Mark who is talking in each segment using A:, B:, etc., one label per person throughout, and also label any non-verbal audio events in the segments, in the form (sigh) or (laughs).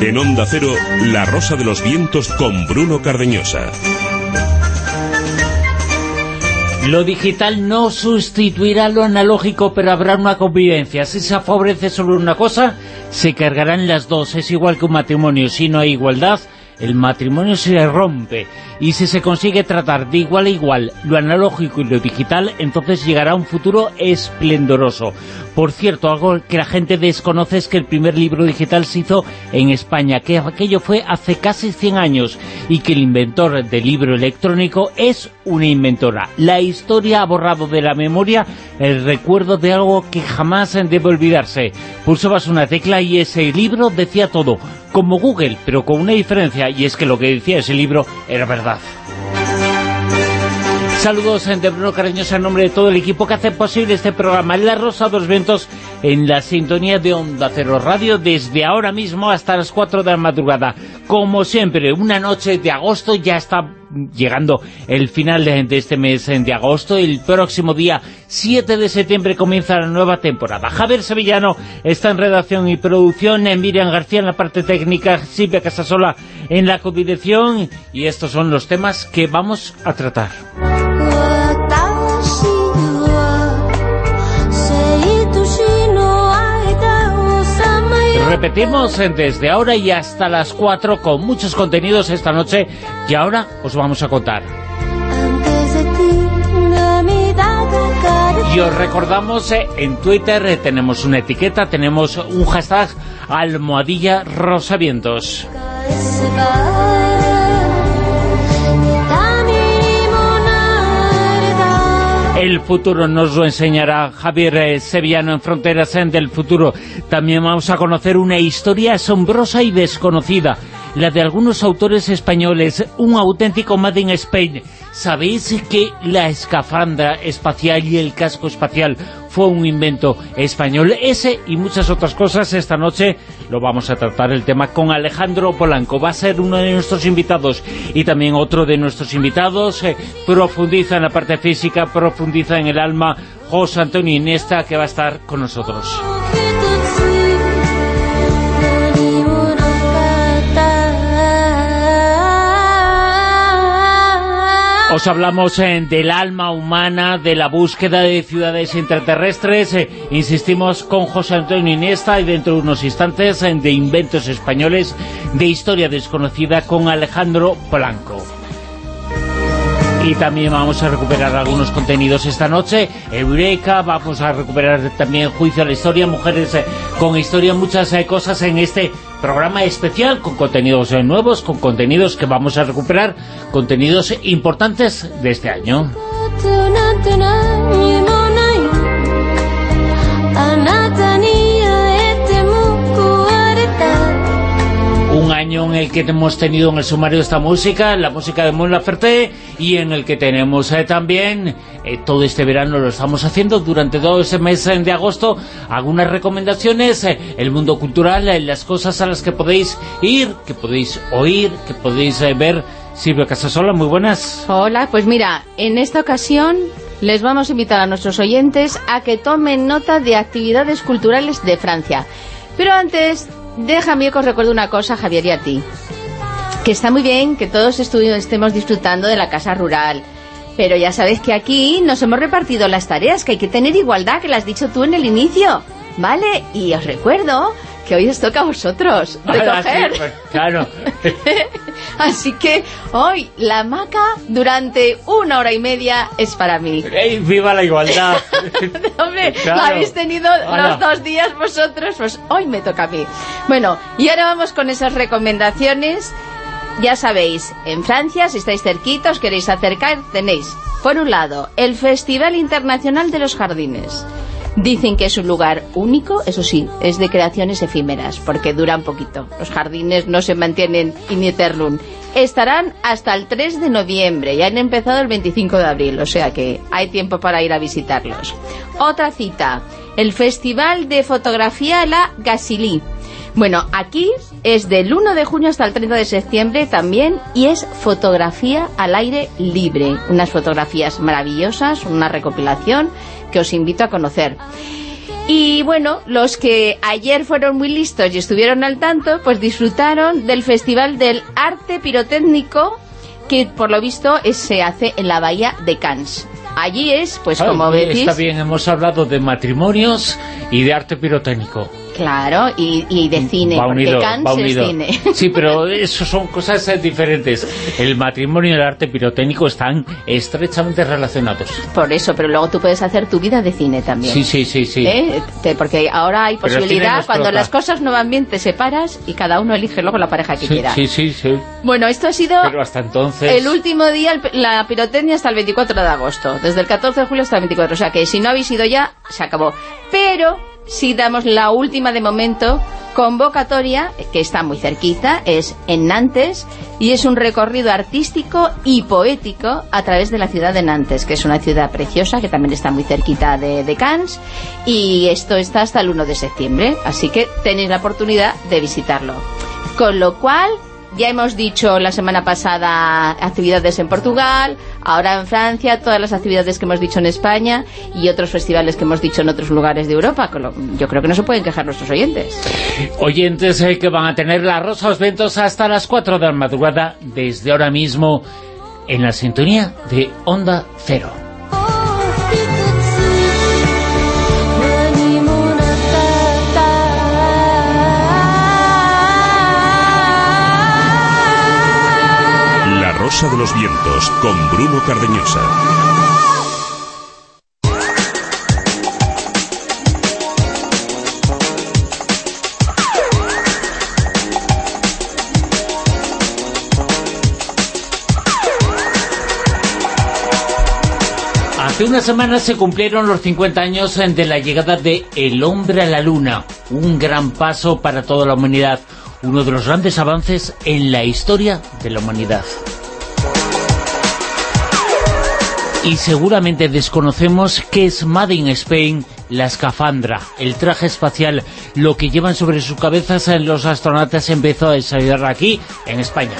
A: En Onda Cero, La Rosa de los Vientos con Bruno Cardeñosa.
B: Lo digital no sustituirá lo analógico, pero habrá una convivencia. Si se favorece solo una cosa, se cargarán las dos. Es igual que un matrimonio. Si no hay igualdad, el matrimonio se rompe y si se consigue tratar de igual a igual lo analógico y lo digital, entonces llegará un futuro esplendoroso. Por cierto, algo que la gente desconoce es que el primer libro digital se hizo en España, que aquello fue hace casi 100 años y que el inventor del libro electrónico es una inventora. La historia ha borrado de la memoria el recuerdo de algo que jamás debe olvidarse. Pulsabas una tecla y ese libro decía todo, como Google, pero con una diferencia, y es que lo que decía ese libro era verdad. Saludos de Bruno Cariñosa en nombre de todo el equipo que hace posible este programa La Rosa dos Ventos en la sintonía de Onda Cero Radio desde ahora mismo hasta las 4 de la madrugada. Como siempre, una noche de agosto ya está llegando el final de, este mes de agosto. El próximo día 7 de septiembre comienza la nueva temporada. Javier Sevillano está en redacción y producción, Miriam García en la parte técnica, Silvia Casasola en la codirección y estos son los temas que vamos a tratar. Repetimos desde ahora y hasta las 4 con muchos contenidos esta noche que ahora os vamos a contar. Y os recordamos, eh, en Twitter eh, tenemos una etiqueta, tenemos un hashtag almohadilla rosavientos. El futuro nos lo enseñará Javier eh, Sevillano en Fronteras en del Futuro. También vamos a conocer una historia asombrosa y desconocida, la de algunos autores españoles, un auténtico Made in Spain. ¿Sabéis que la escafandra espacial y el casco espacial fue un invento español. Ese y muchas otras cosas esta noche lo vamos a tratar el tema con Alejandro Polanco. Va a ser uno de nuestros invitados y también otro de nuestros invitados. Profundiza en la parte física, profundiza en el alma. José Antonio Inesta que va a estar con nosotros. Os hablamos eh, del alma humana, de la búsqueda de ciudades intraterrestres. Eh, insistimos con José Antonio Iniesta y dentro de unos instantes eh, de inventos españoles, de historia desconocida con Alejandro Blanco. Y también vamos a recuperar algunos contenidos esta noche. Eureka, vamos a recuperar también Juicio a la Historia, Mujeres con Historia, muchas cosas en este programa especial con contenidos nuevos, con contenidos que vamos a recuperar, contenidos importantes de este año. Año en el que hemos tenido en el sumario esta música, la música de Mon Laferte, y en el que tenemos eh, también, eh, todo este verano lo estamos haciendo, durante todo ese mes de agosto, algunas recomendaciones, eh, el mundo cultural, las cosas a las que podéis ir, que podéis oír, que podéis ver. Silvia Casasola, muy buenas.
C: Hola, pues mira, en esta ocasión les vamos a invitar a nuestros oyentes a que tomen nota de actividades culturales de Francia. Pero antes déjame que os recuerde una cosa, Javier, y a ti. Que está muy bien que todos estemos disfrutando de la casa rural, pero ya sabéis que aquí nos hemos repartido las tareas, que hay que tener igualdad, que lo has dicho tú en el inicio, ¿vale? Y os recuerdo que hoy os toca a vosotros recoger. Pues,
B: claro. (laughs)
C: Así que hoy la maca durante una hora y media es para mí.
B: ¡Ey, viva la igualdad! (laughs)
C: Hombre, la habéis tenido los dos días vosotros, pues hoy me toca a mí. Bueno, y ahora vamos con esas recomendaciones. Ya sabéis, en Francia, si estáis cerquitos, os queréis acercar, tenéis, por un lado, el Festival Internacional de los Jardines Dicen que es un lugar único, eso sí, es de creaciones efímeras, porque duran poquito. Los jardines no se mantienen in eternum. Estarán hasta el 3 de noviembre y han empezado el 25 de abril, o sea que hay tiempo para ir a visitarlos. Otra cita, el Festival de Fotografía La Gassilí. Bueno, aquí es del 1 de junio hasta el 30 de septiembre también y es fotografía al aire libre. Unas fotografías maravillosas, una recopilación que os invito a conocer. Y bueno, los que ayer fueron muy listos y estuvieron al tanto, pues disfrutaron del Festival del Arte Pirotécnico que por lo visto se hace en la bahía de Cannes. Allí es, pues como decís...
B: Está bien, hemos hablado de matrimonios y de arte pirotécnico.
C: Claro, y, de cine, porque Cannes es cine. (laughs)
B: Sí, pero eso son cosas eh, diferentes. El matrimonio y el arte pirotécnico están estrechamente relacionados.
C: Por eso, pero luego tú puedes hacer tu vida de cine también.
B: Sí, sí, sí, sí.
C: ¿Eh? Porque ahora hay posibilidad, cuando las cosas no van bien, te separas y cada uno elige luego la pareja que quiera.
B: Sí, sí, sí.
C: Bueno, esto ha sido
B: pero hasta entonces...
C: el último día, la pirotecnia hasta el 24 de agosto. Desde el 14 de julio hasta el 24. O sea que si no habéis ido ya, se acabó. Pero si damos la última de momento, convocatoria, que está muy cerquita, es en Nantes, y es un recorrido artístico y poético a través de la ciudad de Nantes, que es una ciudad preciosa, que también está muy cerquita de, de Cannes, y esto está hasta el 1 de septiembre, así que tenéis la oportunidad de visitarlo. Con lo cual, ya hemos dicho la semana pasada actividades en Portugal, ahora en Francia, todas las actividades que hemos dicho en España y otros festivales que hemos dicho en otros lugares de Europa. Yo creo que no se pueden quejar nuestros oyentes.
B: Oyentes eh, que van a tener la Rosa los Ventos hasta las 4 de la madrugada desde ahora mismo en la sintonía de Onda Cero.
A: De los Vientos con Bruno Cardeñosa.
B: Hace unas semanas se cumplieron los 50 años de la llegada de El Hombre a la Luna, un gran paso para toda la humanidad, uno de los grandes avances en la historia de la humanidad. Y seguramente desconocemos qué es Made in Spain, la escafandra, el traje espacial, lo que llevan sobre sus cabezas los astronautas empezó a desarrollar aquí, en España.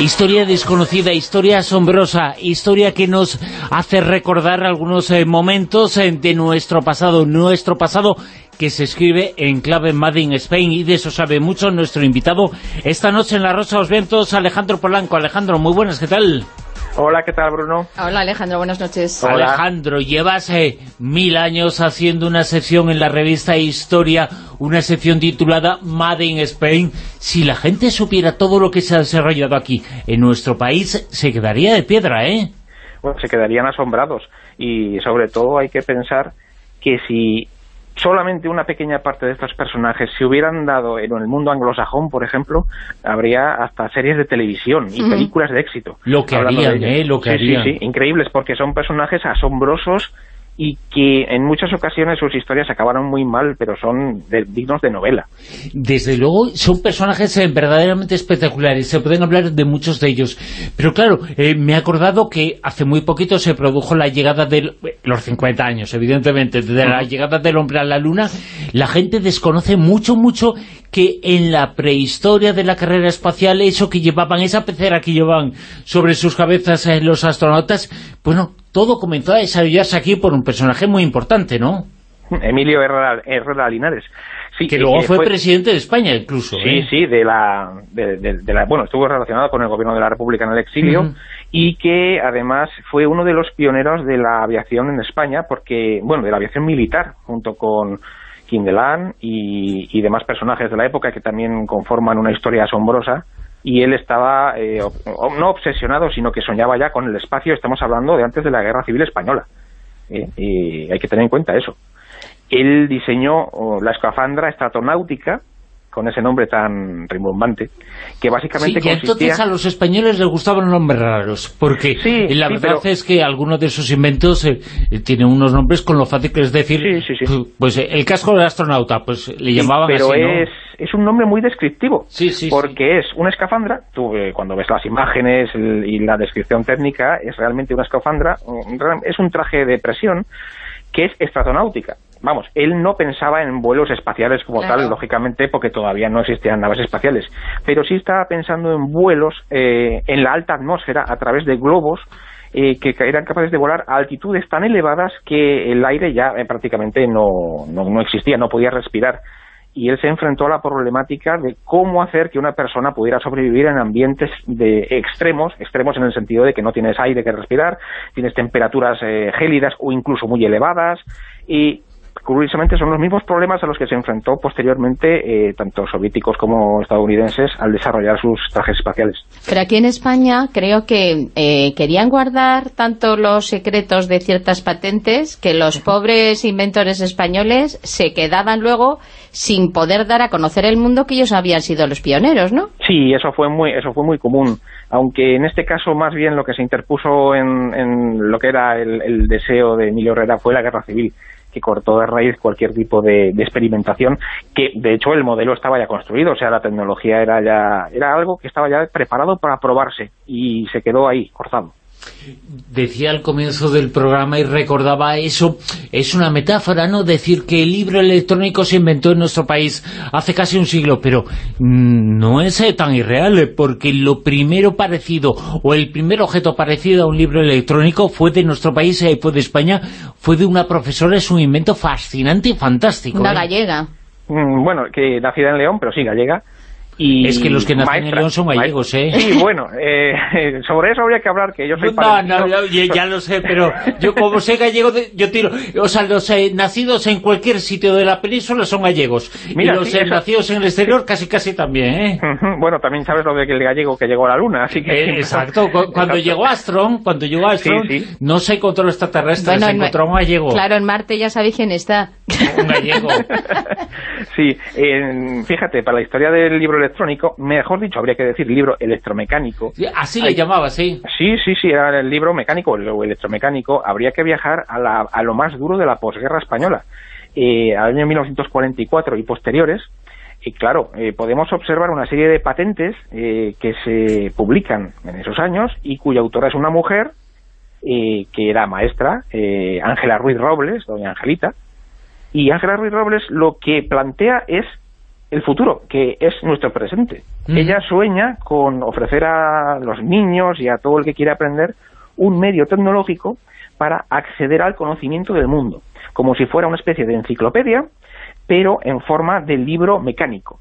B: Historia desconocida, historia asombrosa, historia que nos hace recordar algunos eh, momentos eh, de nuestro pasado, nuestro pasado que se escribe en clave Made in Spain y de eso sabe mucho nuestro invitado esta noche en La Rosa de los Vientos, Alejandro Polanco. Alejandro, muy buenas, ¿qué tal?
D: Hola, ¿qué tal, Bruno?
C: Hola, Alejandro, buenas noches.
B: Alejandro, llevas eh, mil años haciendo una sección en la revista Historia, una sección titulada Made in Spain. Si la gente supiera todo lo que se ha desarrollado aquí en nuestro país, se quedaría de piedra, ¿eh?
D: Bueno, se quedarían asombrados. Y sobre todo hay que pensar que si solamente una pequeña parte de estos personajes se hubieran dado en el mundo anglosajón, por ejemplo, habría hasta series de televisión y películas de éxito.
B: Lo que harían, ¿eh? Lo que harían.
D: Sí, sí, increíbles, porque son personajes asombrosos y que en muchas ocasiones sus historias acabaron muy mal, pero son dignos de novela.
B: Desde luego, son personajes eh, verdaderamente espectaculares, se pueden hablar de muchos de ellos. Pero claro, eh, me he acordado que hace muy poquito se produjo la llegada de los 50 años, evidentemente, de la llegada del hombre a la luna. La gente desconoce mucho, mucho que en la prehistoria de la carrera espacial, eso que llevaban, esa pecera que llevaban sobre sus cabezas eh, los astronautas, bueno, todo comenzó a desarrollarse aquí por un personaje muy importante, ¿no?
D: Emilio Herrera, Linares.
B: Sí, que luego fue, presidente de España incluso.
D: Sí, ¿eh? sí, de la, de, la, bueno, estuvo relacionado con el gobierno de la República en el exilio y que además fue uno de los pioneros de la aviación en España, porque, bueno, de la aviación militar, junto con Kindelan y, y demás personajes de la época que también conforman una historia asombrosa y él estaba eh, no obsesionado, sino que soñaba ya con el espacio, estamos hablando de antes de la Guerra Civil Española, eh, y hay que tener en cuenta eso. Él diseñó la escafandra estratonáutica, con ese nombre tan rimbombante, que básicamente
B: sí, y entonces a los españoles les gustaban los nombres raros, porque la verdad es que algunos de sus inventos eh, tienen unos nombres con lo fácil que es decir, pues, pues el casco del astronauta, pues le llamaban
D: pero
B: así,
D: es, es un nombre muy descriptivo, porque es una escafandra, tú eh, cuando ves las imágenes y la descripción técnica, es realmente una escafandra, es un traje de presión que es estratonáutica, vamos, él no pensaba en vuelos espaciales como tal, lógicamente, porque todavía no existían naves espaciales, pero sí estaba pensando en vuelos eh, en la alta atmósfera a través de globos eh, que eran capaces de volar a altitudes tan elevadas que el aire ya eh, prácticamente no, no, no existía, no podía respirar y él se enfrentó a la problemática de cómo hacer que una persona pudiera sobrevivir en ambientes de extremos, extremos en el sentido de que no tienes aire que respirar, tienes temperaturas eh, gélidas o incluso muy elevadas, y curiosamente son los mismos problemas a los que se enfrentó posteriormente eh, tanto soviéticos como estadounidenses al desarrollar sus trajes espaciales.
C: Pero aquí en España creo que eh, querían guardar tanto los secretos de ciertas patentes que los pobres inventores españoles se quedaban luego sin poder dar a conocer el mundo que ellos habían sido los pioneros, ¿no?
D: Sí, eso fue muy, eso fue muy común, aunque en este caso más bien lo que se interpuso en, lo que era el, el deseo de Emilio Herrera fue la guerra civil que cortó de raíz cualquier tipo de, experimentación, que de hecho el modelo estaba ya construido, o sea, la tecnología era ya era algo que estaba ya preparado para probarse y se quedó ahí, cortado.
B: Decía al comienzo del programa y recordaba eso, es una metáfora, ¿no? Decir que el libro electrónico se inventó en nuestro país hace casi un siglo, pero mm, no es eh, tan irreal, eh, porque lo primero parecido, o el primer objeto parecido a un libro electrónico fue de nuestro país, eh, fue de España, fue de una profesora, es un invento fascinante y fantástico.
C: Una gallega.
D: Mm, bueno, que nacida en León, pero sí gallega,
B: es que los que nacen en León son gallegos, ¿eh?
D: Sí, bueno, eh, (laughs) sobre eso habría que hablar, que yo soy
B: No, no, ya, lo sé, pero yo como sé gallego, yo tiro... O sea, los eh, nacidos en cualquier sitio de la península son gallegos. y los eh, nacidos en el exterior casi casi también, ¿eh?
D: Bueno, también sabes lo de que el gallego que llegó a la luna, así que...
B: exacto, cuando llegó Astron, cuando llegó Astron, no se encontró extraterrestre, se encontró un gallego.
C: Claro, en Marte ya sabéis quién está.
B: Un gallego. (laughs)
D: sí, fíjate, para la historia del libro electrónico, mejor dicho, habría que decir libro electromecánico.
B: así le llamaba, sí.
D: Sí, sí, sí, era el libro mecánico o electromecánico. Habría que viajar a, a lo más duro de la posguerra española, eh, al año 1944 y posteriores, y claro, eh, podemos observar una serie de patentes eh, que se publican en esos años y cuya autora es una mujer que era maestra, Ángela Ruiz Robles, doña Angelita, y Ángela Ruiz Robles lo que plantea es el futuro, que es nuestro presente. Ella sueña con ofrecer a los niños y a todo el que quiera aprender un medio tecnológico para acceder al conocimiento del mundo, como si fuera una especie de enciclopedia, pero en forma de libro mecánico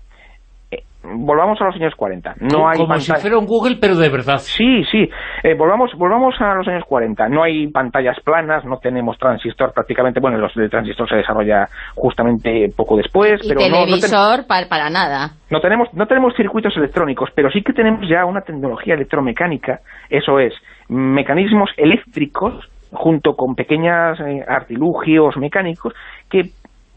D: volvamos a los años 40. No hay
B: Como si fuera un Google, pero de verdad.
D: Sí, sí. Eh, volvamos, volvamos a los años 40. No hay pantallas planas, no tenemos transistor prácticamente. Bueno, los, el transistor se desarrolla justamente poco después. pero
C: televisor para, nada.
D: No tenemos, no tenemos circuitos electrónicos, pero sí que tenemos ya una tecnología electromecánica. Eso es, mecanismos eléctricos junto con pequeños eh, artilugios mecánicos que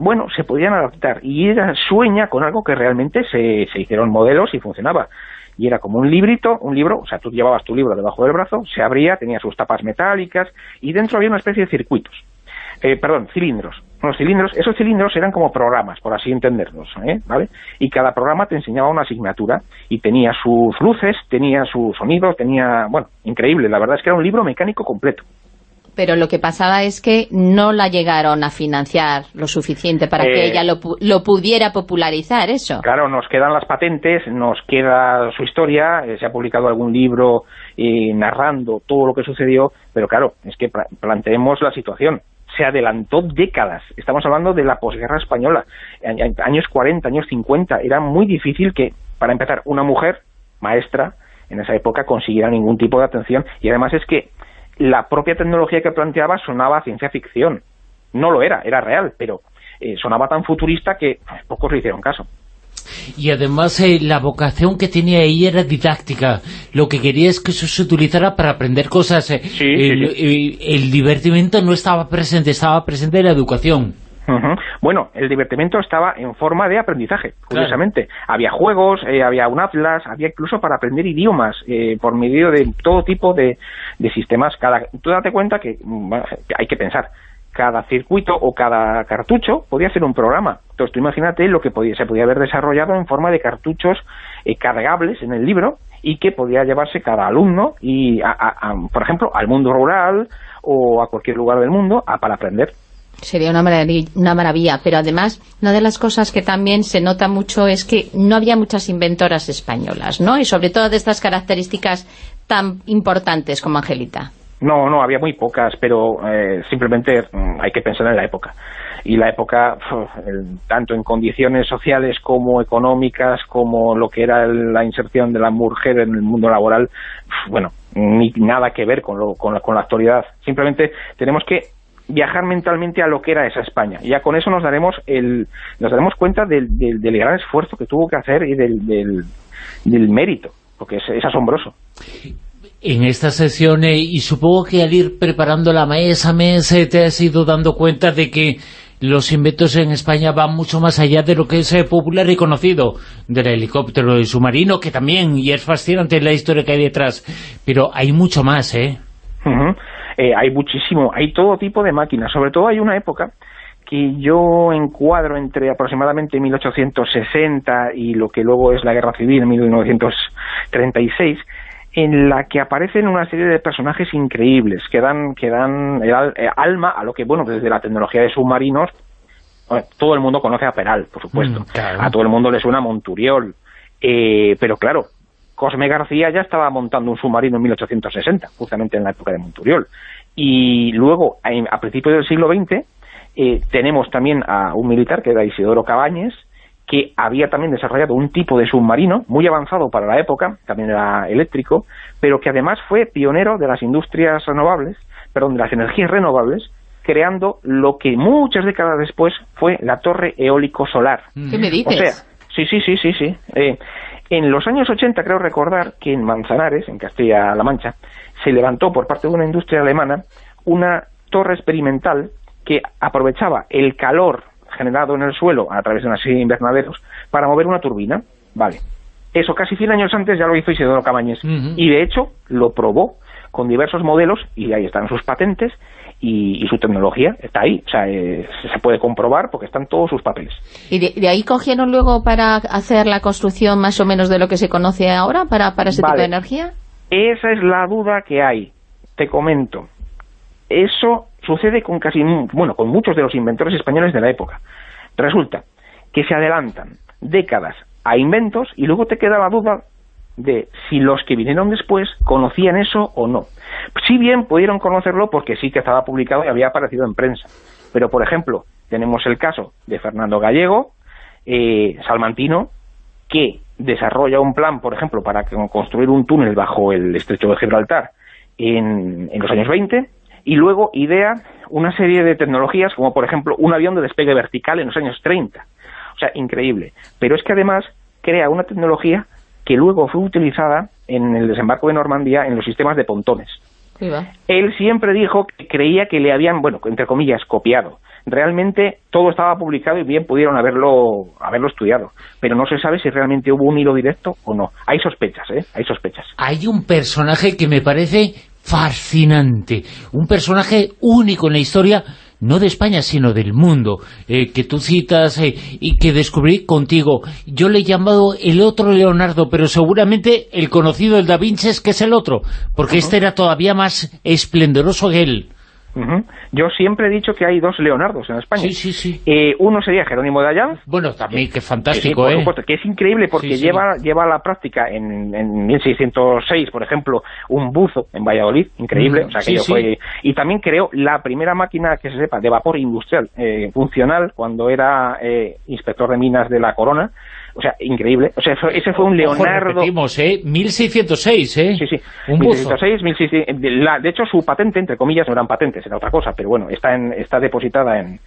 D: bueno, se podían adaptar. Y ella sueña con algo que realmente se, se hicieron modelos y funcionaba. Y era como un librito, un libro, o sea, tú llevabas tu libro debajo del brazo, se abría, tenía sus tapas metálicas, y dentro había una especie de circuitos. Eh, perdón, cilindros. Los cilindros, esos cilindros eran como programas, por así entenderlos, ¿eh? ¿vale? Y cada programa te enseñaba una asignatura y tenía sus luces, tenía su sonido, tenía, bueno, increíble, la verdad es que era un libro mecánico completo
C: pero lo que pasaba es que no la llegaron a financiar lo suficiente para que eh, ella lo, lo, pudiera popularizar, eso.
D: Claro, nos quedan las patentes, nos queda su historia, eh, se ha publicado algún libro eh, narrando todo lo que sucedió, pero claro, es que planteemos la situación. Se adelantó décadas, estamos hablando de la posguerra española, años 40, años 50, era muy difícil que, para empezar, una mujer maestra en esa época consiguiera ningún tipo de atención, y además es que la propia tecnología que planteaba sonaba ciencia ficción. No lo era, era real, pero eh, sonaba tan futurista que pocos le hicieron caso.
B: Y además eh, la vocación que tenía ella era didáctica. Lo que quería es que eso se utilizara para aprender cosas. Eh, el, el, divertimento no estaba presente, estaba presente en la educación.
D: Bueno, el divertimento estaba en forma de aprendizaje, curiosamente. Había juegos, eh, había un atlas, había incluso para aprender idiomas eh, por medio de todo tipo de, sistemas. Cada, tú date cuenta que hay que pensar, cada circuito o cada cartucho podía ser un programa. Entonces tú imagínate lo que podía, se podía haber desarrollado en forma de cartuchos eh, cargables en el libro y que podía llevarse cada alumno y, por ejemplo, al mundo rural o a cualquier lugar del mundo a, para aprender.
C: Sería una maravilla, pero además una de las cosas que también se nota mucho es que no había muchas inventoras españolas, ¿no? Y sobre todo de estas características tan importantes como Angelita.
D: No, no, había muy pocas, pero eh, simplemente mm, hay que pensar en la época. Y la época, tanto en condiciones sociales como económicas, como lo que era la inserción de la mujer en el mundo laboral, bueno, ni nada que ver con, lo, con, la, con la actualidad. Simplemente tenemos que viajar mentalmente a lo que era esa España. Ya con eso nos daremos el nos daremos cuenta del, del, gran esfuerzo que tuvo que hacer y del, del, mérito, porque es, asombroso.
B: En esta sesión, eh, y supongo que al ir preparando la mesa, mesa, te has ido dando cuenta de que los inventos en España van mucho más allá de lo que es eh, popular y conocido, del helicóptero y submarino, que también, y es fascinante la historia que hay detrás, pero hay mucho más, ¿eh?
D: Eh, hay muchísimo, hay todo tipo de máquinas, sobre todo hay una época que yo encuadro entre aproximadamente 1860 y lo que luego es la Guerra Civil en 1936, en la que aparecen una serie de personajes increíbles que dan, que dan eh, alma a lo que, bueno, desde la tecnología de submarinos, todo el mundo conoce a Peral, por supuesto, mm, a todo el mundo le suena Monturiol, eh, pero claro, Cosme García ya estaba montando un submarino en 1860, justamente en la época de Monturiol. Y luego, a principios del siglo XX, eh, tenemos también a un militar, que era Isidoro Cabañes, que había también desarrollado un tipo de submarino muy avanzado para la época, también era eléctrico, pero que además fue pionero de las industrias renovables, perdón, de las energías renovables, creando lo que muchas décadas después fue la torre eólico-solar.
C: ¿Qué me dices?
D: O sea, sí, sí, sí, sí, sí. Eh, en los años 80 creo recordar que en Manzanares, en Castilla-La Mancha, se levantó por parte de una industria alemana una torre experimental que aprovechaba el calor generado en el suelo a través de una serie de invernaderos para mover una turbina. Vale. Eso casi 100 años antes ya lo hizo Isidoro Cabañes. Y de hecho lo probó con diversos modelos y ahí están sus patentes y, su tecnología está ahí, o sea, eh, se puede comprobar porque están todos sus papeles.
C: ¿Y de, ahí cogieron luego para hacer la construcción más o menos de lo que se conoce ahora para, para ese tipo de energía?
D: Esa es la duda que hay, te comento. Eso sucede con casi, bueno, con muchos de los inventores españoles de la época. Resulta que se adelantan décadas a inventos y luego te queda la duda de si los que vinieron después conocían eso o no. Si bien pudieron conocerlo porque sí que estaba publicado y había aparecido en prensa. Pero, por ejemplo, tenemos el caso de Fernando Gallego, eh, salmantino, que desarrolla un plan, por ejemplo, para construir un túnel bajo el estrecho de Gibraltar en, en los años 20, y luego idea una serie de tecnologías, como por ejemplo un avión de despegue vertical en los años 30. O sea, increíble. Pero es que además crea una tecnología que luego fue utilizada en el desembarco de Normandía en los sistemas de pontones. Él siempre dijo que creía que le habían, bueno, entre comillas, copiado. Realmente todo estaba publicado y bien pudieron haberlo, haberlo estudiado, pero no se sabe si realmente hubo un hilo directo o no. Hay sospechas, ¿eh? Hay sospechas.
B: Hay un personaje que me parece fascinante, un personaje único en la historia no de España, sino del mundo, eh, que tú citas eh, y que descubrí contigo. Yo le he llamado el otro Leonardo, pero seguramente el conocido, el Da Vinci, es que es el otro, porque este era todavía más esplendoroso que él.
D: Yo siempre he dicho que hay dos Leonardos en España.
B: Sí, sí, sí.
D: Eh, uno sería Jerónimo de Allanz.
B: Bueno, también, que fantástico,
D: ¿eh? que es increíble porque lleva lleva a la práctica en, en 1606, por ejemplo, un buzo en Valladolid, increíble. o sea, que fue, y también creó la primera máquina, que se sepa, de vapor industrial eh, funcional cuando era eh, inspector de minas de la Corona, o sea, increíble. O sea, ese fue un Leonardo...
B: repetimos, ¿eh? 1606, ¿eh?
D: Sí, sí. Un 1606, 1606. de hecho, su patente, entre comillas, no eran patentes, era otra cosa, pero bueno, está, en, está depositada en,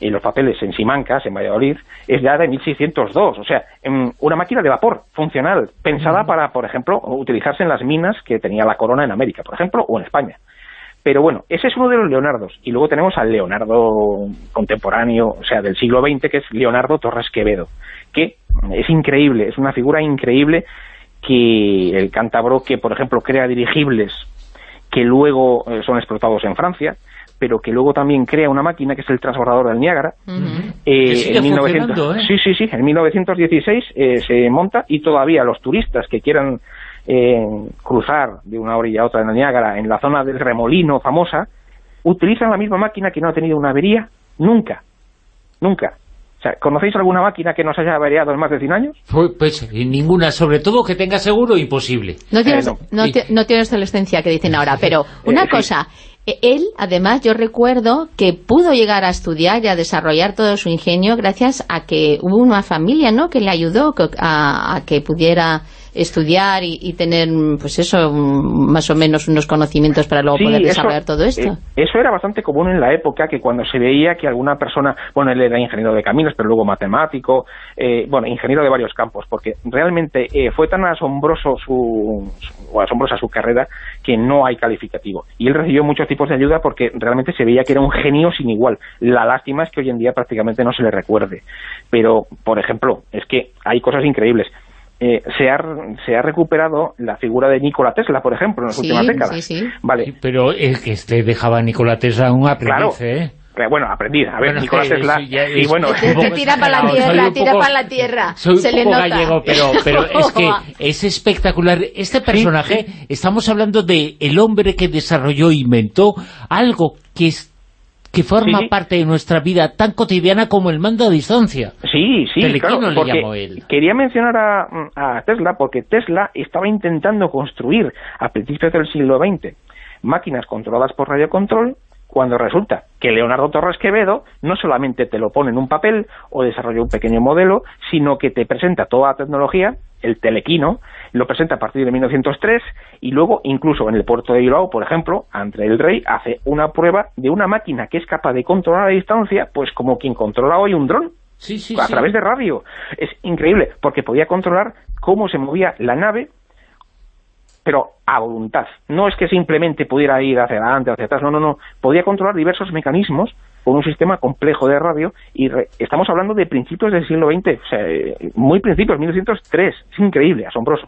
D: en los papeles en Simancas, en Valladolid, es ya de 1602. O sea, una máquina de vapor funcional, pensada para, por ejemplo, utilizarse en las minas que tenía la corona en América, por ejemplo, o en España. Pero bueno, ese es uno de los Leonardos. Y luego tenemos al Leonardo contemporáneo, o sea, del siglo XX, que es Leonardo Torres Quevedo, que es increíble, es una figura increíble que el cántabro que, por ejemplo, crea dirigibles que luego eh, son explotados en Francia, pero que luego también crea una máquina que es el transbordador del Niágara.
B: Eh, en 1900, ¿eh?
D: Sí, sí, sí, en 1916 se monta y todavía los turistas que quieran cruzar de una orilla a otra en el Niágara, en la zona del Remolino famosa, utilizan la misma máquina que no ha tenido una avería Nunca. Nunca. O sea, ¿conocéis alguna máquina que nos haya variado en más de 100 años?
B: Pues, pues ninguna, sobre todo que tenga seguro, imposible.
C: No tienes, eh, no. no tienes adolescencia que dicen ahora, pero (laughs) una cosa, e, él, además, yo recuerdo que pudo llegar a estudiar y a desarrollar todo su ingenio gracias a que hubo una familia, ¿no?, que le ayudó a, que pudiera estudiar y, tener, pues eso, más o menos unos conocimientos para luego poder desarrollar todo esto. Eh,
D: eso era bastante común en la época, que cuando se veía que alguna persona, bueno, él era ingeniero de caminos, pero luego matemático, eh, bueno, ingeniero de varios campos, porque realmente eh, fue tan asombroso su, o asombrosa su carrera que no hay calificativo. Y él recibió muchos tipos de ayuda porque realmente se veía que era un genio sin igual. La lástima es que hoy en día prácticamente no se le recuerde. Pero, por ejemplo, es que hay cosas increíbles. Eh, se, ha, se ha recuperado la figura de Nikola Tesla, por ejemplo, en las últimas décadas.
B: Sí, Vale. pero es que este dejaba a Nikola Tesla un aprendiz, ¿eh?
D: bueno, aprendí. A ver, Nicolás Tesla... y
C: bueno... tira para la tierra, tira para la tierra.
B: Soy se un poco gallego, pero, pero (laughs) es que es espectacular. Este personaje, estamos hablando de el hombre que desarrolló e inventó algo que es que forma parte de nuestra vida tan cotidiana como el mando a distancia.
D: Sí, sí, claro, quería mencionar a, a Tesla porque Tesla estaba intentando construir a principios del siglo XX máquinas controladas por radiocontrol cuando resulta que Leonardo Torres Quevedo no solamente te lo pone en un papel o desarrolla un pequeño modelo, sino que te presenta toda la tecnología, el telequino, lo presenta a partir de 1903 y luego incluso en el puerto de Bilbao, por ejemplo, André el Rey hace una prueba de una máquina que es capaz de controlar a distancia, pues como quien controla hoy un dron. a través de radio. Es increíble, porque podía controlar cómo se movía la nave pero a voluntad. No es que simplemente pudiera ir hacia adelante, hacia atrás, no, no, no. Podía controlar diversos mecanismos con un sistema complejo de radio y estamos hablando de principios del siglo XX, o sea, muy principios, 1903. Es increíble, asombroso.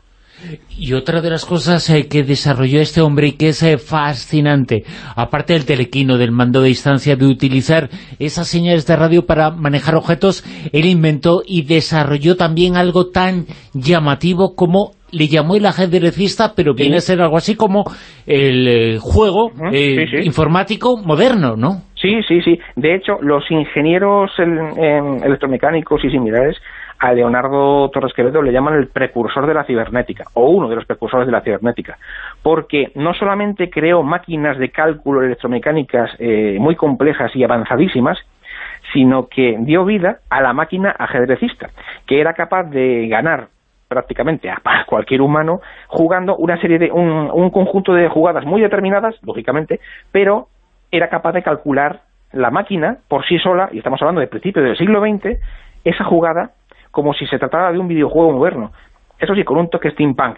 B: Y otra de las cosas eh, que desarrolló este hombre y que es eh, fascinante, aparte del telequino, del mando de distancia, de utilizar esas señales de radio para manejar objetos, él inventó y desarrolló también algo tan llamativo como le llamó el ajedrecista, pero viene a ser algo así como el eh, juego eh, informático moderno, ¿no?
D: Sí, sí, sí. De hecho, los ingenieros electromecánicos y similares a Leonardo Torres Quevedo le llaman el precursor de la cibernética, o uno de los precursores de la cibernética, porque no solamente creó máquinas de cálculo electromecánicas eh, muy complejas y avanzadísimas, sino que dio vida a la máquina ajedrecista, que era capaz de ganar prácticamente a (laughs) cualquier humano jugando una serie de un, un conjunto de jugadas muy determinadas, lógicamente, pero era capaz de calcular la máquina por sí sola, y estamos hablando de principios del siglo XX, esa jugada como si se tratara de un videojuego moderno. Eso sí, con un toque steampunk,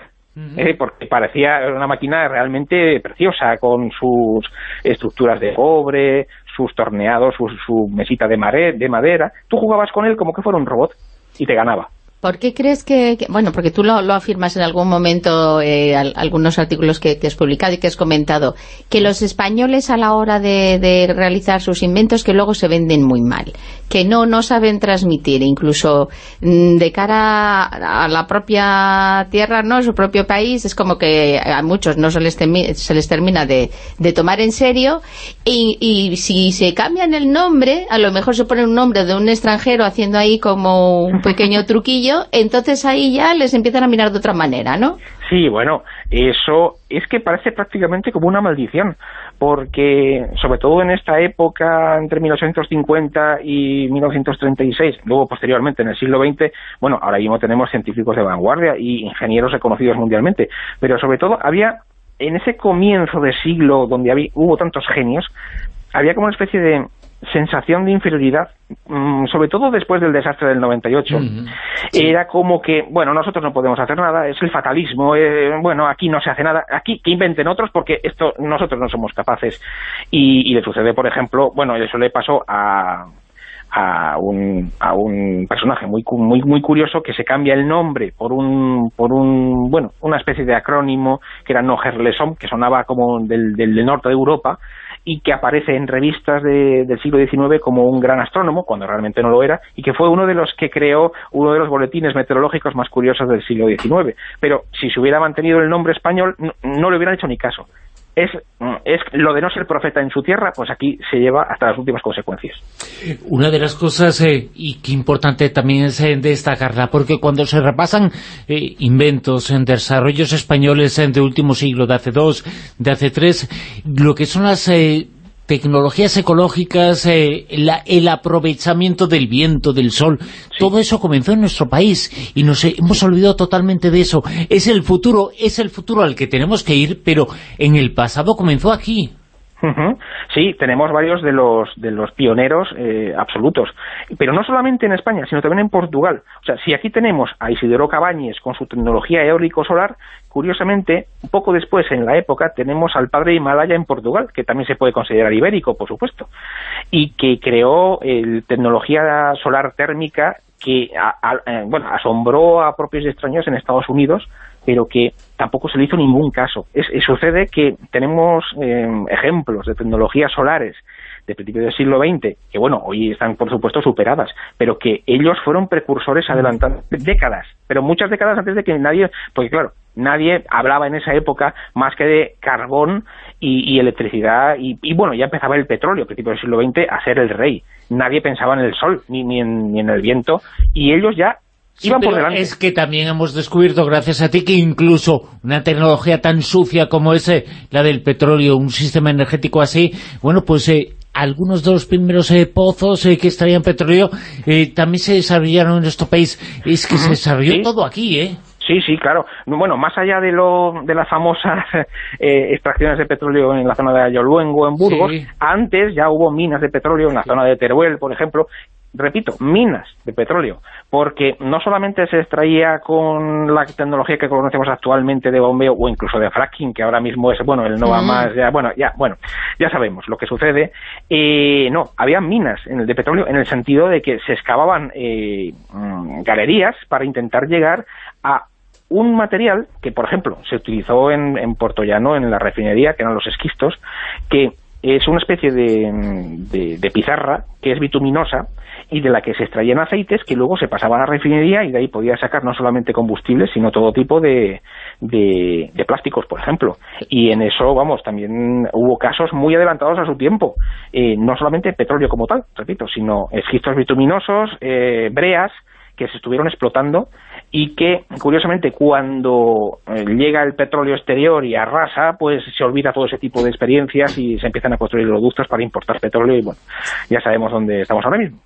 D: ¿eh? porque parecía una máquina realmente preciosa, con sus estructuras de cobre, sus torneados, su, su mesita de, de madera. Tú jugabas con él como que fuera un robot y te ganaba.
C: ¿Por qué crees que, bueno, porque tú lo, afirmas en algún momento, eh, algunos artículos que, has publicado y que has comentado, que los españoles a la hora de, realizar sus inventos que luego se venden muy mal, que no, no saben transmitir, incluso mm, de cara a la propia tierra, no su propio país, es como que a muchos no se les, se les termina de, tomar en serio y, y si se cambian el nombre, a lo mejor se pone un nombre de un extranjero haciendo ahí como un pequeño truquillo entonces ahí ya les empiezan a mirar de otra manera, ¿no?
D: Sí, bueno, eso es que parece prácticamente como una maldición, porque sobre todo en esta época, entre 1950 y 1936, luego posteriormente en el siglo XX, bueno, ahora mismo tenemos científicos de vanguardia y ingenieros reconocidos mundialmente, pero sobre todo había, en ese comienzo de siglo donde había, hubo tantos genios, había como una especie de sensación de inferioridad, mm, sobre todo después del desastre del 98. Era como que, bueno, nosotros no podemos hacer nada, es el fatalismo, eh, bueno, aquí no se hace nada, aquí que inventen otros porque esto nosotros no somos capaces. Y, le sucede, por ejemplo, bueno, eso le pasó a, a un, a un personaje muy, muy, muy curioso que se cambia el nombre por un, por un, bueno, una especie de acrónimo que era Noherlesom, que sonaba como del, del norte de Europa, y que aparece en revistas del siglo XIX como un gran astrónomo, cuando realmente no lo era, y que fue uno de los que creó uno de los boletines meteorológicos más curiosos del siglo XIX. Pero si se hubiera mantenido el nombre español, no, le hubieran hecho ni caso. Es, es lo de no ser profeta en su tierra, pues aquí se lleva hasta las últimas consecuencias.
B: Una de las cosas, eh, y que importante también es eh, destacarla, porque cuando se repasan eh, inventos, en desarrollos españoles de último siglo, de hace dos, de hace tres, lo que son las tecnologías ecológicas, eh, el aprovechamiento del viento, del sol, todo eso comenzó en nuestro país y nos hemos olvidado totalmente de eso. Es el futuro, es el futuro al que tenemos que ir, pero en el pasado comenzó aquí.
D: Sí, tenemos varios de los, de los pioneros eh, absolutos, pero no solamente en España, sino también en Portugal. O sea, si aquí tenemos a Isidoro Cabañes con su tecnología eólico-solar, curiosamente, un poco después, en la época, tenemos al padre Himalaya en Portugal, que también se puede considerar ibérico, por supuesto, y que creó el tecnología solar térmica que eh, bueno, asombró a propios y extraños en Estados Unidos, pero que tampoco se le hizo ningún caso. Es, sucede que tenemos em, ejemplos de tecnologías solares de principios del siglo XX, que bueno, hoy están por supuesto superadas, pero que ellos fueron precursores adelantando décadas, pero muchas décadas antes de que nadie, porque claro, nadie hablaba en esa época más que de carbón y, electricidad, y, bueno, ya empezaba el petróleo a principios del siglo XX a ser el rey. Nadie pensaba en el sol, ni, ni, en, ni en el viento, y ellos ya
B: es que también hemos descubierto, gracias a ti, que incluso una tecnología tan sucia como ese, la del petróleo, un sistema energético así, bueno, pues eh, algunos de los primeros eh, pozos eh, que extraían petróleo también se desarrollaron en nuestro país. Es que se desarrolló todo aquí, ¿eh?
D: Sí, sí, claro. Bueno, más allá de, lo, de las famosas (laughs) extracciones de petróleo en la zona de Ayoluengo, en Burgos, antes ya hubo minas de petróleo en la zona de Teruel, por ejemplo, repito, minas de petróleo, porque no solamente se extraía con la tecnología que conocemos actualmente de bombeo o incluso de fracking, que ahora mismo es, bueno, el no va más, ya, bueno, ya, bueno, ya sabemos lo que sucede, eh, no, había minas en el de petróleo en el sentido de que se excavaban eh, mm, galerías para intentar llegar a un material que, por ejemplo, se utilizó en, en Llano, en la refinería, que eran los esquistos, que es una especie de, de, pizarra que es bituminosa y de la que se extraían aceites que luego se pasaban a la refinería y de ahí podía sacar no solamente combustibles, sino todo tipo de, de, plásticos, por ejemplo. Y en eso, vamos, también hubo casos muy adelantados a su tiempo. Eh, no solamente petróleo como tal, repito, sino esquistos bituminosos, eh, breas, que se estuvieron explotando y que, curiosamente, cuando eh, llega el petróleo exterior y arrasa, pues se olvida todo ese tipo de experiencias y se empiezan a construir productos para importar petróleo y, bueno, ya sabemos dónde estamos ahora mismo.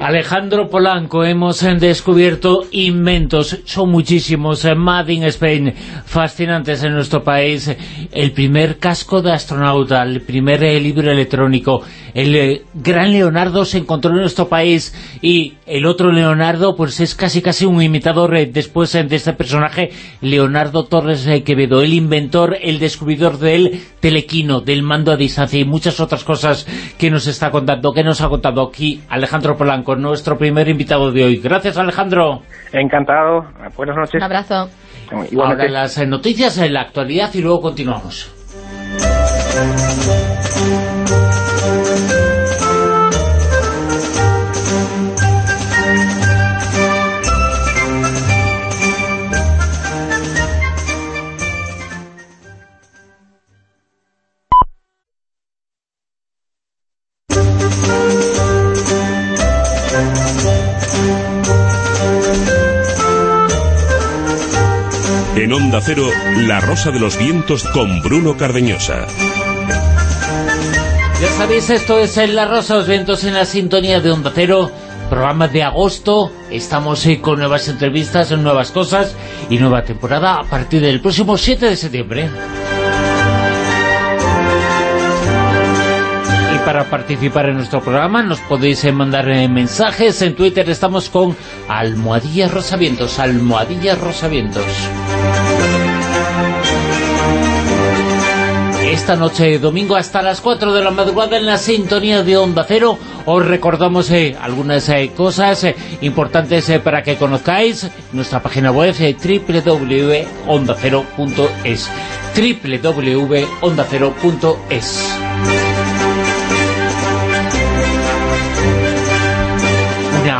B: Alejandro Polanco, hemos eh, descubierto inventos, son muchísimos, eh, Made in Spain, fascinantes en nuestro país, el primer casco de astronauta, el primer libro electrónico, el gran Leonardo se encontró en nuestro país y el otro Leonardo pues es casi casi un imitador después de este personaje, Leonardo Torres eh, Quevedo, el inventor, el descubridor del telequino, del mando a distancia y muchas otras cosas que nos está contando, que nos ha contado aquí Alejandro Polanco, nuestro primer invitado de hoy. Gracias, Alejandro.
D: Encantado. Buenas noches.
C: Un abrazo.
B: Ahora las eh, noticias en la actualidad y luego continuamos.
A: En Onda Cero, La Rosa de los Vientos con Bruno Cardeñosa.
B: Ya sabéis, esto es La Rosa de los Vientos en la sintonía de Onda Cero, programa de agosto. Estamos eh, con nuevas entrevistas, nuevas cosas y nueva temporada a partir del próximo 7 de septiembre. Para participar en nuestro programa nos podéis eh, mandar eh, mensajes. En Twitter estamos con Almohadillas Rosavientos Almohadillas Rosavientos. Esta noche domingo hasta las 4 de la madrugada en la sintonía de Onda Cero os recordamos eh, algunas cosas importantes para que conozcáis nuestra página web www.ondacero.es www.ondacero.es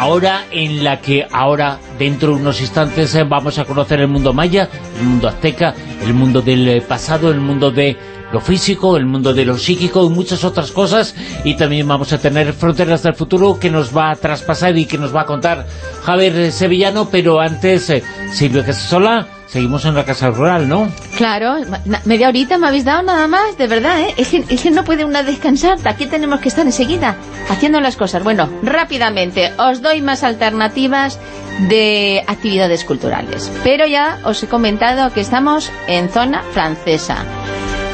B: hora en la que ahora, dentro de unos instantes, eh, vamos a conocer el mundo maya, el mundo azteca, el mundo del eh, pasado, el mundo de lo físico, el mundo de lo psíquico y muchas otras cosas. Y también vamos a tener Fronteras del Futuro que nos va a traspasar y que nos va a contar Javier Sevillano, pero antes eh, Silvia Casasola seguimos en la casa rural, ¿no?
C: Claro, media horita me habéis dado nada más, de verdad, ¿eh? Es que, no puede una descansar, aquí tenemos que estar enseguida haciendo las cosas. Bueno, rápidamente, os doy más alternativas de actividades culturales. Pero ya os he comentado que estamos en zona francesa.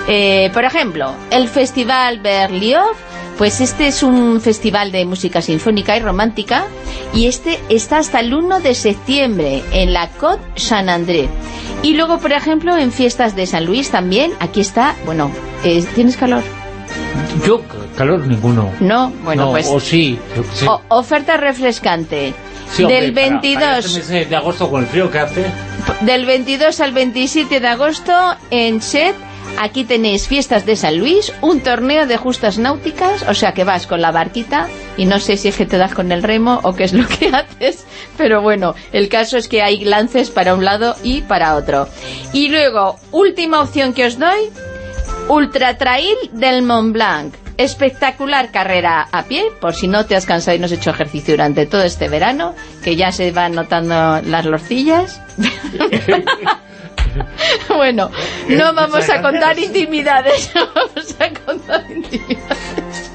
C: Eh, por ejemplo, el Festival Berlioz pues este es un festival de música sinfónica y romántica y este está hasta el 1 de septiembre en la Côte Saint-André. Y luego, por ejemplo, en fiestas de San Luis también, aquí está, bueno, ¿tienes calor?
B: Yo, calor ninguno.
C: No, bueno, pues...
B: O sí.
C: oferta refrescante. del 22
B: de agosto con el frío que hace.
C: Del 22 al 27 de agosto en Chet Aquí tenéis fiestas de San Luis, un torneo de justas náuticas, o sea que vas con la barquita y no sé si es que te das con el remo o qué es lo que (laughs) haces, pero bueno, el caso es que hay lances para un lado y para otro. Y luego, última opción que os doy, Ultra Trail del Mont Blanc. Espectacular carrera a pie, por si no te has cansado y no has hecho ejercicio durante todo este verano, que ya se van notando las lorcillas. (laughs) (laughs) bueno, no vamos a contar intimidades, (laughs) vamos a contar intimidades.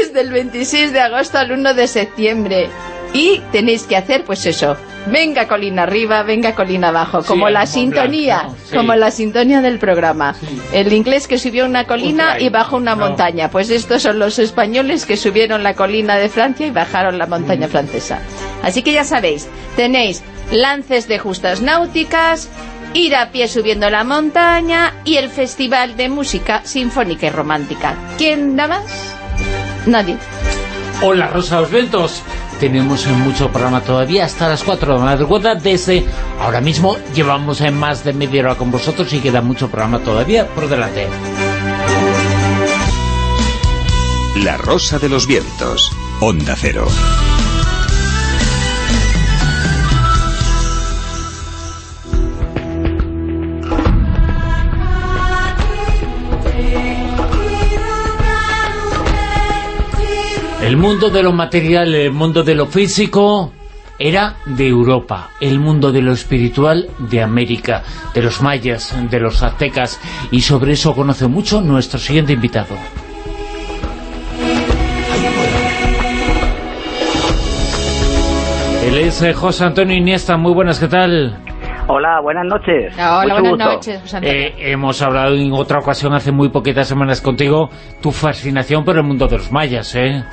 C: Es del 26 de agosto al 1 de septiembre y tenéis que hacer pues eso, venga colina arriba, venga colina abajo, como la sintonía, como la sintonía del programa. El inglés que subió una colina y bajó una montaña, pues estos son los españoles que subieron la colina de Francia y bajaron la montaña francesa. Así que ya sabéis, tenéis lances de justas náuticas, ir a pie subiendo la montaña y el Festival de Música Sinfónica y Romántica. ¿Quién da más? Nadie.
B: Hola Rosa los Ventos. Tenemos mucho programa todavía hasta las 4 de la madrugada. Desde ahora mismo llevamos en más de media hora con vosotros y queda mucho programa todavía por delante.
A: La Rosa de los Vientos. Onda Cero.
B: El mundo de lo material, el mundo de lo físico era de Europa, el mundo de lo espiritual de América, de los mayas, de los aztecas, y sobre eso conoce mucho nuestro siguiente invitado. Él es eh, José Antonio Iniesta, muy buenas, ¿qué tal?
E: Hola, buenas noches.
C: Hola, buenas noches, José Antonio.
B: Eh, hemos hablado en otra ocasión hace muy poquitas semanas contigo, tu fascinación por el mundo de los mayas, ¿eh?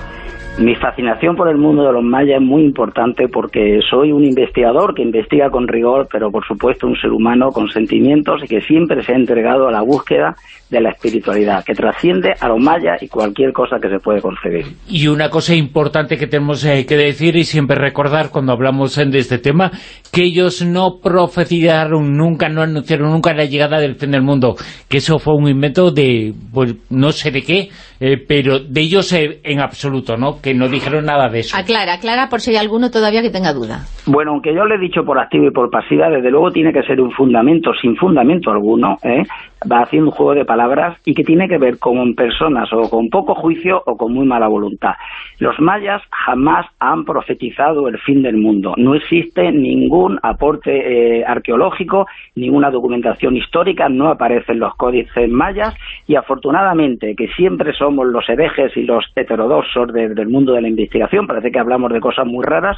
E: Mi fascinación por el mundo de los mayas es muy importante porque soy un investigador que investiga con rigor, pero por supuesto un ser humano con sentimientos y que siempre se ha entregado a la búsqueda de la espiritualidad, que trasciende a los mayas y cualquier cosa que se puede concebir.
B: Y una cosa importante que tenemos eh, que decir y siempre recordar cuando hablamos de este tema, que ellos no profetizaron nunca, no anunciaron nunca la llegada del fin del mundo, que eso fue un invento de, pues no sé de qué, eh, pero de ellos eh, en absoluto, ¿no? Que no dijeron nada de eso.
C: Aclara, aclara por si hay alguno todavía que tenga duda.
E: Bueno, aunque yo le he dicho por activo y por pasiva, desde luego tiene que ser un fundamento, sin fundamento alguno, ¿eh? Va haciendo un juego de palabras y que tiene que ver con personas o con poco juicio o con muy mala voluntad. Los mayas jamás han profetizado el fin del mundo. No existe ningún aporte eh, arqueológico, ninguna documentación histórica, no aparecen los códices mayas y afortunadamente que siempre somos los herejes y los heterodoxos del mundo de la investigación, parece que hablamos de cosas muy raras,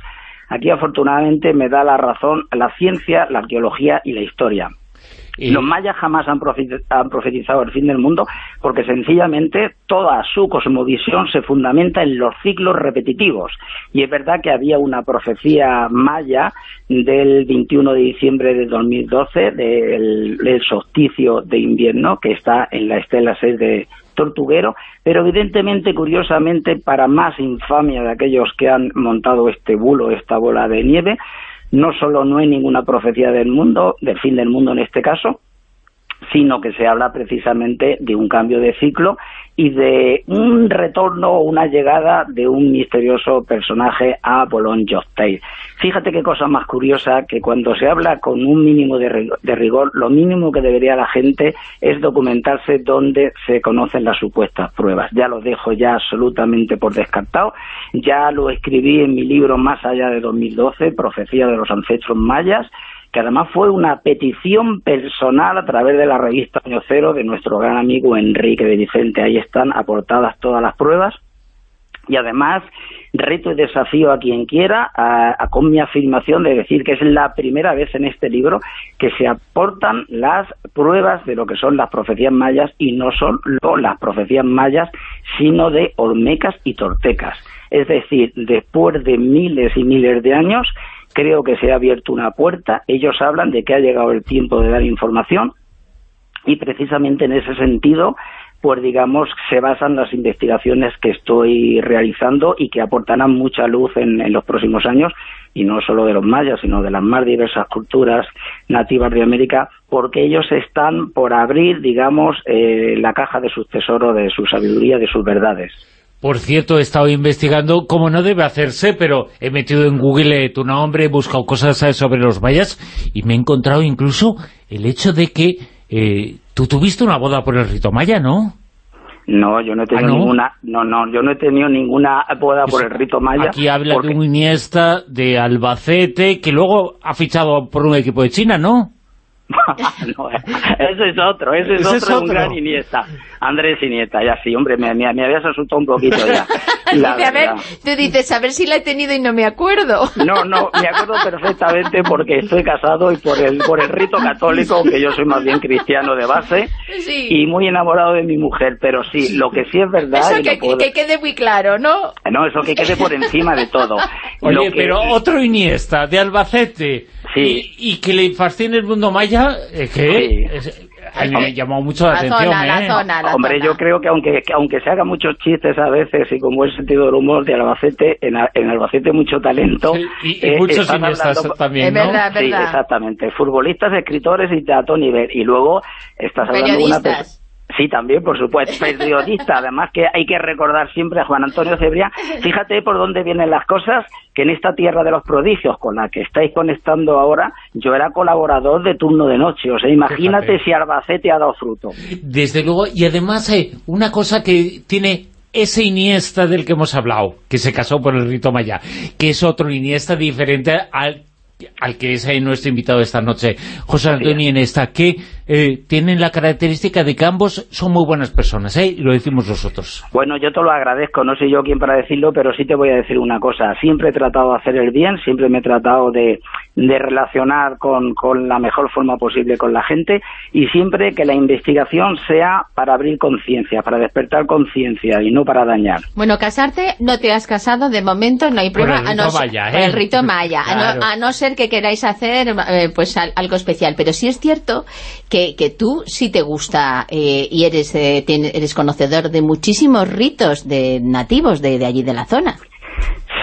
E: aquí afortunadamente me da la razón la ciencia, la arqueología y la historia. Los mayas jamás han, profetizado el fin del mundo porque sencillamente toda su cosmovisión se fundamenta en los ciclos repetitivos. Y es verdad que había una profecía maya del 21 de diciembre de 2012 del, del solsticio de invierno que está en la estela 6 de Tortuguero, pero evidentemente, curiosamente, para más infamia de aquellos que han montado este bulo, esta bola de nieve, no solo no hay ninguna profecía del mundo, del fin del mundo en este caso, sino que se habla precisamente de un cambio de ciclo y de un retorno o una llegada de un misterioso personaje a Bolón Jostay. Fíjate qué cosa más curiosa, que cuando se habla con un mínimo de rigor, lo mínimo que debería la gente es documentarse dónde se conocen las supuestas pruebas. Ya lo dejo ya absolutamente por descartado. Ya lo escribí en mi libro Más allá de 2012, Profecía de los ancestros mayas, que además fue una petición personal a través de la revista Año Cero de nuestro gran amigo Enrique de Vicente. Ahí están aportadas todas las pruebas y además reto y desafío a quien quiera con mi afirmación de decir que es la primera vez en este libro que se aportan las pruebas de lo que son las profecías mayas y no solo las profecías mayas sino de olmecas y tortecas es decir, después de miles y miles de años creo que se ha abierto una puerta. Ellos hablan de que ha llegado el tiempo de dar información y precisamente en ese sentido pues digamos, se basan las investigaciones que estoy realizando y que aportarán mucha luz en, los próximos años, y no solo de los mayas, sino de las más diversas culturas nativas de América, porque ellos están por abrir, digamos, eh, la caja de sus tesoros, de su sabiduría, de sus verdades.
B: Por cierto, he estado investigando cómo no debe hacerse, pero he metido en Google tu nombre, he buscado cosas sobre los mayas y me he encontrado incluso el hecho de que eh, tú tuviste una boda por el rito maya, ¿no?
E: No, yo no he tenido ¿Ah, ninguna, no, no, yo no he tenido ninguna boda por el rito maya.
B: Aquí habla de un Iniesta de Albacete que luego ha fichado por un equipo de China, ¿no? (laughs)
E: no, ese es otro, ese es, otro, un gran Iniesta. Andrés Iniesta, ya sí, hombre, me, me, me habías asustado un poquito ya. (laughs)
C: a ver, tú dices, a ver si la he tenido y no me acuerdo.
E: No, no, me acuerdo perfectamente porque estoy casado y por el, por el rito católico, aunque yo soy más bien cristiano de base, y muy enamorado de mi mujer, pero sí, lo que sí es verdad...
C: Eso que, quede muy claro, ¿no?
E: No, eso que quede por encima de todo. (laughs)
B: Oye, pero otro Iniesta, de Albacete, sí. y, que le fascine el mundo maya, ¿qué? A mí me llamó mucho la, atención, ¿eh?
E: Hombre, yo creo que aunque aunque se hagan muchos chistes a veces y con buen sentido del humor de Albacete, en, en Albacete mucho talento.
B: y, eh, muchos cineastas también, ¿no?
E: Sí, exactamente. Futbolistas, escritores y de alto nivel. Y luego estás hablando de una Sí, también, por supuesto, periodista. Además que hay que recordar siempre a Juan Antonio Cebrián. Fíjate por dónde vienen las cosas, que en esta tierra de los prodigios con la que estáis conectando ahora, yo era colaborador de turno de noche. O sea, imagínate si Albacete ha dado fruto.
B: Desde luego, y además hay una cosa que tiene ese Iniesta del que hemos hablado, que se casó por el rito maya, que es otro Iniesta diferente al al que es nuestro invitado esta noche, José Antonio Iniesta, que eh, tienen la característica de que ambos son muy buenas personas, ¿eh? y lo decimos nosotros.
E: Bueno, yo te lo agradezco, no soy yo quien para decirlo, pero sí te voy a decir una cosa, siempre he tratado de hacer el bien, siempre me he tratado de, de relacionar con, con la mejor forma posible con la gente, y siempre que la investigación sea para abrir conciencia, para despertar conciencia, y no para dañar.
C: Bueno, casarte, no te has casado, de momento no hay prueba,
B: el rito maya, ¿eh?
C: el rito maya, a, no, ser que queráis hacer eh, pues algo especial, pero sí es cierto que, que tú sí te gusta eh, y eres, eh, eres conocedor de muchísimos ritos de nativos de allí de la zona.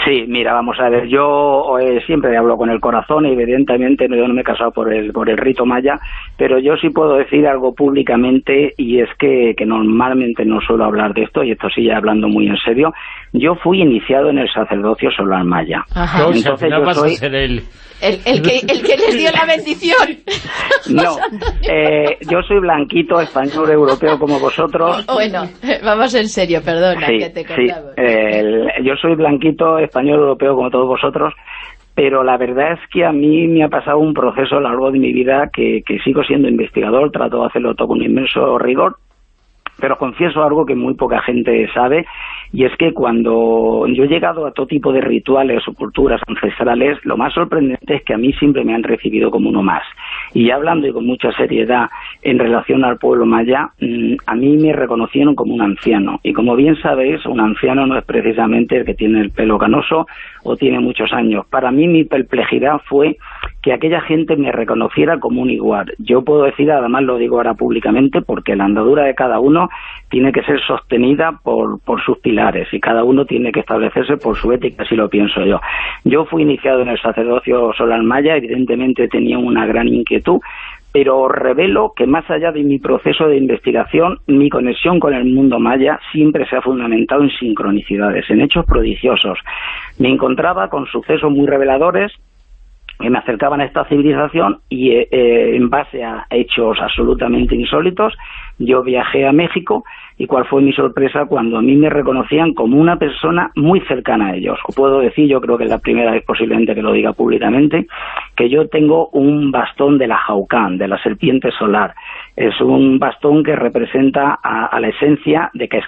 E: Sí, mira, vamos a ver, yo siempre hablo con el corazón y evidentemente yo no me he casado por el, por el rito maya, pero yo sí puedo decir algo públicamente y es que, que normalmente no suelo hablar de esto y esto sí ya hablando muy en serio, yo fui iniciado en el sacerdocio solar maya.
B: Entonces yo soy... el
C: el, el, que, el que les dio la bendición. (laughs)
E: No, eh, yo soy blanquito, español, europeo como vosotros.
C: Bueno, vamos en serio, perdona que te
E: sí. yo soy blanquito, español, europeo como todos vosotros, pero la verdad es que a mí me ha pasado un proceso a lo largo de mi vida que, que sigo siendo investigador, trato de hacerlo todo con inmenso rigor, pero confieso algo que muy poca gente sabe, y es que cuando yo he llegado a todo tipo de rituales o culturas ancestrales, lo más sorprendente es que a mí siempre me han recibido como uno más. Y hablando y con mucha seriedad en relación al pueblo maya, mm, a mí me reconocieron como un anciano. Y como bien sabéis, un anciano no es precisamente el que tiene el pelo canoso o tiene muchos años. Para mí mi perplejidad fue que aquella gente me reconociera como un igual. Yo puedo decir, además lo digo ahora públicamente, porque la andadura de cada uno tiene que ser sostenida por, por sus pilares y cada uno tiene que establecerse por su ética, así lo pienso yo. Yo fui iniciado en el sacerdocio solar maya, evidentemente tenía una gran inquietud, pero revelo que más allá de mi proceso de investigación, mi conexión con el mundo maya siempre se ha fundamentado en sincronicidades, en hechos prodigiosos. Me encontraba con sucesos muy reveladores que me acercaban a esta civilización y eh, eh, en base a hechos absolutamente insólitos, yo viajé a México y cuál fue mi sorpresa cuando a mí me reconocían como una persona muy cercana a ellos. O puedo decir, yo creo que es la primera vez posiblemente que lo diga públicamente, que yo tengo un bastón de la Jaucán, de la serpiente solar. Es un bastón que representa a, la esencia de que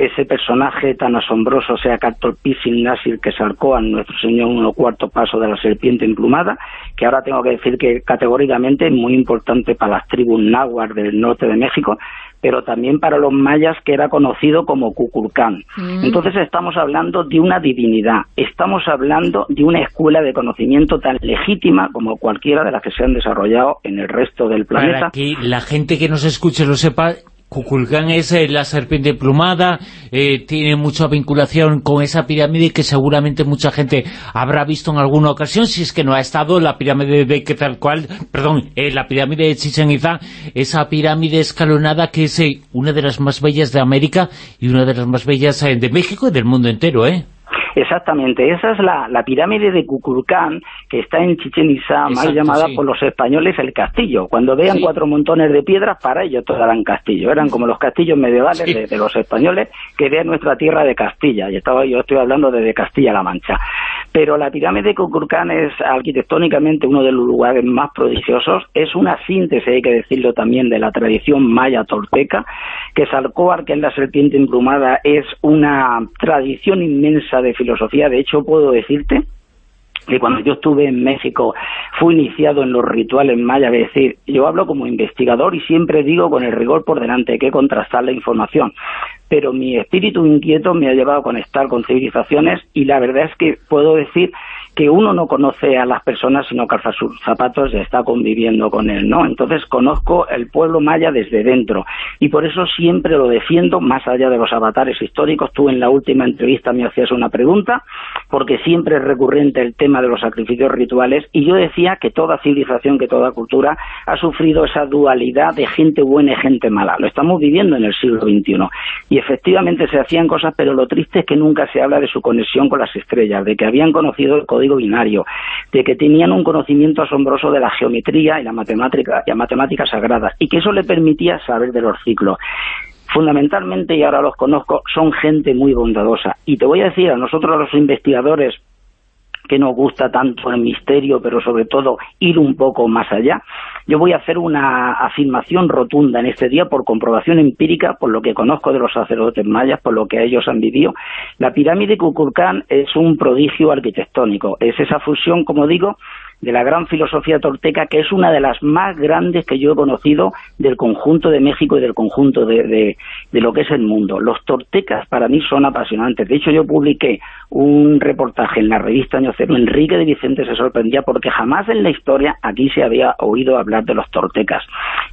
E: ese personaje tan asombroso sea Pisin Nasir que en nuestro señor uno cuarto paso de la serpiente emplumada, que ahora tengo que decir que categóricamente es muy importante para las tribus náhuatl del norte de México, pero también para los mayas que era conocido como Cuculcán. Mm. Entonces estamos hablando de una divinidad, estamos hablando de una escuela de conocimiento tan legítima como cualquiera de las que se han desarrollado en el resto del planeta.
B: Para que la gente que nos escuche lo sepa, Kukulcán es eh, la serpiente plumada, eh, tiene mucha vinculación con esa pirámide que seguramente mucha gente habrá visto en alguna ocasión, si es que no ha estado la pirámide de Quetzalcoatl, perdón, eh, la pirámide de Chichen Itza, esa pirámide escalonada que es una de las más bellas de América y una de las más bellas de México y del mundo entero, ¿eh?
E: Exactamente, esa es la, pirámide de Cuculcán, que está en Chichen Itza, mal llamada por los españoles el castillo. Cuando vean cuatro montones de piedras, para ellos todo eran castillo. Eran como los castillos medievales de, los españoles que vean nuestra tierra de Castilla. Y estaba yo estoy hablando de, Castilla-La Mancha. Pero la pirámide de Cuculcán es arquitectónicamente uno de los lugares más prodigiosos. Es una síntesis, hay que decirlo también, de la tradición maya tolteca, que Salcóar, que es la serpiente emplumada, es una tradición inmensa de filosofía. De hecho, puedo decirte que cuando yo estuve en México fui iniciado en los rituales mayas, es decir, yo hablo como investigador y siempre digo con el rigor por delante que contrastar la información, pero mi espíritu inquieto me ha llevado a conectar con civilizaciones y la verdad es que puedo decir que uno no conoce a las personas sino calza sus zapatos y está conviviendo con él, ¿no? Entonces conozco el pueblo maya desde dentro y por eso siempre lo defiendo más allá de los avatares históricos. Tú en la última entrevista me hacías una pregunta porque siempre es recurrente el tema de los sacrificios rituales y yo decía que toda civilización, que toda cultura ha sufrido esa dualidad de gente buena y gente mala. Lo estamos viviendo en el siglo XXI y efectivamente se hacían cosas, pero lo triste es que nunca se habla de su conexión con las estrellas, de que habían conocido el código binario, de que tenían un conocimiento asombroso de la geometría y la matemática, y la matemática sagradas, y que eso le permitía saber de los ciclos fundamentalmente, y ahora los conozco, son gente muy bondadosa. Y te voy a decir, a nosotros los investigadores que nos gusta tanto el misterio, pero sobre todo ir un poco más allá. Yo voy a hacer una afirmación rotunda en este día por comprobación empírica, por lo que conozco de los sacerdotes mayas, por lo que ellos han vivido. La pirámide Kukulcán es un prodigio arquitectónico, es esa fusión, como digo, de la gran filosofía tolteca, que es una de las más grandes que yo he conocido del conjunto de México y del conjunto de, de, lo que es el mundo. Los toltecas para mí son apasionantes. De hecho, yo publiqué un reportaje en la revista Año Cero. Enrique de Vicente se sorprendía porque jamás en la historia aquí se había oído hablar de los toltecas.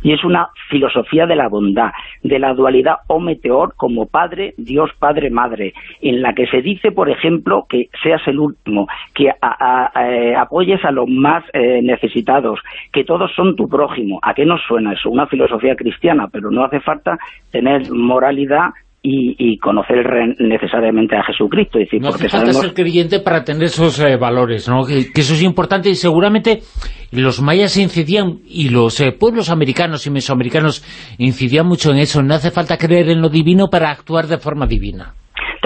E: Y es una filosofía de la bondad, de la dualidad o meteor como padre, Dios, padre, madre, en la que se dice, por ejemplo, que seas el último, que eh, apoyes a los más eh, necesitados, que todos son tu prójimo. ¿A qué nos suena eso? Una filosofía cristiana, pero no hace falta tener moralidad y, conocer necesariamente a Jesucristo.
B: Decir, no hace falta ser creyente para tener esos eh, valores, ¿no? Que, eso es importante y seguramente los mayas incidían, y los eh, pueblos americanos y mesoamericanos incidían mucho en eso. No hace falta creer en lo divino para actuar de forma divina.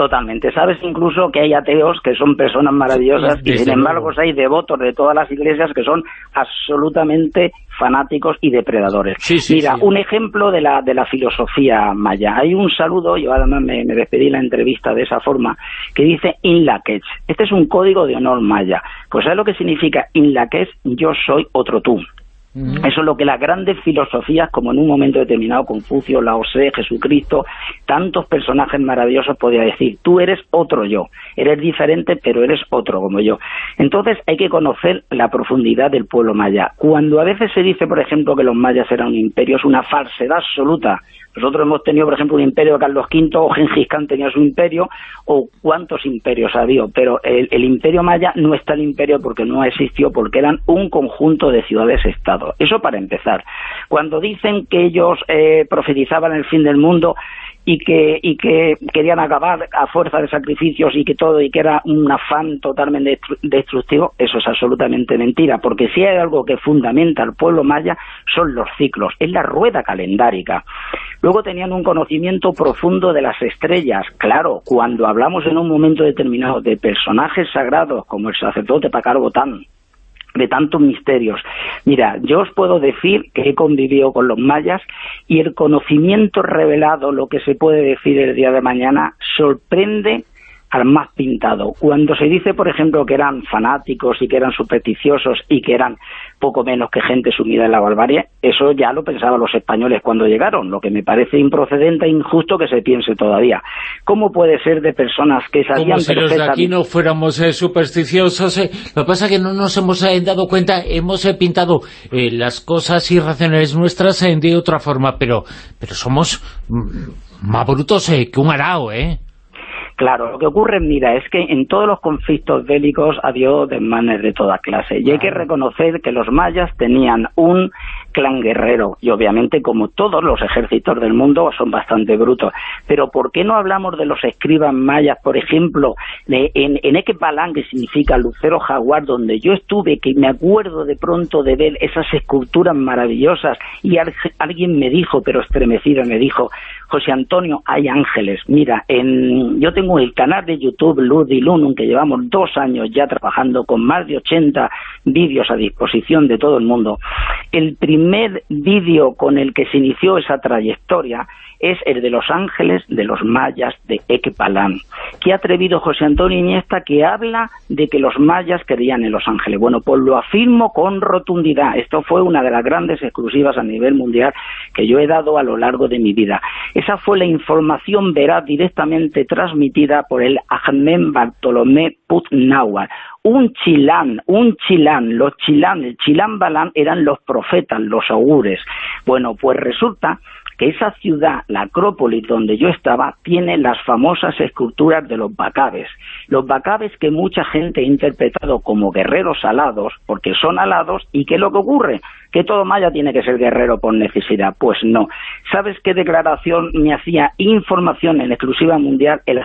E: Totalmente. Sabes incluso que hay ateos que son personas maravillosas y sin embargo hay devotos de todas las iglesias que son absolutamente fanáticos y depredadores. Mira, un ejemplo de la, de la filosofía maya. Hay un saludo, yo además me, me despedí la entrevista de esa forma, que dice Inlaquech. Este es un código de honor maya. Pues ¿sabes lo que significa Inlaquech? Yo soy otro tú. Eso es lo que las grandes filosofías, como en un momento determinado Confucio, Lao Tse, Jesucristo, tantos personajes maravillosos podía decir, tú eres otro yo, eres diferente pero eres otro como yo. Entonces hay que conocer la profundidad del pueblo maya. Cuando a veces se dice, por ejemplo, que los mayas eran un imperio, es una falsedad absoluta Nosotros hemos tenido, por ejemplo, un imperio de Carlos V, o Gengis Khan tenía su imperio, o cuántos imperios ha habido, pero el, imperio maya no está el imperio porque no existió, porque eran un conjunto de ciudades-estado. Eso para empezar. Cuando dicen que ellos eh, profetizaban el fin del mundo, y que, y que querían acabar a fuerza de sacrificios y que todo, y que era un afán totalmente destructivo, eso es absolutamente mentira, porque si hay algo que fundamenta al pueblo maya son los ciclos, es la rueda calendárica. Luego tenían un conocimiento profundo de las estrellas. Claro, cuando hablamos en un momento determinado de personajes sagrados como el sacerdote Pacar Botán, de tantos misterios. Mira, yo os puedo decir que he convivido con los mayas y el conocimiento revelado, lo que se puede decir el día de mañana, sorprende al más pintado. Cuando se dice, por ejemplo, que eran fanáticos y que eran supersticiosos y que eran poco menos que gente sumida en la barbarie, eso ya lo pensaban los españoles cuando llegaron, lo que me parece improcedente e injusto que se piense todavía. ¿Cómo puede ser de personas que sabían
B: Como si los de aquí no fuéramos eh, supersticiosos, eh. lo que pasa es que no nos hemos eh, dado cuenta, hemos pintado las cosas irracionales nuestras de otra forma, pero, pero somos mm, más brutos que un arao, ¿eh?
E: Claro, lo que ocurre, mira, es que en todos los conflictos bélicos habido desmanes de toda clase. Y hay que reconocer que los mayas tenían un clan guerrero. Y obviamente, como todos los ejércitos del mundo, son bastante brutos. Pero ¿por qué no hablamos de los escribas mayas, por ejemplo, en, en Equepalán, que significa lucero jaguar, donde yo estuve, que me acuerdo de pronto de ver esas esculturas maravillosas, y alguien me dijo, pero estremecido, me dijo, José Antonio, hay ángeles. Mira, en, yo tengo el canal de YouTube Luz y Lunum, que llevamos dos años ya trabajando con más de 80 vídeos a disposición de todo el mundo. El primer vídeo con el que se inició esa trayectoria es el de los ángeles de los mayas de Ekpalán. ¿Qué atrevido José Antonio Iniesta que habla de que los mayas creían en los ángeles? Bueno, pues lo afirmo con rotundidad. Esto fue una de las grandes exclusivas a nivel mundial que yo he dado a lo largo de mi vida. Esa fue la información veraz directamente transmitida por el Ahmed Bartolomé Putnáhuac, un chilán, un chilán, los chilán, el chilán balán eran los profetas, los augures. Bueno, pues resulta que esa ciudad, la Acrópolis donde yo estaba, tiene las famosas esculturas de los bacabes. Los bacabes que mucha gente ha interpretado como guerreros alados, porque son alados, ¿y qué es lo que ocurre? que todo maya tiene que ser guerrero por necesidad. Pues no. ¿Sabes qué declaración me hacía información en exclusiva mundial el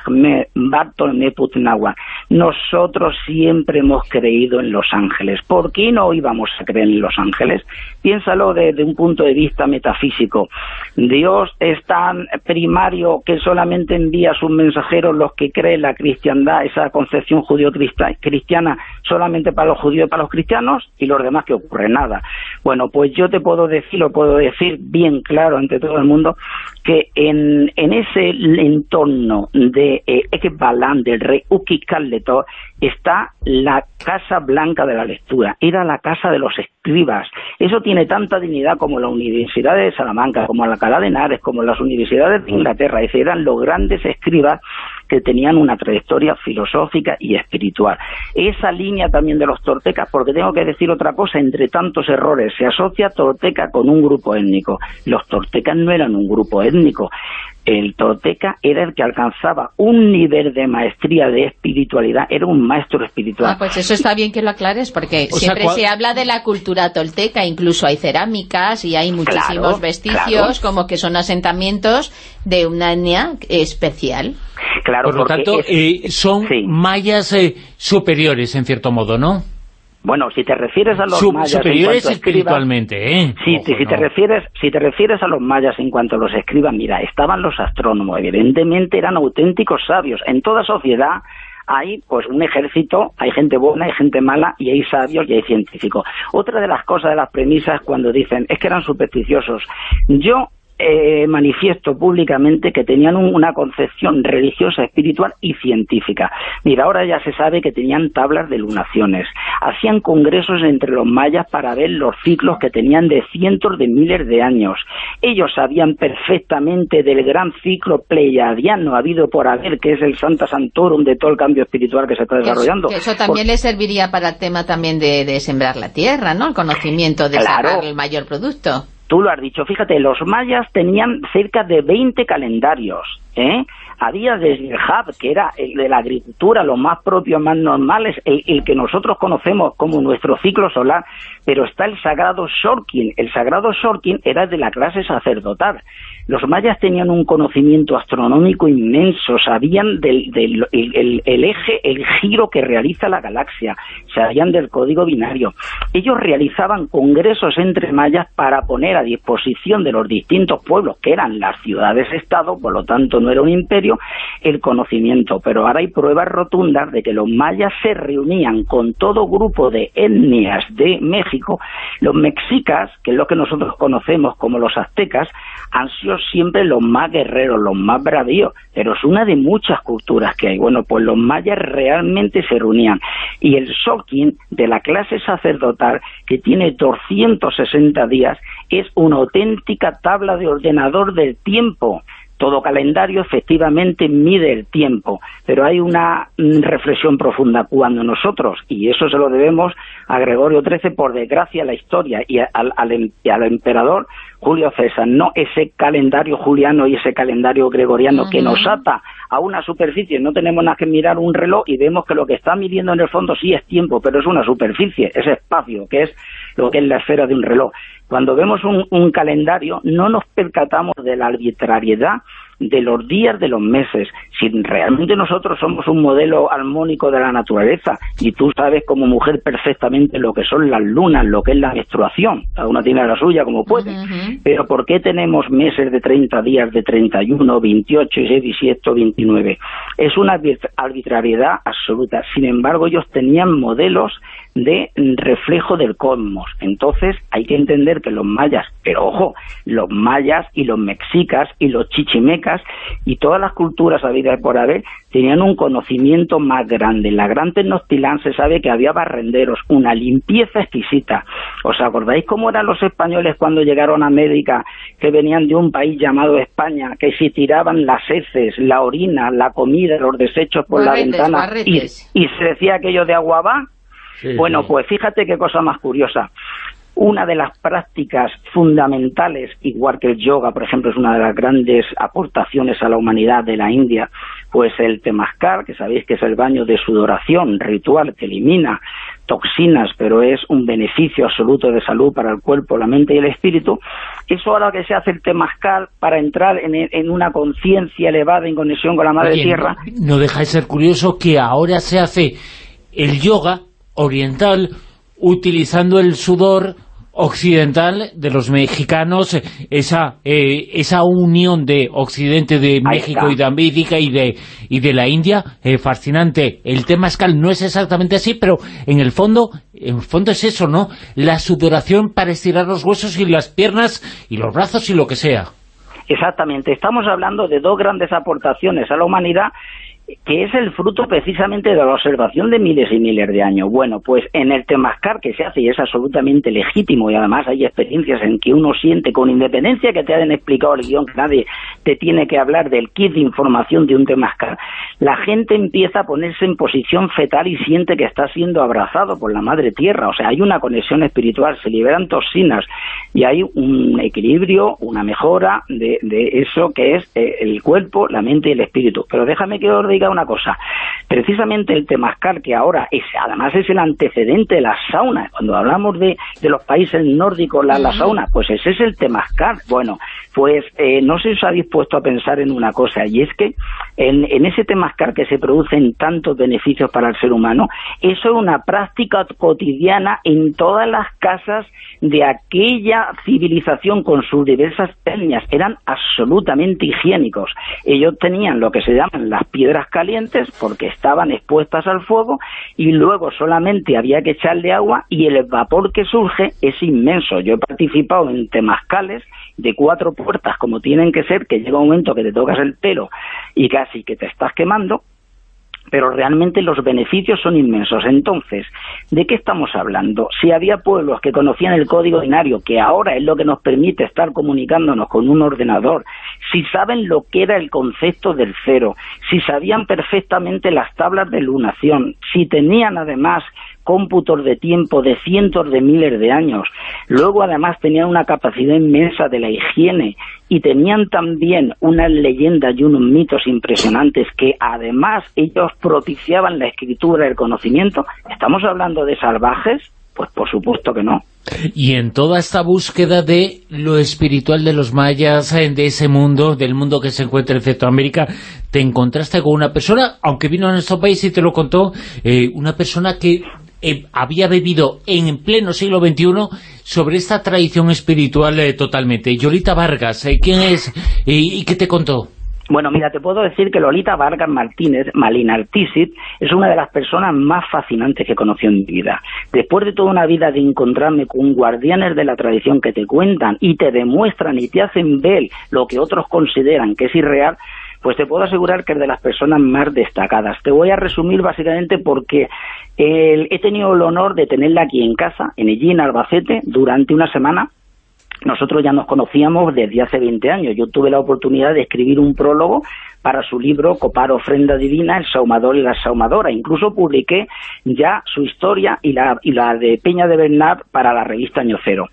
E: Bartolomé Putnagua? Nosotros siempre hemos creído en Los Ángeles. ¿Por qué no íbamos a creer en Los Ángeles? Piénsalo desde un punto de vista metafísico. Dios es tan primario que solamente envía a sus mensajeros los que creen la cristiandad, esa concepción judío-cristiana solamente para los judíos y para los cristianos y los demás que ocurre nada. Bueno, pues yo te puedo decir, lo puedo decir bien claro ante todo el mundo, que en, en ese entorno de eh, Ekbalan, del rey Ukikaletor, está la Casa Blanca de la Lectura, era la casa de los escribas. Eso tiene tanta dignidad como la Universidad de Salamanca, como la Alcalá de Henares, como las universidades de Inglaterra, es decir, eran los grandes escribas que tenían una trayectoria filosófica y espiritual. Esa línea también de los tortecas, porque tengo que decir otra cosa, entre tantos errores, se asocia torteca con un grupo étnico. Los tortecas no eran un grupo étnico, el Tolteca era el que alcanzaba un nivel de maestría de espiritualidad, era un maestro espiritual.
C: Ah, pues eso está bien que lo aclares, porque siempre se habla de la cultura tolteca, incluso hay cerámicas y hay muchísimos vestigios como que son asentamientos de una etnia especial.
B: Claro, Por lo tanto, eh, son mayas eh, superiores, en cierto modo, ¿no?
E: Bueno, si te refieres a los mayas
B: superiores espiritualmente, ¿eh?
E: Si te refieres si te refieres a los mayas en cuanto los escriban, mira, estaban los astrónomos, evidentemente eran auténticos sabios. En toda sociedad hay pues un ejército, hay gente buena, hay gente mala y hay sabios y hay científicos. Otra de las cosas de las premisas cuando dicen es que eran supersticiosos. Yo eh, manifiesto públicamente que tenían una concepción religiosa, espiritual y científica. Mira, ahora ya se sabe que tenían tablas de lunaciones. Hacían congresos entre los mayas para ver los ciclos que tenían de cientos de miles de años. Ellos sabían perfectamente del gran ciclo pleiadiano habido por haber, que es el Santa Santorum de todo el cambio espiritual que se está desarrollando.
C: Eso, también le serviría para el tema también de, sembrar la tierra, ¿no? El conocimiento de sacar el mayor producto.
E: Tú lo has dicho, fíjate, los mayas tenían cerca de 20 calendarios, ¿eh? había desde el Hab, que era el de la agricultura, lo más propio, más normales, el, que nosotros conocemos como nuestro ciclo solar, pero está el sagrado Shorkin. El sagrado Shorkin era de la clase sacerdotal. Los mayas tenían un conocimiento astronómico inmenso, sabían del, del el, el, eje, el giro que realiza la galaxia, sabían del código binario. Ellos realizaban congresos entre mayas para poner a disposición de los distintos pueblos, que eran las ciudades-estado, por lo tanto no era un imperio, el conocimiento. Pero ahora hay pruebas rotundas de que los mayas se reunían con todo grupo de etnias de México. Los mexicas, que es lo que nosotros conocemos como los aztecas, han sido siempre los más guerreros, los más bravíos, pero es una de muchas culturas que hay. Bueno, pues los mayas realmente se reunían. Y el Shokin de la clase sacerdotal, que tiene 260 días, es una auténtica tabla de ordenador del tiempo. Todo calendario efectivamente mide el tiempo, pero hay una reflexión profunda cuando nosotros, y eso se lo debemos a Gregorio XIII, por desgracia, la historia y al, al, al emperador Julio César, no ese calendario juliano y ese calendario gregoriano uh -huh. que nos ata a una superficie, no tenemos nada que mirar un reloj y vemos que lo que está midiendo en el fondo sí es tiempo, pero es una superficie, es espacio, que es lo que es la esfera de un reloj. Cuando vemos un, un calendario no nos percatamos de la arbitrariedad de los días de los meses. Si realmente nosotros somos un modelo armónico de la naturaleza y tú sabes como mujer perfectamente lo que son las lunas, lo que es la menstruación, cada una tiene la suya como puede, uh -huh. pero ¿por qué tenemos meses de 30 días, de 31, 28, 17, 29? Es una arbitrariedad absoluta. Sin embargo, ellos tenían modelos de reflejo del cosmos. Entonces hay que entender que los mayas, pero ojo, los mayas y los mexicas y los chichimecas y todas las culturas habidas por haber tenían un conocimiento más grande. En la Gran Tenochtitlán se sabe que había barrenderos, una limpieza exquisita. ¿Os acordáis cómo eran los españoles cuando llegaron a América, que venían de un país llamado España, que si tiraban las heces, la orina, la comida, los desechos por barretes, la ventana y, y, se decía aquello de agua va? Sí, bueno, sí. pues fíjate qué cosa más curiosa. Una de las prácticas fundamentales, igual que el yoga, por ejemplo, es una de las grandes aportaciones a la humanidad de la India, pues el temazcal, que sabéis que es el baño de sudoración ritual que elimina toxinas, pero es un beneficio absoluto de salud para el cuerpo, la mente y el espíritu. Eso ahora que se hace el temazcal para entrar en, en una conciencia elevada en conexión con la Madre
B: Oye,
E: Tierra.
B: No, no deja de ser curioso que ahora se hace el yoga oriental utilizando el sudor occidental de los mexicanos, esa eh, esa unión de Occidente, de México y de América y de, y de la India, eh, fascinante. El tema escal no es exactamente así, pero en el fondo en el fondo es eso, ¿no? La sudoración para estirar los huesos y las piernas y los brazos y lo que sea.
E: Exactamente, estamos hablando de dos grandes aportaciones a la humanidad que es el fruto precisamente de la observación de miles y miles de años. Bueno, pues en el temazcar que se hace y es absolutamente legítimo y además hay experiencias en que uno siente con independencia que te hayan explicado el guion que nadie te tiene que hablar del kit de información de un temazcar, la gente empieza a ponerse en posición fetal y siente que está siendo abrazado por la madre tierra, o sea, hay una conexión espiritual, se liberan toxinas y hay un equilibrio, una mejora de, de eso que es eh, el cuerpo, la mente y el espíritu. Pero déjame que os una cosa, precisamente el temazcal, que ahora es, además es el antecedente de la sauna, cuando hablamos de, de los países nórdicos, la, la, sauna, pues ese es el temazcal. Bueno, pues eh, no se os ha dispuesto a pensar en una cosa, y es que en, en ese temazcal que se producen tantos beneficios para el ser humano, eso es una práctica cotidiana en todas las casas de aquella civilización con sus diversas etnias, eran absolutamente higiénicos. Ellos tenían lo que se llaman las piedras calientes porque estaban expuestas al fuego y luego solamente había que echarle agua y el vapor que surge es inmenso. Yo he participado en temazcales de cuatro puertas como tienen que ser, que llega un momento que te tocas el pelo y casi que te estás quemando, pero realmente los beneficios son inmensos. Entonces, ¿de qué estamos hablando? Si había pueblos que conocían el código binario, que ahora es lo que nos permite estar comunicándonos con un ordenador, si saben lo que era el concepto del cero, si sabían perfectamente las tablas de lunación, si tenían además cómputos de tiempo de cientos de miles de años. Luego, además, tenían una capacidad inmensa de la higiene y tenían también unas leyendas y unos mitos impresionantes que, además, ellos propiciaban la escritura, el conocimiento. ¿Estamos hablando de salvajes? Pues por supuesto que no.
B: Y en toda esta búsqueda de lo espiritual de los mayas, de ese mundo, del mundo que se encuentra en Centroamérica, te encontraste con una persona, aunque vino a nuestro país y te lo contó, eh, una persona que eh, había bebido en pleno siglo XXI sobre esta tradición espiritual totalmente. Yolita Vargas, ¿quién es y qué te contó?
E: Bueno, mira, te puedo decir que Lolita Vargas Martínez, Malina Artisit, es una de las personas más fascinantes que he conocido en mi vida. Después de toda una vida de encontrarme con guardianes de la tradición que te cuentan y te demuestran y te hacen ver lo que otros consideran que es irreal, pues te puedo asegurar que es de las personas más destacadas. Te voy a resumir básicamente porque he tenido el honor de tenerla aquí en casa, en Ellín, Albacete, durante una semana, nosotros ya nos conocíamos desde hace 20 años. Yo tuve la oportunidad de escribir un prólogo para su libro Copar Ofrenda Divina, El Saumador y la Saumadora. Incluso publiqué ya su historia y la, y la de Peña de Bernard para la revista Año Cero.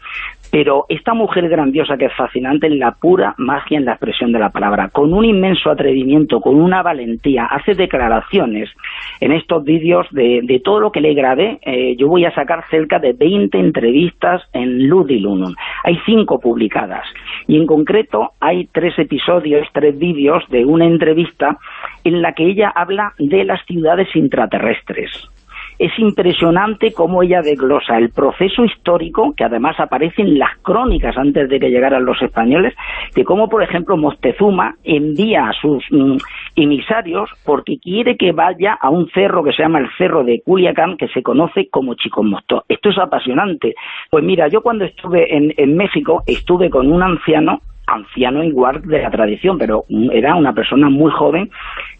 E: Pero esta mujer grandiosa que es fascinante en la pura magia en la expresión de la palabra, con un inmenso atrevimiento, con una valentía, hace declaraciones en estos vídeos de, todo lo que le grabé. Eh, yo voy a sacar cerca de 20 entrevistas en Ludilunum. Hay cinco publicadas y en concreto hay tres episodios, tres vídeos de una entrevista en la que ella habla de las ciudades intraterrestres es impresionante cómo ella desglosa el proceso histórico, que además aparece en las crónicas antes de que llegaran los españoles, de cómo, por ejemplo, Moctezuma envía a sus mm, emisarios porque quiere que vaya a un cerro que se llama el Cerro de Culiacán, que se conoce como Chicomosto. Esto es apasionante. Pues mira, yo cuando estuve en México, estuve con un anciano anciano igual de la tradición, pero era una persona muy joven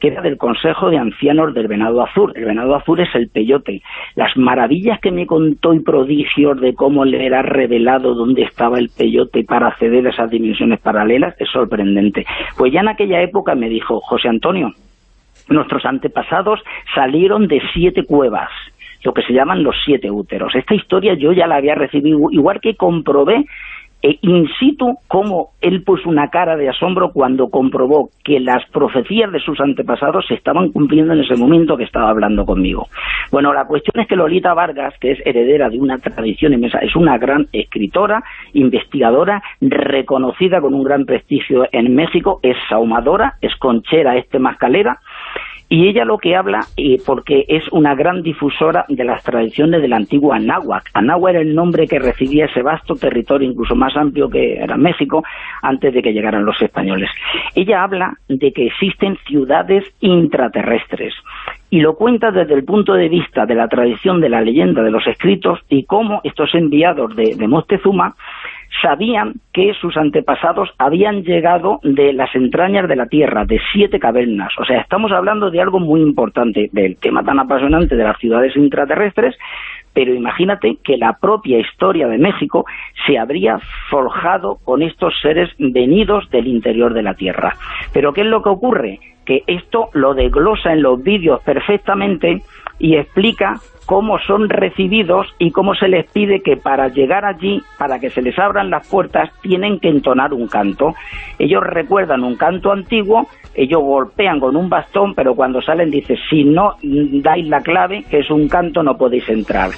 E: que era del Consejo de Ancianos del Venado Azul. El Venado Azul es el peyote. Las maravillas que me contó y prodigios de cómo le era revelado dónde estaba el peyote para acceder a esas dimensiones paralelas es sorprendente. Pues ya en aquella época me dijo, José Antonio, nuestros antepasados salieron de siete cuevas lo que se llaman los siete úteros. Esta historia yo ya la había recibido, igual que comprobé e in situ cómo él puso una cara de asombro cuando comprobó que las profecías de sus antepasados se estaban cumpliendo en ese momento que estaba hablando conmigo. Bueno, la cuestión es que Lolita Vargas, que es heredera de una tradición inmensa, es una gran escritora, investigadora, reconocida con un gran prestigio en México, es saumadora, es conchera, este mascalera, y ella lo que habla, eh, porque es una gran difusora de las tradiciones de la antigua Anáhuac. Anáhuac era el nombre que recibía ese vasto territorio, incluso más amplio que era México, antes de que llegaran los españoles. Ella habla de que existen ciudades intraterrestres y lo cuenta desde el punto de vista de la tradición de la leyenda de los escritos y cómo estos enviados de, de Moctezuma sabían que sus antepasados habían llegado de las entrañas de la Tierra, de siete cavernas. O sea, estamos hablando de algo muy importante, del tema tan apasionante de las ciudades intraterrestres, pero imagínate que la propia historia de México se habría forjado con estos seres venidos del interior de la Tierra. Pero ¿qué es lo que ocurre? Que esto lo desglosa en los vídeos perfectamente y explica cómo son recibidos y cómo se les pide que para llegar allí, para que se les abran las puertas, tienen que entonar un canto. Ellos recuerdan un canto antiguo, ellos golpean con un bastón, pero cuando salen dice, si no dais la clave, que es un canto, no podéis entrar.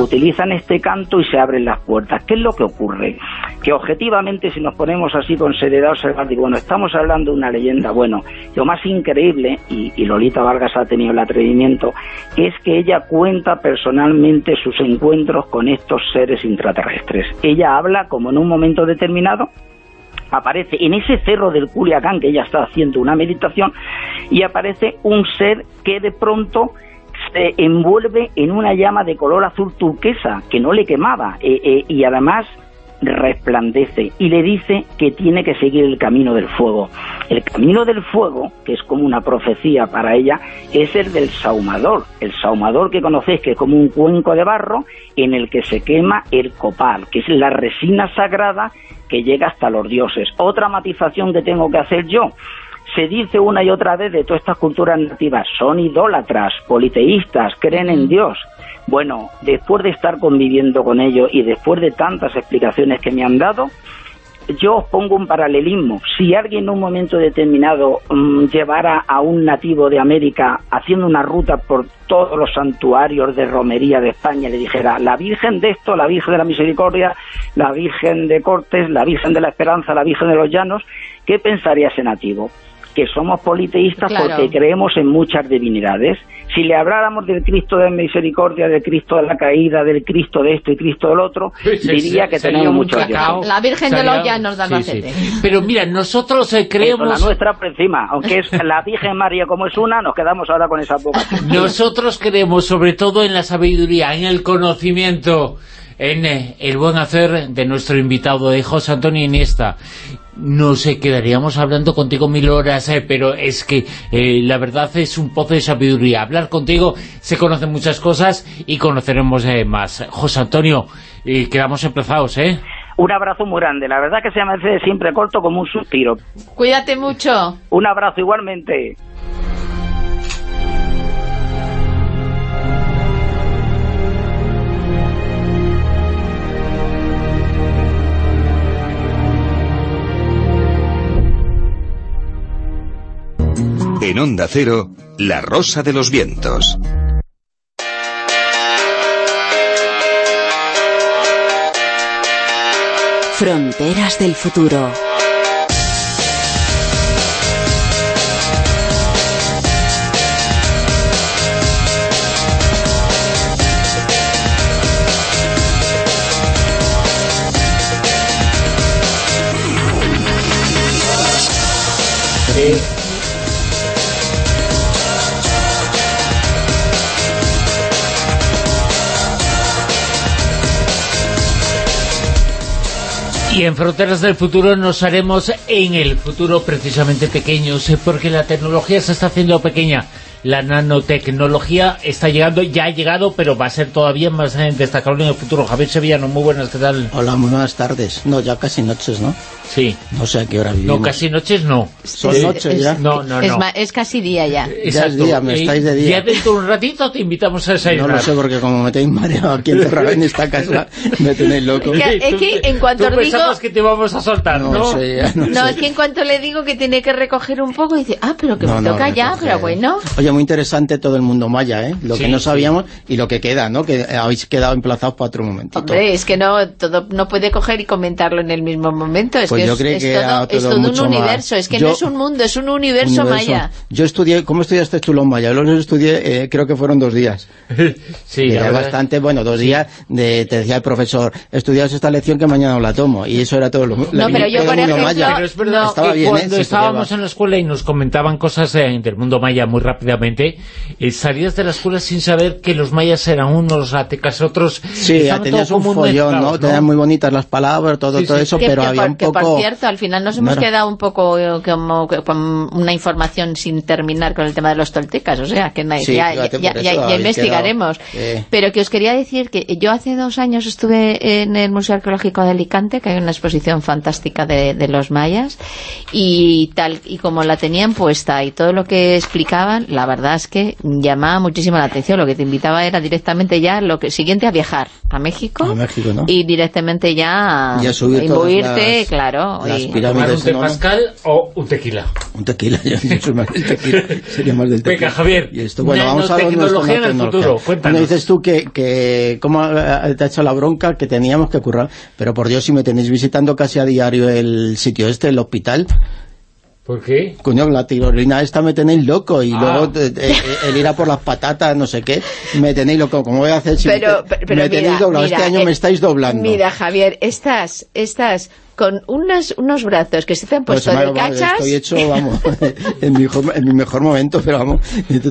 E: Utilizan este canto y se abren las puertas. ¿Qué es lo que ocurre? Que objetivamente, si nos ponemos así con seriedad, observar, digo, bueno, estamos hablando de una leyenda, bueno, lo más increíble, y, y Lolita Vargas ha tenido el atrevimiento, es que ella cuenta personalmente sus encuentros con estos seres intraterrestres. Ella habla como en un momento determinado aparece en ese cerro del Culiacán que ella está haciendo una meditación y aparece un ser que de pronto se envuelve en una llama de color azul turquesa que no le quemaba eh, eh, y además resplandece y le dice que tiene que seguir el camino del fuego. El camino del fuego, que es como una profecía para ella, es el del saumador. El saumador que conocéis que es como un cuenco de barro en el que se quema el copal, que es la resina sagrada que llega hasta los dioses. Otra matización que tengo que hacer yo, se dice una y otra vez de todas estas culturas nativas, son idólatras, politeístas, creen en Dios. Bueno, después de estar conviviendo con ellos y después de tantas explicaciones que me han dado, yo os pongo un paralelismo. Si alguien en un momento determinado mm, llevara a un nativo de América haciendo una ruta por todos los santuarios de romería de España y le dijera la Virgen de esto, la Virgen de la Misericordia, la Virgen de Cortes, la Virgen de la Esperanza, la Virgen de los Llanos, ¿qué pensaría ese nativo? Que somos politeístas porque creemos en muchas divinidades. Si le habláramos del Cristo de misericordia, del Cristo de la caída, del Cristo de esto y Cristo del otro, diría que tenemos dioses.
C: La Virgen de los Llanos de Albacete.
B: Pero mira, nosotros eh, creemos...
E: la nuestra por encima, aunque es la Virgen María como es una, nos quedamos ahora con esa boca.
B: Nosotros creemos sobre todo en la sabiduría, en el conocimiento en eh, el buen hacer de nuestro invitado de José Antonio Iniesta no sé, quedaríamos hablando contigo mil horas, eh, pero es que eh, la verdad es un pozo de sabiduría. Hablar contigo se conocen muchas cosas y conoceremos eh, más. José Antonio, quedamos empezados, ¿eh?
E: Un abrazo muy grande. La verdad que se me hace siempre corto como un suspiro.
C: Cuídate mucho.
E: Un abrazo igualmente.
F: En Onda Cero, La Rosa de los Vientos.
G: Fronteras del futuro.
B: Y en Fronteras del Futuro nos haremos en el futuro precisamente pequeños, eh, porque la tecnología se está haciendo pequeña. La nanotecnología está llegando, ya ha llegado, pero va a ser todavía más eh, destacable en el futuro. Javier Sevillano, muy buenas, ¿qué tal?
H: Hola, muy buenas tardes. No, ya casi noches, ¿no?
B: Sí.
H: No sé a qué hora vivimos.
B: No, casi noches no.
H: Son noches ya.
B: No, no, no.
C: Es, casi día ya.
H: Ya es día, me estáis de día.
B: Ya dentro de un ratito te invitamos a desayunar.
H: No lo sé, porque como me tenéis mareado aquí encerrado en esta casa, me tenéis loco.
C: Es que, en cuanto
B: ¿Tú
C: digo...
B: que te vamos a soltar, ¿no?
H: No, sé,
C: no,
H: no
C: es que en cuanto le digo que tiene que recoger un poco, dice, ah, pero que me toca ya, pero bueno.
H: Oye, muy interesante todo el mundo maya, ¿eh? Lo que no sabíamos y lo que queda, ¿no? Que habéis quedado emplazados para otro momentito.
C: Hombre, es que no todo no puede coger y comentarlo en el mismo momento. Es
H: pues
C: que
H: yo
C: es,
H: creo
C: es
H: que
C: todo, es todo un universo, es que no es un mundo, es un universo, maya.
H: Yo estudié, ¿cómo estudiaste tú los maya? Yo los estudié, eh, creo que fueron dos días. (laughs)
B: sí,
H: Era bastante, bueno, dos días, de, te decía el profesor, estudias esta lección que mañana no la tomo, y eso era todo lo
C: No, pero yo, por ejemplo,
B: maya. Pero es verdad
C: Estaba
B: bien, cuando ¿eh? estábamos en la escuela y nos comentaban cosas eh, del mundo maya muy rápidamente, eh, salías de la escuela sin saber que los mayas eran unos, los atecas otros...
H: Sí, tenías un follón, ¿no? Tenían muy bonitas las palabras, todo, todo eso, pero había un poco...
C: Que por cierto, al final nos hemos quedado un poco como, con una información sin terminar con el tema de los toltecas, o sea, que ya, ya, investigaremos. Pero que os quería decir que yo hace dos años estuve en el Museo Arqueológico de Alicante, que hay una exposición fantástica de, de los mayas, y tal y como la tenían puesta y todo lo que explicaban, la verdad es que llamaba muchísimo la atención. Lo que te invitaba era directamente ya lo que siguiente a viajar a México,
H: a México ¿no?
C: y directamente ya
H: a
C: imbuirte, claro.
H: Las pirámides,
B: un temazcal o un tequila.
H: Un tequila, yo soy más del tequila, (laughs) (laughs) sería más del tequila.
B: Venga, Javier,
H: y esto, bueno, vamos a tecnología
B: en el futuro, cuéntanos.
H: Me dices tú que, que cómo te ha hecho la bronca que teníamos que currar, pero por Dios, si me tenéis visitando casi a diario el sitio este, el hospital,
B: ¿Por qué?
H: Coño, la tirolina esta me tenéis loco y luego el ir a por las patatas, no sé qué, me tenéis loco. ¿Cómo voy a hacer si
C: pero,
H: me,
C: pero,
H: me tenéis doblado? este año me estáis doblando.
C: Mira, Javier, estás, estás con unas, unos brazos que se te han puesto
H: pues,
C: de cachas.
H: Estoy hecho, vamos, (laughs) en, mi, en mi mejor momento, pero vamos,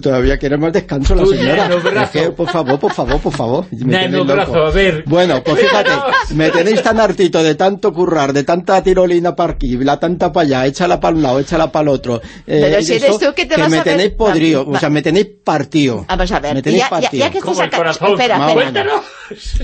H: todavía quieres más descanso la señora. Es que, por favor, por favor, por favor.
B: Brazo, a ver.
H: Bueno, pues fíjate, me tenéis tan hartito de tanto currar, de tanta tirolina para aquí, la tanta para allá, échala para un lado, écala para el otro.
C: Eh, pero si eres tú que te
H: que
C: vas
H: me
C: a
H: tenéis podrido, o sea, me tenéis partido.
C: Vamos a ver,
H: me tenéis
C: ya,
H: partido.
C: ya, que
B: Como el
C: saca...
B: corazón.
C: Espera, espera.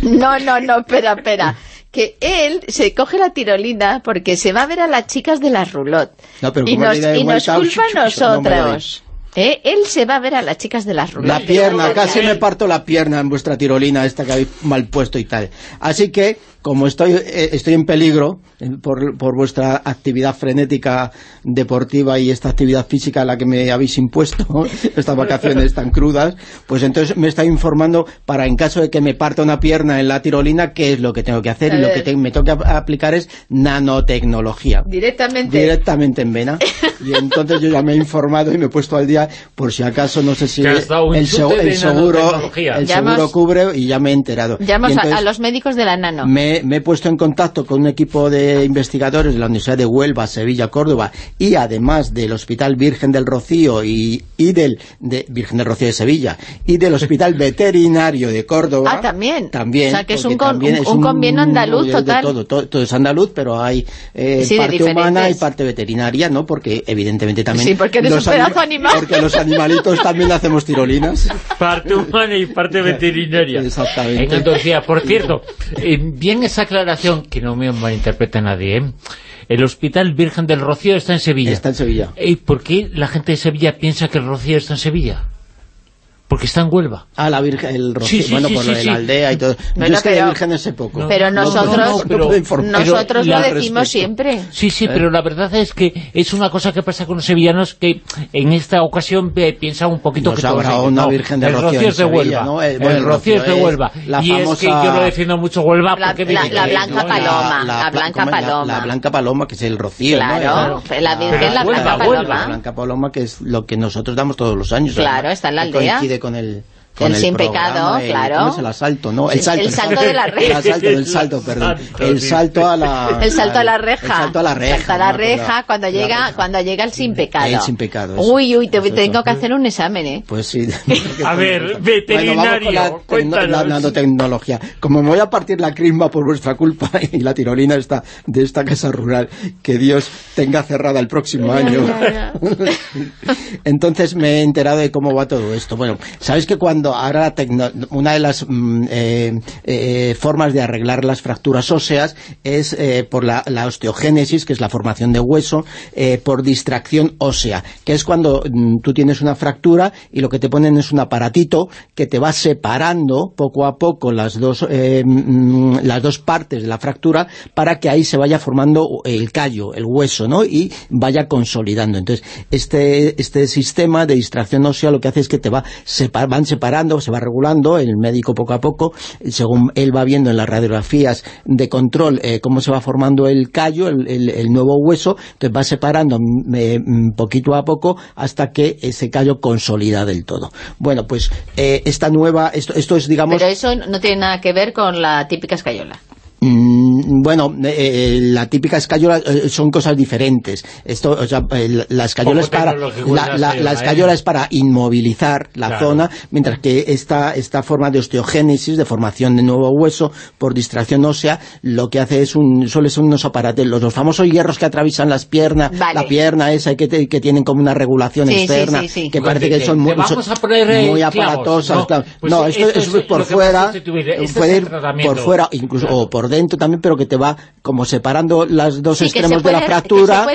C: No, no, no, espera, espera que él se coge la tirolina porque se va a ver a las chicas de la roulotte
H: no, pero
C: y nos, y nos culpa a nosotros. ¿Eh? Él se va a ver a las chicas de las ruedas.
H: La pierna, casi me parto la pierna en vuestra tirolina esta que habéis mal puesto y tal. Así que, como estoy, eh, estoy en peligro eh, por, por, vuestra actividad frenética deportiva y esta actividad física a la que me habéis impuesto, (laughs) estas vacaciones tan crudas, pues entonces me está informando para en caso de que me parta una pierna en la tirolina, qué es lo que tengo que hacer y lo que me toca aplicar es nanotecnología.
C: Directamente.
H: Directamente en vena. (laughs) Y entonces yo ya me he informado y me he puesto al día por si acaso, no sé si el, el, seguro, el seguro cubre y ya me he enterado.
C: Llamas a, los médicos de la nano.
H: Me, me, he puesto en contacto con un equipo de investigadores de la Universidad de Huelva, Sevilla, Córdoba y además del Hospital Virgen del Rocío y, y del de Virgen del Rocío de Sevilla y del Hospital (laughs) Veterinario de Córdoba.
C: Ah, también.
H: También.
C: O sea, que es un, con, un, es un, convenio andaluz total.
H: Todo, todo, todo, es andaluz, pero hay eh,
C: sí,
H: parte humana y parte veterinaria, ¿no? Porque evidentemente también...
C: Sí, porque eres
H: los
C: un pedazo animal.
H: Porque los animalitos también hacemos tirolinas.
B: Parte humana y parte veterinaria.
H: Exactamente.
B: En Andalucía. Por cierto, eh, bien esa aclaración, que no me malinterprete nadie, ¿eh? El Hospital Virgen del Rocío está en Sevilla.
H: Está en Sevilla.
B: ¿Y por qué la gente de Sevilla piensa que el Rocío está en Sevilla? Porque está en Huelva.
H: Ah, la Virgen, el Rocío,
B: Sí, sí,
H: bueno,
B: sí,
H: por
B: sí,
H: lo de
B: sí.
H: la aldea y todo.
C: Bueno,
H: Yo es que de
C: pero-
H: Virgen sé poco.
C: Pero
B: No,
C: nosotros,
B: no, no, pero-
C: nosotros
B: pero
C: lo decimos
H: respeto.
C: siempre.
B: Sí, sí, pero la verdad es que es una cosa que pasa con los sevillanos que en esta ocasión eh, piensan un poquito que
H: habrá una
B: no,
H: Virgen de
B: el
H: Rocío
B: Rocío es de
H: Sevilla,
B: Huelva.
H: ¿no? El-
B: El,
H: bueno, el
B: Rocío es de
H: es
B: Huelva.
H: la
B: y es
H: famosa-
B: que yo lo defiendo mucho Huelva
C: La-
B: porque
C: la- la Blanca
B: ¿no?
C: Paloma. la Blanca
H: ¿cómo es?
C: Paloma.
H: La, Blanca Paloma, que es el Rocío, ¿no?
C: Claro, la Virgen, la
B: Huelva,
C: Blanca
B: Huelva.
H: La
C: Paloma.
H: Blanca Paloma, que es lo que nosotros damos todos los años.
C: Claro, está en la aldea.
H: Con el con
C: El sin
H: programa,
C: pecado,
H: el-
C: claro.
H: ¿cómo es el asalto, no? El
C: El-
H: salto.
C: el salto de la reja.
H: El salto, el salto, perdón. (laughs) El salto a la...
C: El salto a la reja.
H: El salto a la reja.
C: Salto a la
H: ¿no?
C: reja cuando llega
H: reja.
C: cuando llega el sin pecado.
H: El sin pecado, eso.
C: Uy, uy, te, tengo
H: eso.
C: que hacer un examen, ¿eh?
H: Pues sí. (laughs)
B: A ver,
H: Bueno, vamos
B: veterinario,
H: con la, nanotecnología. Como me voy a partir la crisma por vuestra culpa (laughs) y la tirolina de esta casa rural, que Dios tenga cerrada el próximo año. Entonces me he enterado de cómo va todo esto. Bueno, sabéis que cuando ahora una de las mm, eh, eh, formas de arreglar las fracturas óseas es eh, por la, osteogénesis, que es la formación de hueso, por distracción ósea, que es cuando mm, tú tienes una fractura y lo que te ponen es un aparatito que te va separando poco a poco las dos, mm, las dos partes de la fractura para que ahí se vaya formando el callo, el hueso, ¿no? Y vaya consolidando. Entonces, este, este sistema de distracción ósea lo que hace es que te va van separando, se va regulando, el médico poco a poco, según él va viendo en las radiografías de control eh, cómo se va formando el callo, el, el- el nuevo hueso, entonces va separando mm, eh, mm, poquito a poco hasta que ese callo consolida del todo. Bueno, pues eh, esta nueva, esto, esto es digamos...
C: Pero eso no tiene nada que ver con la típica escayola.
H: Mm, bueno, eh, eh, la típica escayola eh, son cosas diferentes. Esto, o sea, eh, la escayola es para la,
B: la
H: la- la
B: escayola,
H: es para inmovilizar la
B: Claro.
H: zona, mientras que esta esta forma de osteogénesis, de formación de nuevo hueso por distracción ósea, lo que hace es un suele ser unos aparatos, los, los famosos hierros que atraviesan las piernas,
C: Vale.
H: la pierna esa que, te- que tienen como una regulación
C: Sí,
H: externa,
C: sí, sí.
H: que
B: Pues
H: parece
B: te-
H: que son muy,
B: vamos
H: son
B: a poner, eh,
H: muy
B: clavos,
H: aparatosas.
B: ¿no?
H: claro.
B: Pues
H: no,
B: esto
H: esto,
B: es
H: es por fuera,
B: este
H: puede ir por fuera, incluso o por dentro también, pero que te va como separando las dos
C: Sí,
H: extremos de la fractura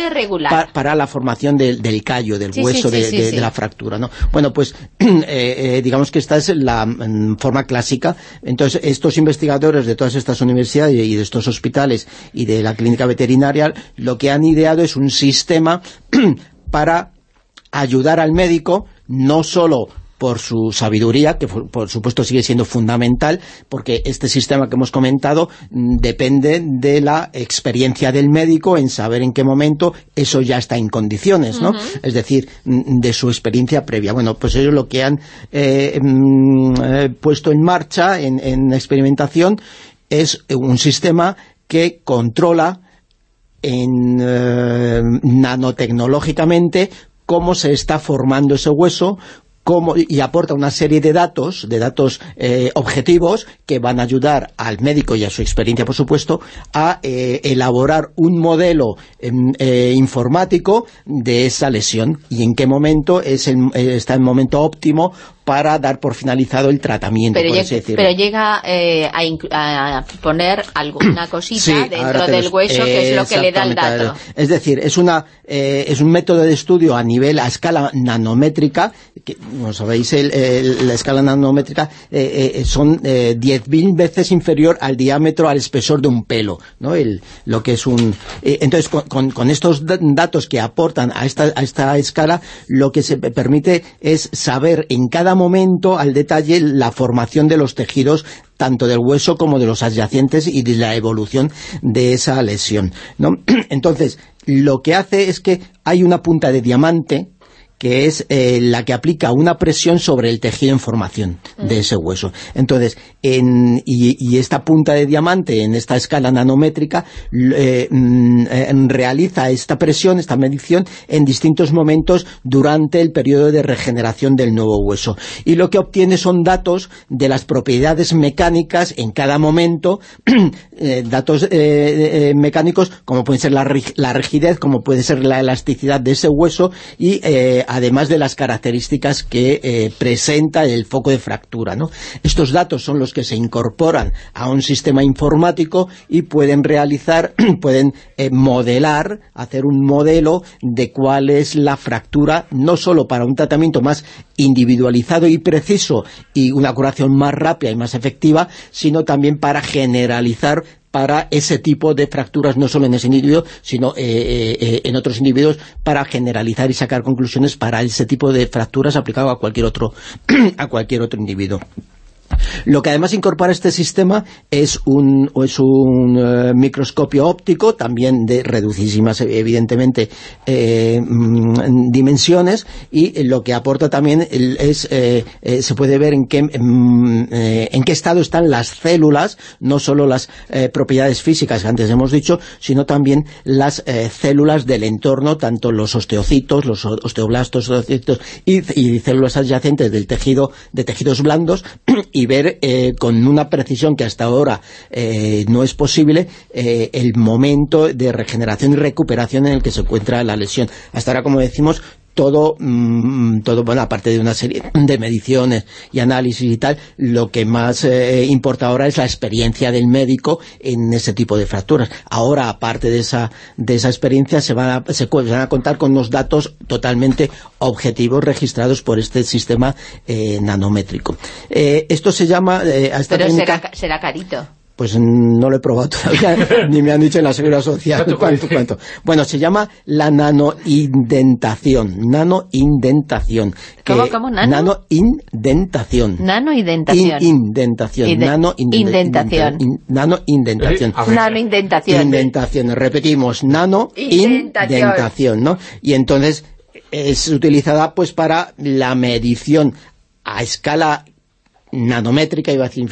H: pa- para la formación del, del callo, del
C: Sí,
H: hueso
C: sí,
H: de,
C: sí,
H: de-
C: sí.
H: de la fractura. ¿no? Bueno, pues (clears throat) eh, eh, digamos que esta es la mm, forma clásica. Entonces, estos investigadores de todas estas universidades y de estos hospitales y de la clínica veterinaria, lo que han ideado es un sistema (clears throat) para ayudar al médico, no solo por su sabiduría, que por, supuesto sigue siendo fundamental, porque este sistema que hemos comentado mm, depende de la experiencia del médico en saber en qué momento eso ya está en condiciones, ¿no? Es decir, mm, de su experiencia previa. Bueno, pues ellos lo que han eh, mm, eh, puesto en marcha, en, en experimentación, es un sistema que controla en, eh, nanotecnológicamente cómo se está formando ese hueso y aporta una serie de datos, de datos eh, objetivos que van a ayudar al médico y a su experiencia, por supuesto, a eh, elaborar un modelo em, eh, informático de esa lesión y en qué momento es el, eh, está el momento óptimo para dar por finalizado el tratamiento,
C: pero
H: por
C: así decirlo. Pero llega eh, a, poner alguna (clears throat) cosita dentro del hueso, que es lo que le da el dato.
H: Es decir, es, una, eh, es un método de estudio a nivel, a escala nanométrica, que, como sabéis, la escala nanométrica eh, son 10.000 veces inferior al diámetro, al espesor de un pelo, ¿no? El, lo que es un... entonces, con, con, estos datos que aportan a esta, a esta escala, lo que se permite es saber en cada momento al detalle la formación de los tejidos tanto del hueso como de los adyacentes y de la evolución de esa lesión. (clears throat) Entonces, lo que hace es que hay una punta de diamante que es eh, la que aplica una presión sobre el tejido en formación de ese hueso. Entonces, y, esta punta de diamante en esta escala nanométrica eh, mm, eh, realiza esta presión, esta medición, en distintos momentos durante el periodo de regeneración del nuevo hueso. Y lo que obtiene son datos de las propiedades mecánicas en cada momento, (clears throat) datos mecánicos como puede ser la, rigidez, como puede ser la elasticidad de ese hueso y además de las características que eh, presenta el foco de fractura. Estos datos son los que se incorporan a un sistema informático y pueden realizar, (clears throat) pueden eh, modelar, hacer un modelo de cuál es la fractura, no solo para un tratamiento más individualizado y preciso y una curación más rápida y más efectiva, sino también para generalizar para ese tipo de fracturas, no solo en ese individuo, sino eh, eh, eh, en otros individuos, para generalizar y sacar conclusiones para ese tipo de fracturas aplicado a cualquier otro, (clears throat) a cualquier otro individuo. Lo que además incorpora este sistema es un, es un eh, microscopio óptico, también de reducísimas, evidentemente, eh, mm, dimensiones, y lo que aporta también es, eh, se puede ver en qué, mm, en qué estado están las células, no solo las propiedades físicas que antes hemos dicho, sino también las células del entorno, tanto los osteocitos, los osteoblastos, osteocitos y, y células adyacentes del tejido, de tejidos blandos, (clears throat) y ver eh, con una precisión que hasta ahora eh, no es posible eh, el momento de regeneración y recuperación en el que se encuentra la lesión. Hasta ahora, como decimos, todo, mm, todo bueno, aparte de una serie de mediciones y análisis y tal, lo que más eh, importa ahora es la experiencia del médico en ese tipo de fracturas. Ahora, aparte de esa, de esa experiencia, se van, a, se van a contar con unos datos totalmente objetivos registrados por este sistema eh, nanométrico. Eh, esto se llama...
C: Pero será, será carito.
H: Pues no lo he probado (laughs) todavía, ni me han dicho en la Seguridad Social (laughs) cuánto, cuánto. Bueno, se llama la nanoindentación. Nanoindentación.
C: ¿Cómo, cómo? ¿Nano?
H: Nanoindentación.
C: Nanoindentación.
H: indentación.
C: Nanoindentación.
H: Nanoindentación.
C: Nanoindentación.
H: Indentación. Repetimos, nanoindentación, ¿no? Y entonces es utilizada pues para la medición a escala nanométrica, iba a decir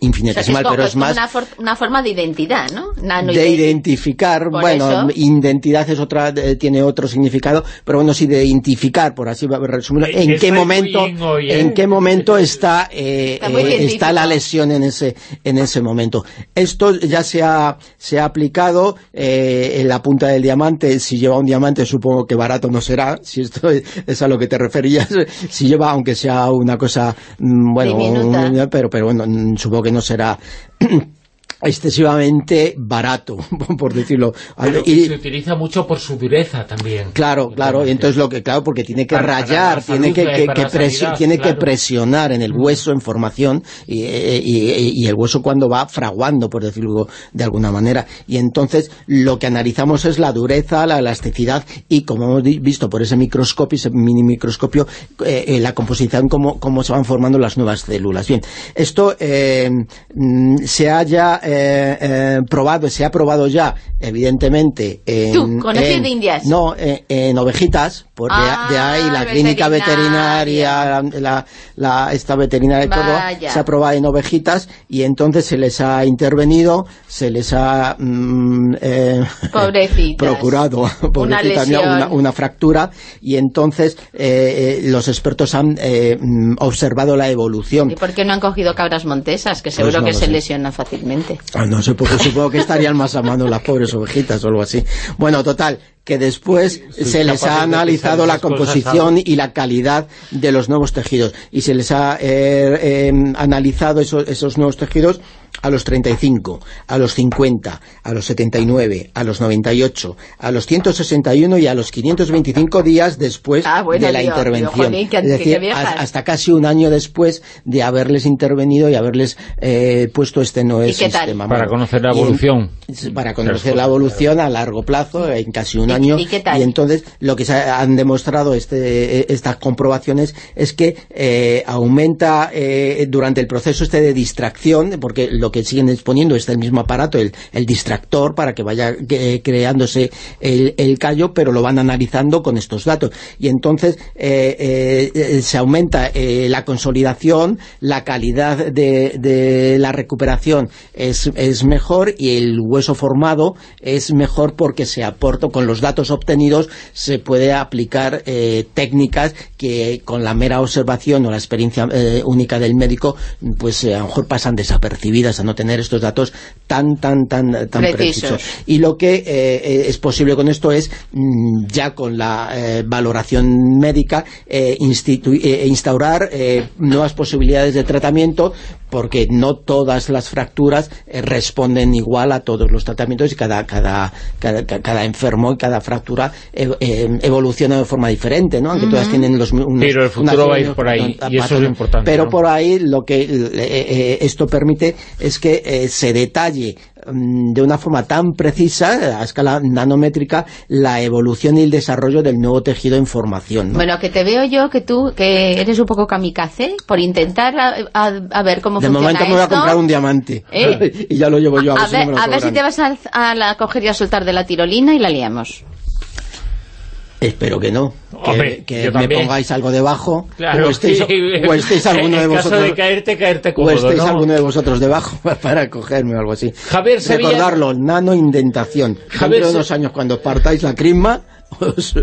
H: infinitesimal, pero es, más...
C: Una, forma de identidad, ¿no?
H: de identificar, bueno, identidad es otra tiene otro significado, pero bueno, sí, de identificar, por así resumirlo, en qué momento en qué momento está eh, eh, está, la lesión en ese en ese momento. Esto ya se ha, se ha aplicado eh, en la punta del diamante, si lleva un diamante supongo que barato no será, si esto es, a lo que te referías, (laughs) si lleva, aunque sea una cosa, mm, pero, pero bueno, supongo que no será (clears throat) excesivamente barato, (laughs) por decirlo.
B: y se utiliza mucho por su dureza también.
H: Claro, claro, y entonces lo que, claro, porque tiene que rayar, tiene que, tiene que presionar en el mm. hueso en formación eh, y, el hueso cuando va fraguando, por decirlo de alguna manera. Y entonces lo que analizamos es la dureza, la elasticidad y como hemos visto por ese microscopio, ese mini microscopio, eh, eh, la composición, cómo, cómo se van formando las nuevas células. Bien, esto mm, se haya eh, eh, probado, se ha probado ya, evidentemente,
C: en... ¿Tú, de indias?
H: No, en, ovejitas, por de, ahí la ah, clínica veterinaria, la, esta veterinaria de Córdoba, se ha probado en ovejitas y entonces se les ha intervenido, se les ha mm, eh, (laughs) procurado (laughs) una, una, fractura y entonces eh, los expertos han mm, observado la evolución.
C: ¿Y por qué no han cogido cabras montesas? Que pues seguro que se lesionan fácilmente.
H: Ah, no sé, porque supongo que estarían más amando las pobres ovejitas o algo así. Bueno, total, que después se les ha analizado la composición y la calidad de los nuevos tejidos y se les ha eh, em, analizado esos nuevos tejidos a los 35, a los 50, a los 79, a los 98, a los 161 y a los 525 días después
C: ah,
H: de la intervención. es decir, hasta casi un año después de haberles intervenido y haberles eh, puesto este nuevo sistema.
B: Para conocer la evolución.
H: para conocer la evolución a largo plazo, en casi un año. ¿Y, entonces, lo que se han demostrado este, eh, estas comprobaciones es que eh, aumenta durante el proceso este de distracción, porque lo que siguen exponiendo es el mismo aparato, el, distractor, para que vaya creándose el, callo, pero lo van analizando con estos datos. Y entonces eh, eh, se aumenta eh, la consolidación, la calidad de, la recuperación es, es, mejor y el hueso formado es mejor porque se aporta, con los datos obtenidos se puede aplicar técnicas que con la mera observación o la experiencia única del médico, pues a lo mejor pasan desapercibidas a no tener estos datos tan, tan, tan, tan precisos. Y lo que eh, eh, es posible con esto es, mm, ya con la eh, valoración médica, instaurar nuevas posibilidades de tratamiento porque no todas las fracturas responden igual a todos los tratamientos y cada, cada, cada, enfermo y cada fractura evoluciona de forma diferente, ¿no? Aunque todas tienen los
B: Pero el futuro va a ir por ahí, y eso es lo importante.
H: Pero por ahí lo que esto permite es que eh, se detalle de una forma tan precisa, a escala nanométrica, la evolución y el desarrollo del nuevo tejido en formación.
C: Bueno, que te veo yo que tú, que eres un poco kamikaze, por intentar a, ver cómo
H: de
C: funciona De
H: momento me voy a comprar un diamante, (laughs) ¿Eh? (laughs) y ya lo llevo yo a,
C: ver, a ver si te vas a, la coger y a soltar de la tirolina y la liamos.
H: Espero que no. que, me pongáis algo debajo. o, estéis, (laughs) alguno de vosotros.
B: de caerte, caerte
H: O estéis alguno de vosotros debajo (laughs) para cogerme o algo así.
B: Javier
H: Recordarlo, nanoindentación. Javier Dentro de unos años, cuando partáis la crisma, (laughs) os,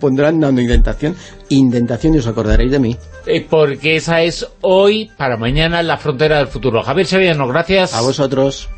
H: pondrán nanoindentación. Indentación y os acordaréis de mí.
B: Eh, porque esa es hoy, para mañana, la frontera del futuro. Javier Sevillano, gracias.
H: A vosotros.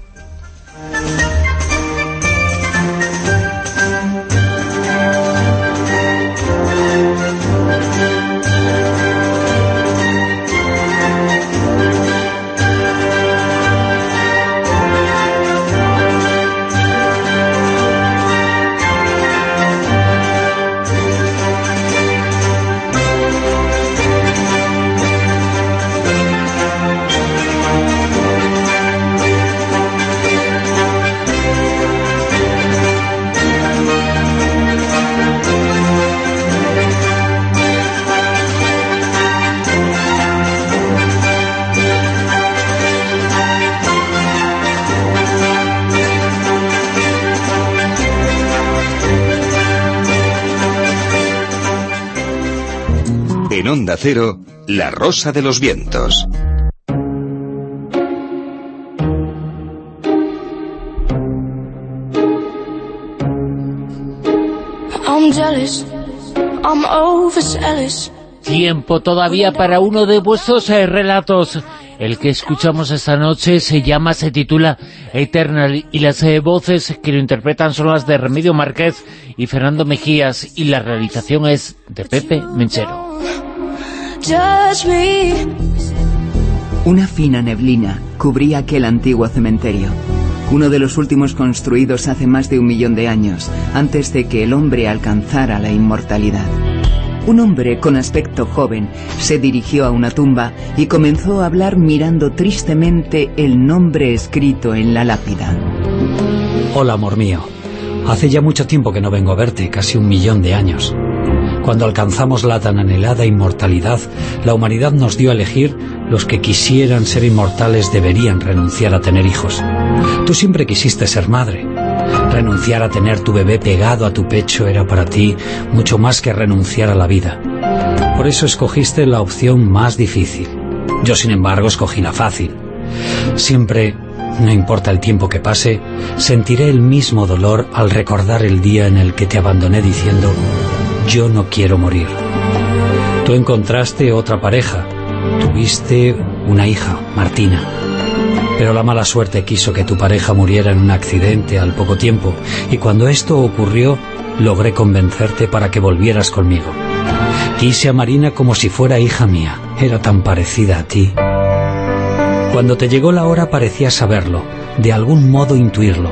F: Onda Cero, La Rosa de los Vientos.
B: Tiempo todavía para uno de vuestros eh, relatos. El que escuchamos esta noche se llama, se titula Eternal y las eh, voces que lo interpretan son las de Remedio Márquez y Fernando Mejías y la realización es de Pepe Menchero.
I: Una fina neblina cubría aquel antiguo cementerio, uno de los últimos construidos hace más de un millón de años, antes de que el hombre alcanzara la inmortalidad. Un hombre con aspecto joven se dirigió a una tumba y comenzó a hablar mirando tristemente el nombre escrito en la lápida.
J: Hola, amor mío. Hace ya mucho tiempo que no vengo a verte, casi un millón de años. Cuando alcanzamos la tan anhelada inmortalidad, la humanidad nos dio a elegir los que quisieran ser inmortales deberían renunciar a tener hijos. Tú siempre quisiste ser madre. Renunciar a tener tu bebé pegado a tu pecho era para ti mucho más que renunciar a la vida. Por eso escogiste la opción más difícil. Yo, sin embargo, escogí la fácil. Siempre, no importa el tiempo que pase, sentiré el mismo dolor al recordar el día en el que te abandoné diciendo yo no quiero morir. Tú encontraste otra pareja, tuviste una hija, Martina. Pero la mala suerte quiso que tu pareja muriera en un accidente al poco tiempo, y cuando esto ocurrió, logré convencerte para que volvieras conmigo. Quise a Marina como si fuera hija mía. Era tan parecida a ti. Cuando te llegó la hora parecías saberlo, de algún modo intuirlo.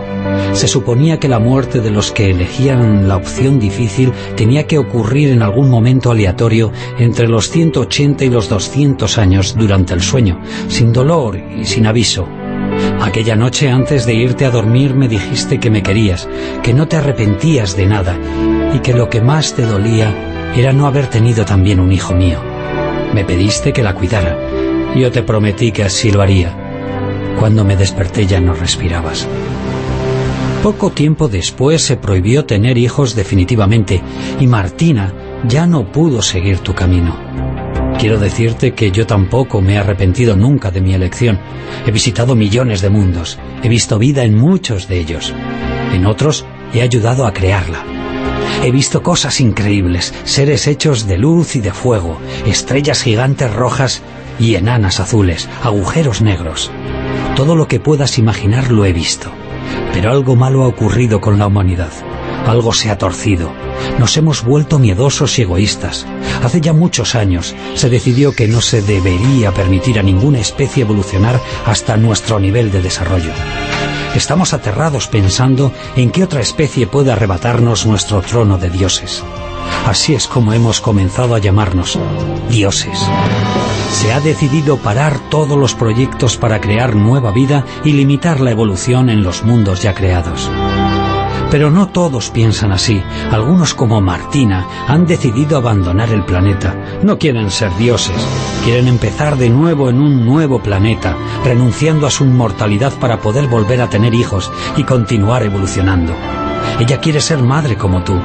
J: Se suponía que la muerte de los que elegían la opción difícil tenía que ocurrir en algún momento aleatorio entre los 180 y los 200 años durante el sueño, sin dolor y sin aviso. Aquella noche antes de irte a dormir me dijiste que me querías, que no te arrepentías de nada y que lo que más te dolía era no haber tenido también un hijo mío. Me pediste que la cuidara. Yo te prometí que así lo haría. Cuando me desperté ya no respirabas. Poco tiempo después se prohibió tener hijos definitivamente y Martina ya no pudo seguir tu camino. Quiero decirte que yo tampoco me he arrepentido nunca de mi elección. He visitado millones de mundos, he visto vida en muchos de ellos. En otros he ayudado a crearla. He visto cosas increíbles, seres hechos de luz y de fuego, estrellas gigantes rojas y enanas azules, agujeros negros. Todo lo que puedas imaginar lo he visto. Pero algo malo ha ocurrido con la humanidad. Algo se ha torcido. Nos hemos vuelto miedosos y egoístas. Hace ya muchos años se decidió que no se debería permitir a ninguna especie evolucionar hasta nuestro nivel de desarrollo. Estamos aterrados pensando en qué otra especie puede arrebatarnos nuestro trono de dioses. Así es como hemos comenzado a llamarnos dioses. Se ha decidido parar todos los proyectos para crear nueva vida y limitar la evolución en los mundos ya creados. Pero no todos piensan así. Algunos como Martina han decidido abandonar el planeta. No quieren ser dioses. Quieren empezar de nuevo en un nuevo planeta, renunciando a su inmortalidad para poder volver a tener hijos y continuar evolucionando. Ella quiere ser madre como tú.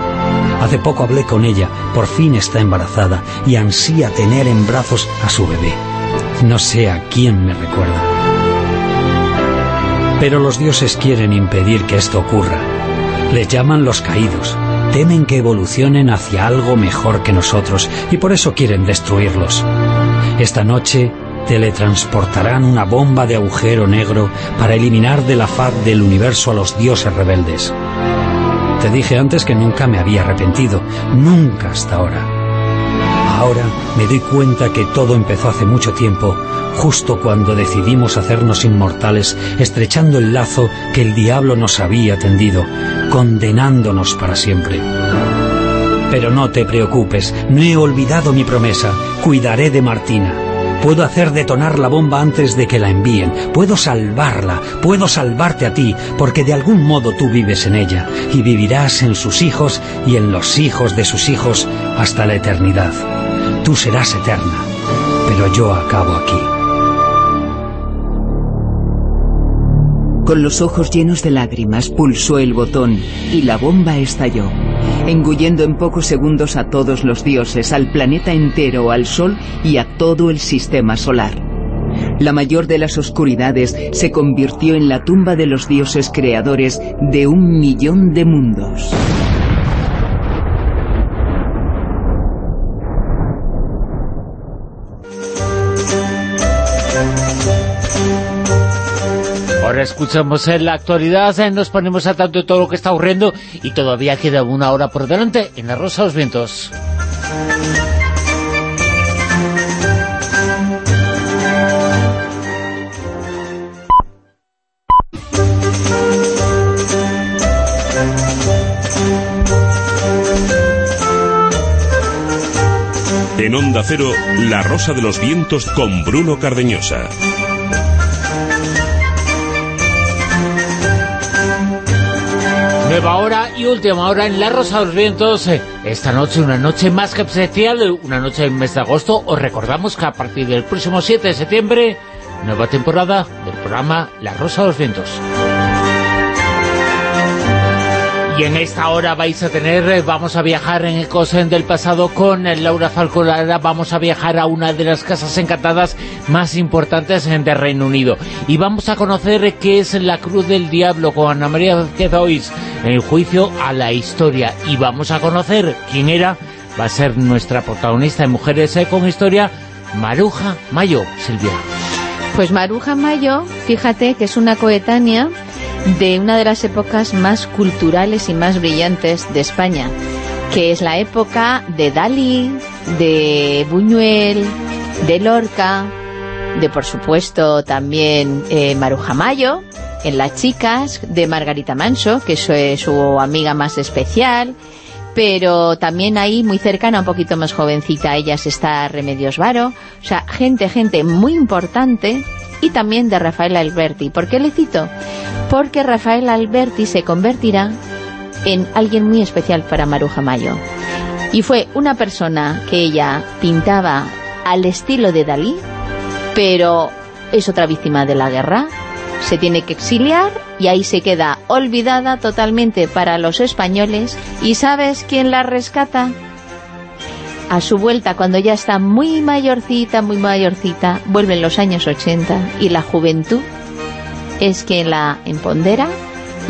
J: Hace poco hablé con ella, por fin está embarazada y ansía tener en brazos a su bebé. No sé a quién me recuerda. Pero los dioses quieren impedir que esto ocurra. Les llaman los caídos. Temen que evolucionen hacia algo mejor que nosotros y por eso quieren destruirlos. Esta noche teletransportarán una bomba de agujero negro para eliminar de la faz del universo a los dioses rebeldes. Te dije antes que nunca me había arrepentido, nunca hasta ahora. Ahora me doy cuenta que todo empezó hace mucho tiempo, justo cuando decidimos hacernos inmortales, estrechando el lazo que el diablo nos había tendido, condenándonos para siempre. Pero no te preocupes, no he olvidado mi promesa, cuidaré de Martina. Puedo hacer detonar la bomba antes de que la envíen. Puedo salvarla, puedo salvarte a ti, porque de algún modo tú vives en ella, y vivirás en sus hijos y en los hijos de sus hijos hasta la eternidad. Tú serás eterna, pero yo acabo aquí.
I: Con los ojos llenos de lágrimas pulsó el botón y la bomba estalló engullendo en pocos segundos a todos los dioses, al planeta entero, al Sol y a todo el sistema solar. La mayor de las oscuridades se convirtió en la tumba de los dioses creadores de un millón de mundos.
B: Escuchamos en la actualidad, eh, nos ponemos a tanto de todo lo que está ocurriendo y todavía queda una hora por delante en la Rosa de los Vientos.
A: En Onda Cero, La Rosa de los Vientos con Bruno Cardeñosa.
B: Nueva hora y última hora en La Rosa de los Vientos. Eh, esta noche, una noche más que especial, una noche en mes de agosto. Os recordamos que a partir del próximo 7 de septiembre, nueva temporada del programa La Rosa de los Vientos. Y en esta hora vais a tener, eh, vamos a viajar en el del pasado con Laura Falcolara, vamos a viajar a una de las casas encantadas más importantes en el Reino Unido. Y vamos a conocer qué es la Cruz del Diablo con Ana María Quedois en el juicio a la historia. Y vamos a conocer quién era, va a ser nuestra protagonista en Mujeres eh, con Historia, Maruja Mayo, Silvia.
C: Pues Maruja Mayo, fíjate que es una coetánea de una de las épocas más culturales y más brillantes de España, que es la época de Dalí, de Buñuel, de Lorca, de por supuesto también eh, Maruja Mayo, en Las Chicas, de Margarita Manso, que es su amiga más especial, pero también ahí muy cercana, un poquito más jovencita, ella está Remedios Varo, o sea, gente, gente muy importante, y también de Rafael Alberti. ¿Por qué le cito? Porque Rafael Alberti se convertirá en alguien muy especial para Maruja Mayo. Y fue una persona que ella pintaba al estilo de Dalí, pero es otra víctima de la guerra, se tiene que exiliar y ahí se queda olvidada totalmente para los españoles. ¿Y sabes quién la rescata? A su vuelta, cuando ya está muy mayorcita, muy mayorcita, vuelven los años 80 y la juventud es quien la empondera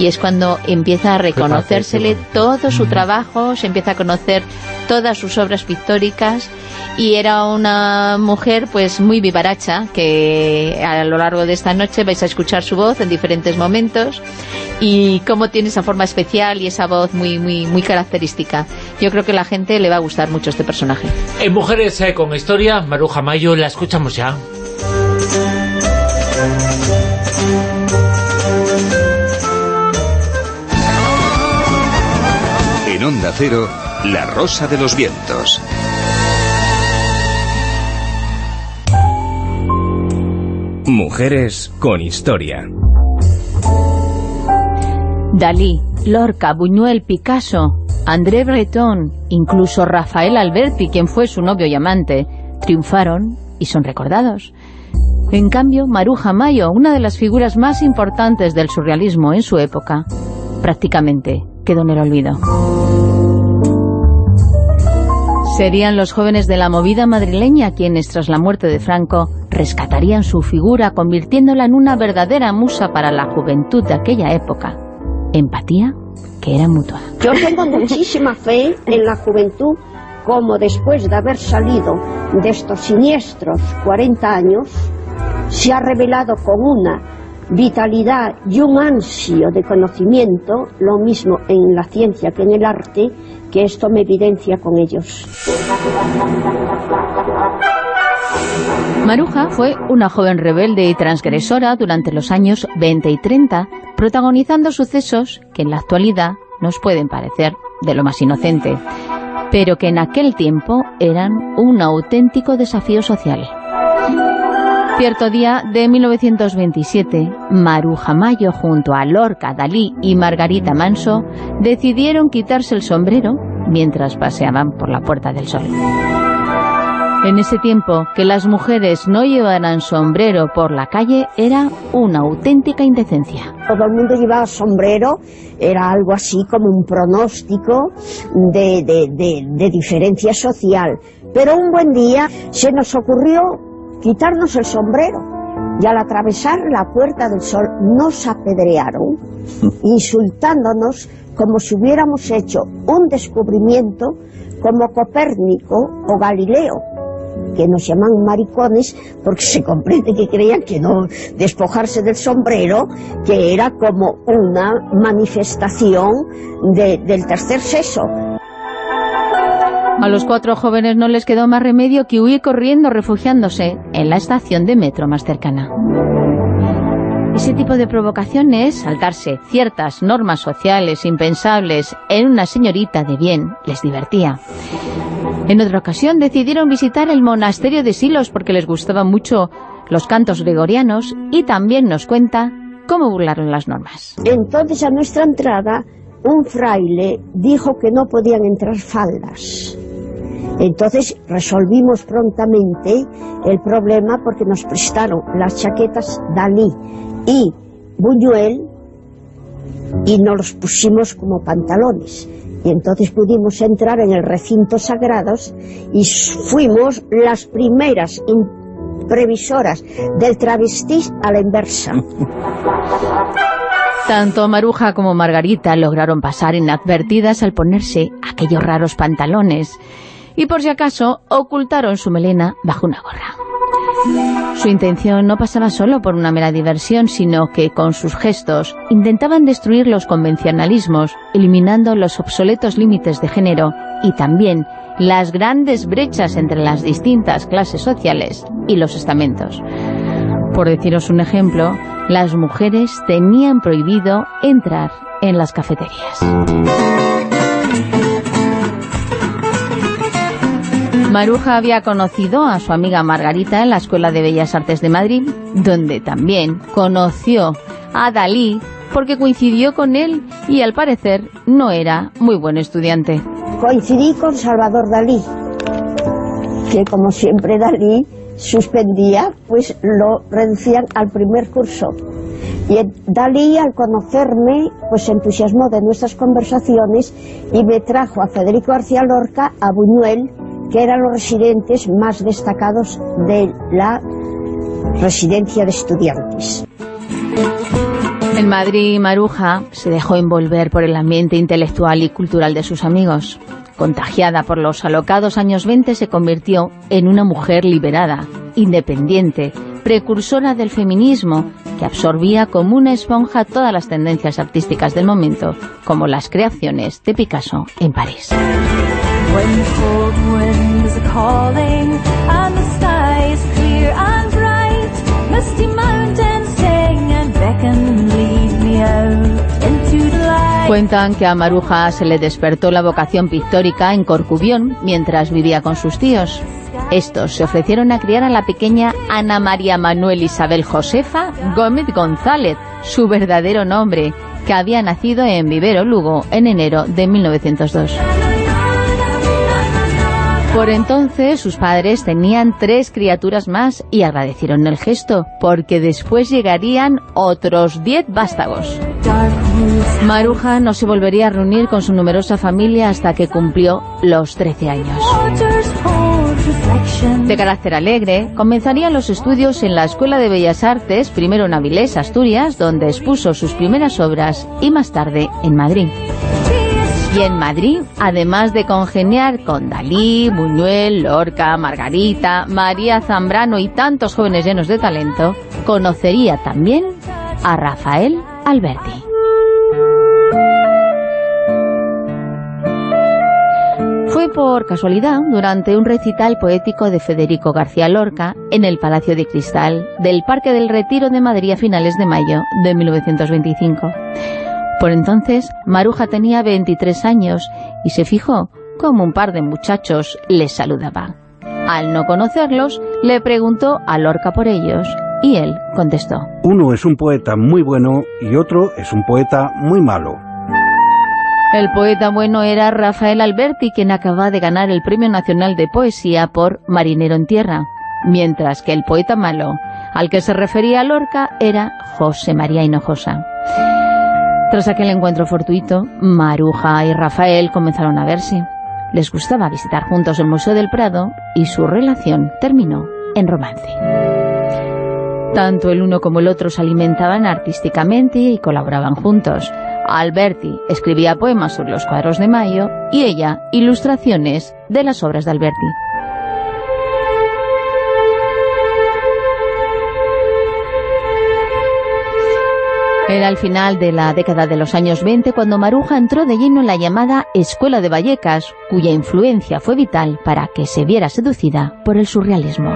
C: y es cuando empieza a reconocérsele todo su trabajo, se empieza a conocer todas sus obras pictóricas y era una mujer pues muy vivaracha que a lo largo de esta noche vais a escuchar su voz en diferentes momentos y cómo tiene esa forma especial y esa voz muy muy muy característica. Yo creo que a la gente le va a gustar mucho este personaje.
B: En Mujeres eh, con Historia, Maruja Mayo, la escuchamos ya.
F: En Onda Cero, La Rosa de los Vientos. Mujeres con historia.
C: Dalí, Lorca, Buñuel, Picasso, André Breton, incluso Rafael Alberti, quien fue su novio y amante, triunfaron y son recordados. En cambio, Maruja Mayo, una de las figuras más importantes del surrealismo en su época, prácticamente quedó en el olvido. Serían los jóvenes de la movida madrileña quienes, tras la muerte de Franco, rescatarían su figura, convirtiéndola en una verdadera musa para la juventud de aquella época. Empatía que era mutua.
K: Yo tengo muchísima fe en la juventud, como después de haber salido de estos siniestros 40 años, se ha revelado con una vitalidad y un ansio de conocimiento, lo mismo en la ciencia que en el arte, que esto me evidencia con ellos.
C: Maruja fue una joven rebelde y transgresora durante los años 20 y 30, protagonizando sucesos que en la actualidad nos pueden parecer de lo más inocente, pero que en aquel tiempo eran un auténtico desafío social. Cierto día de 1927, Maruja Mayo junto a Lorca, Dalí y Margarita Manso decidieron quitarse el sombrero mientras paseaban por la Puerta del Sol. En ese tiempo, que las mujeres no llevaran sombrero por la calle era una auténtica indecencia.
K: Todo el mundo llevaba sombrero, era algo así como un pronóstico de, de diferencia social. Pero un buen día se nos ocurrió quitarnos el sombrero. Y al atravesar la Puerta del Sol nos apedrearon, (laughs) insultándonos como si hubiéramos hecho un descubrimiento como Copérnico o Galileo, que nos llaman maricones porque se comprende que creían que no despojarse del sombrero, que era como una manifestación del tercer sexo.
C: A los cuatro jóvenes no les quedó más remedio que huir corriendo refugiándose en la estación de metro más cercana. Ese tipo de provocación es saltarse ciertas normas sociales impensables en una señorita de bien les divertía. En otra ocasión decidieron visitar el monasterio de Silos porque les gustaban mucho los cantos gregorianos y también nos cuenta cómo burlaron las normas.
K: Entonces a nuestra entrada un fraile dijo que no podían entrar faldas entonces resolvimos prontamente el problema porque nos prestaron las chaquetas Dalí y Buñuel y nos los pusimos como pantalones. Y entonces pudimos entrar en el recinto sagrados y fuimos las primeras previsoras del travesti a la inversa. (laughs)
C: Tanto Maruja como Margarita lograron pasar inadvertidas al ponerse aquellos raros pantalones y por si acaso ocultaron su melena bajo una gorra. Su intención no pasaba solo por una mera diversión, sino que con sus gestos intentaban destruir los convencionalismos, eliminando los obsoletos límites de género y también las grandes brechas entre las distintas clases sociales y los estamentos. Por deciros un ejemplo, las mujeres tenían prohibido entrar en las cafeterías. Maruja había conocido a su amiga Margarita en la Escuela de Bellas Artes de Madrid, donde también conoció a Dalí porque coincidió con él y al parecer no era muy buen estudiante.
K: Coincidí con Salvador Dalí, que como siempre Dalí suspendía, pues lo reducían al primer curso. Y Dalí, al conocerme, pues se entusiasmó de nuestras conversaciones y me trajo a Federico García Lorca, a Buñuel, que eran los residentes más destacados de la residencia de estudiantes.
C: En Madrid, Maruja se dejó envolver por el ambiente intelectual y cultural de sus amigos. Contagiada por los alocados años 20, se convirtió en una mujer liberada, independiente, precursora del feminismo, que absorbía como una esponja todas las tendencias artísticas del momento, como las creaciones de Picasso en París. Cuentan que a Maruja se le despertó la vocación pictórica en Corcubión mientras vivía con sus tíos. Estos se ofrecieron a criar a la pequeña Ana María Manuel Isabel Josefa Gómez González, su verdadero nombre, que había nacido en Vivero, Lugo, en enero de 1902. Por entonces sus padres tenían tres criaturas más y agradecieron el gesto, porque después llegarían otros diez vástagos. Maruja no se volvería a reunir con su numerosa familia hasta que cumplió los 13 años. De carácter alegre, comenzaría los estudios en la Escuela de Bellas Artes, primero en Avilés, Asturias, donde expuso sus primeras obras, y más tarde en Madrid. Y en Madrid, además de congeniar con Dalí, Buñuel, Lorca, Margarita, María Zambrano y tantos jóvenes llenos de talento, conocería también a Rafael Alberti. Fue por casualidad durante un recital poético de Federico García Lorca en el Palacio de Cristal del Parque del Retiro de Madrid a finales de mayo de 1925. Por entonces, Maruja tenía 23 años y se fijó como un par de muchachos les saludaban. Al no conocerlos, le preguntó a Lorca por ellos y él contestó.
L: Uno es un poeta muy bueno y otro es un poeta muy malo.
C: El poeta bueno era Rafael Alberti, quien acababa de ganar el Premio Nacional de Poesía por Marinero en Tierra, mientras que el poeta malo, al que se refería Lorca, era José María Hinojosa. Tras aquel encuentro fortuito, Maruja y Rafael comenzaron a verse. Les gustaba visitar juntos el Museo del Prado y su relación terminó en romance. Tanto el uno como el otro se alimentaban artísticamente y colaboraban juntos. Alberti escribía poemas sobre los cuadros de Mayo y ella ilustraciones de las obras de Alberti. Era al final de la década de los años 20 cuando Maruja entró de lleno en la llamada Escuela de Vallecas, cuya influencia fue vital para que se viera seducida por el surrealismo.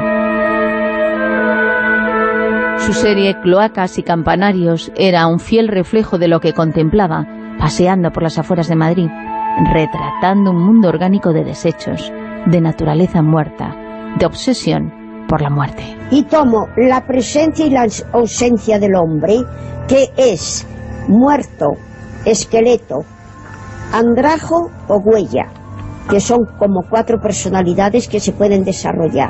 C: Su serie Cloacas y Campanarios era un fiel reflejo de lo que contemplaba, paseando por las afueras de Madrid, retratando un mundo orgánico de desechos, de naturaleza muerta, de obsesión por la muerte.
K: Y tomo la presencia y la ausencia del hombre, que es muerto, esqueleto, andrajo o huella, que son como cuatro personalidades que se pueden desarrollar.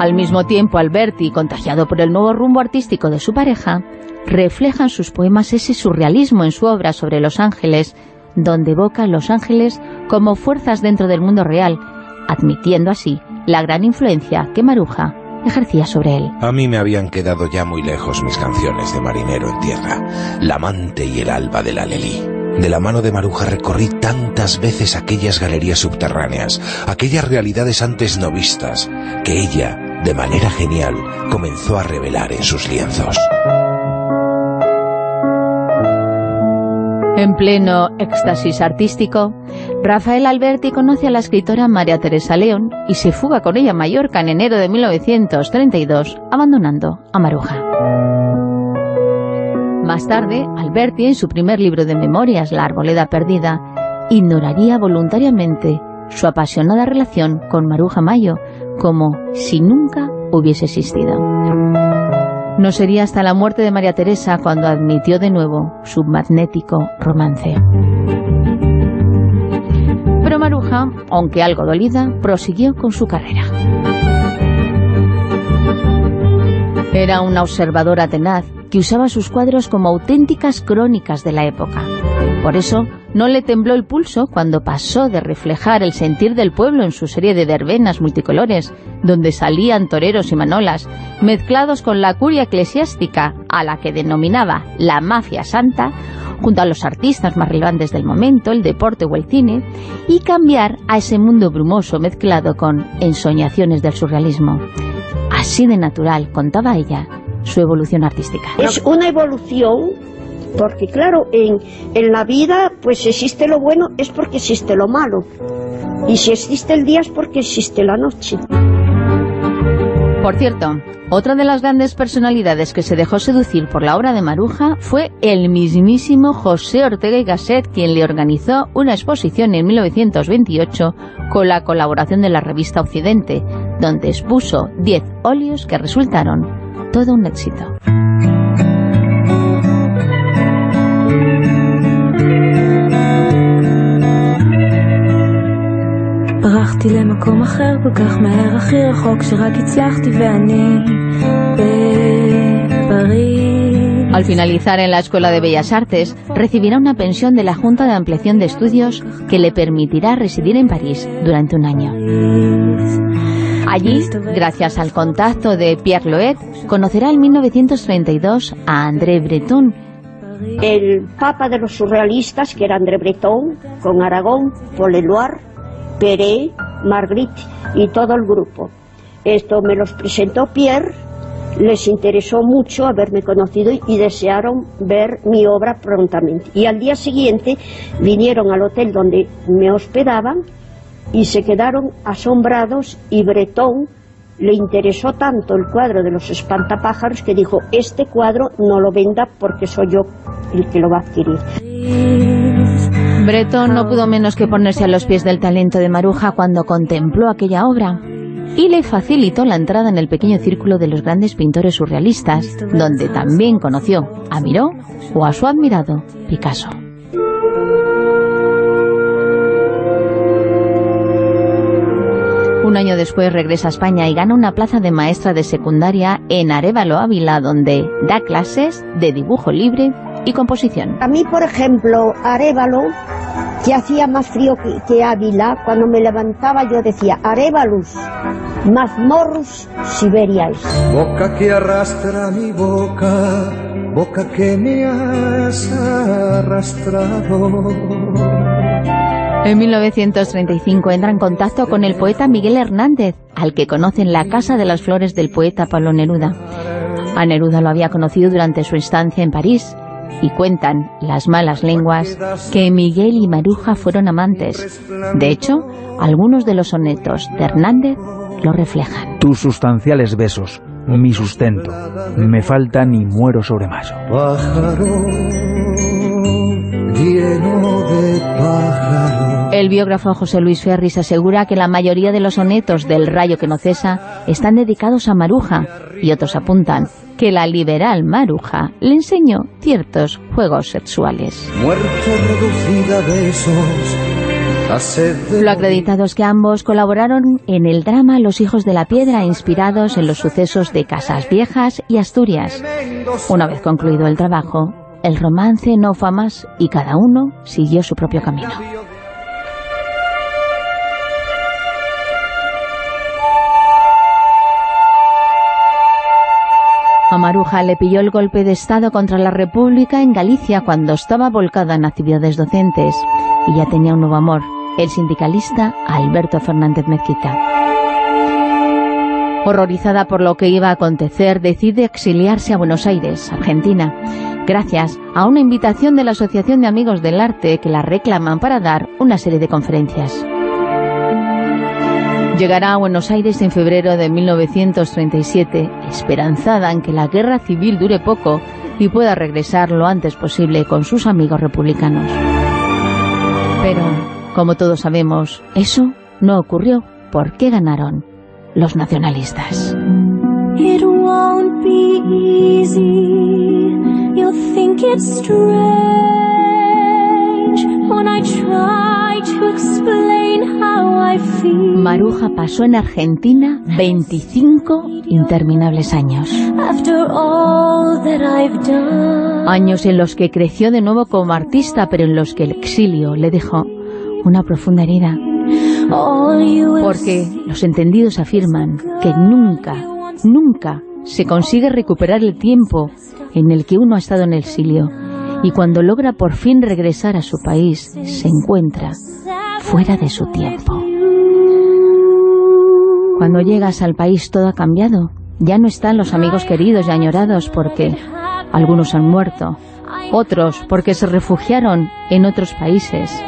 C: Al mismo tiempo, Alberti, contagiado por el nuevo rumbo artístico de su pareja, refleja en sus poemas ese surrealismo en su obra sobre los ángeles, donde evoca los ángeles como fuerzas dentro del mundo real, admitiendo así la gran influencia que Maruja ejercía sobre él.
M: A mí me habían quedado ya muy lejos mis canciones de marinero en tierra, la amante y el alba del alelí. De la mano de Maruja recorrí tantas veces aquellas galerías subterráneas, aquellas realidades antes no vistas, que ella, de manera genial, comenzó a revelar en sus lienzos.
C: En pleno éxtasis artístico, Rafael Alberti conoce a la escritora María Teresa León y se fuga con ella a Mallorca en enero de 1932, abandonando a Maruja. Más tarde, Alberti, en su primer libro de memorias, La arboleda perdida, ignoraría voluntariamente su apasionada relación con Maruja Mayo, como si nunca hubiese existido. No sería hasta la muerte de María Teresa cuando admitió de nuevo su magnético romance. Aunque algo dolida, prosiguió con su carrera. Era una observadora tenaz que usaba sus cuadros como auténticas crónicas de la época. Por eso, no le tembló el pulso cuando pasó de reflejar el sentir del pueblo en su serie de verbenas multicolores, donde salían toreros y manolas, mezclados con la curia eclesiástica, a la que denominaba la mafia santa, junto a los artistas más relevantes del momento, el deporte o el cine, y cambiar a ese mundo brumoso mezclado con ensoñaciones del surrealismo. Así de natural, contaba ella, su evolución artística.
K: Es una evolución porque claro, en, en la vida pues existe lo bueno es porque existe lo malo. Y si existe el día es porque existe la noche.
C: Por cierto, otra de las grandes personalidades que se dejó seducir por la obra de Maruja fue el mismísimo José Ortega y Gasset, quien le organizó una exposición en 1928 con la colaboración de la revista Occidente, donde expuso 10 óleos que resultaron todo un éxito. Al finalizar en la Escuela de Bellas Artes, recibirá una pensión de la Junta de Ampliación de Estudios que le permitirá residir en París durante un año. Allí, gracias al contacto de Pierre Loet, conocerá en 1932 a André Breton,
K: el papa de los surrealistas, que era André Breton, con Aragón, Paul Eluard, Peré, Marguerite y todo el grupo. Esto me los presentó Pierre, les interesó mucho haberme conocido y desearon ver mi obra prontamente. Y al día siguiente vinieron al hotel donde me hospedaban y se quedaron asombrados y Bretón le interesó tanto el cuadro de los espantapájaros que dijo, este cuadro no lo venda porque soy yo el que lo va a adquirir.
C: Breton no pudo menos que ponerse a los pies del talento de Maruja cuando contempló aquella obra y le facilitó la entrada en el pequeño círculo de los grandes pintores surrealistas, donde también conoció a Miró o a su admirado Picasso. Un año después regresa a España y gana una plaza de maestra de secundaria en Arevalo, Ávila, donde da clases de dibujo libre y composición.
K: A mí, por ejemplo, Arevalo, que hacía más frío que, Ávila, cuando me levantaba yo decía, Arevalus, mazmorrus siberiais.
L: Boca que arrastra mi boca, boca que me has arrastrado.
C: En 1935 entra en contacto con el poeta Miguel Hernández, al que conoce en la Casa de las Flores del poeta Pablo Neruda. A Neruda lo había conocido durante su estancia en París y cuentan las malas lenguas que Miguel y Maruja fueron amantes. De hecho, algunos de los sonetos de Hernández lo reflejan.
N: Tus sustanciales besos, mi sustento, me faltan y muero sobre mayo.
C: El biógrafo José Luis Ferris asegura que la mayoría de los sonetos del Rayo que no cesa están dedicados a Maruja y otros apuntan que la liberal Maruja le enseñó ciertos juegos sexuales. Lo acreditado es que ambos colaboraron en el drama Los hijos de la piedra, inspirados en los sucesos de Casas Viejas y Asturias. Una vez concluido el trabajo, el romance no fue más y cada uno siguió su propio camino. A Maruja le pilló el golpe de Estado contra la República en Galicia cuando estaba volcada en actividades docentes y ya tenía un nuevo amor, el sindicalista Alberto Fernández Mezquita. Horrorizada por lo que iba a acontecer, decide exiliarse a Buenos Aires, Argentina, gracias a una invitación de la Asociación de Amigos del Arte que la reclaman para dar una serie de conferencias. Llegará a Buenos Aires en febrero de 1937, esperanzada en que la guerra civil dure poco y pueda regresar lo antes posible con sus amigos republicanos. Pero, como todos sabemos, eso no ocurrió porque ganaron los nacionalistas. Maruja pasó en Argentina 25 interminables años. Años en los que creció de nuevo como artista, pero en los que el exilio le dejó una profunda herida. Porque los entendidos afirman que nunca, nunca se consigue recuperar el tiempo en el que uno ha estado en el exilio y cuando logra por fin regresar a su país se encuentra fuera de su tiempo. Cuando llegas al país todo ha cambiado. Ya no están los amigos queridos y añorados porque algunos han muerto, otros porque se refugiaron en otros países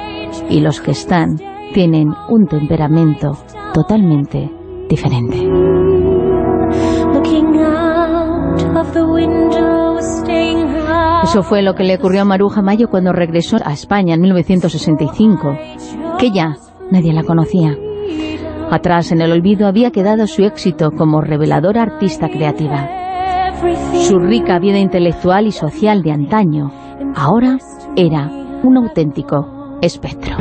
C: y los que están tienen un temperamento totalmente diferente. Eso fue lo que le ocurrió a Maruja Mayo cuando regresó a España en 1965, que ya nadie la conocía. Atrás en el olvido había quedado su éxito como reveladora artista creativa. Su rica vida intelectual y social de antaño ahora era un auténtico espectro.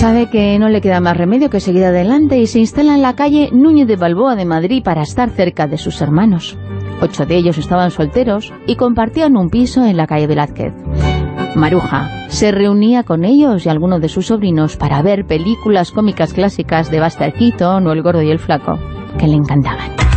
C: Sabe que no le queda más remedio que seguir adelante y se instala en la calle Núñez de Balboa de Madrid para estar cerca de sus hermanos. Ocho de ellos estaban solteros y compartían un piso en la calle Velázquez. Maruja se reunía con ellos y algunos de sus sobrinos para ver películas cómicas clásicas de Buster Keaton o El Gordo y el Flaco, que le encantaban.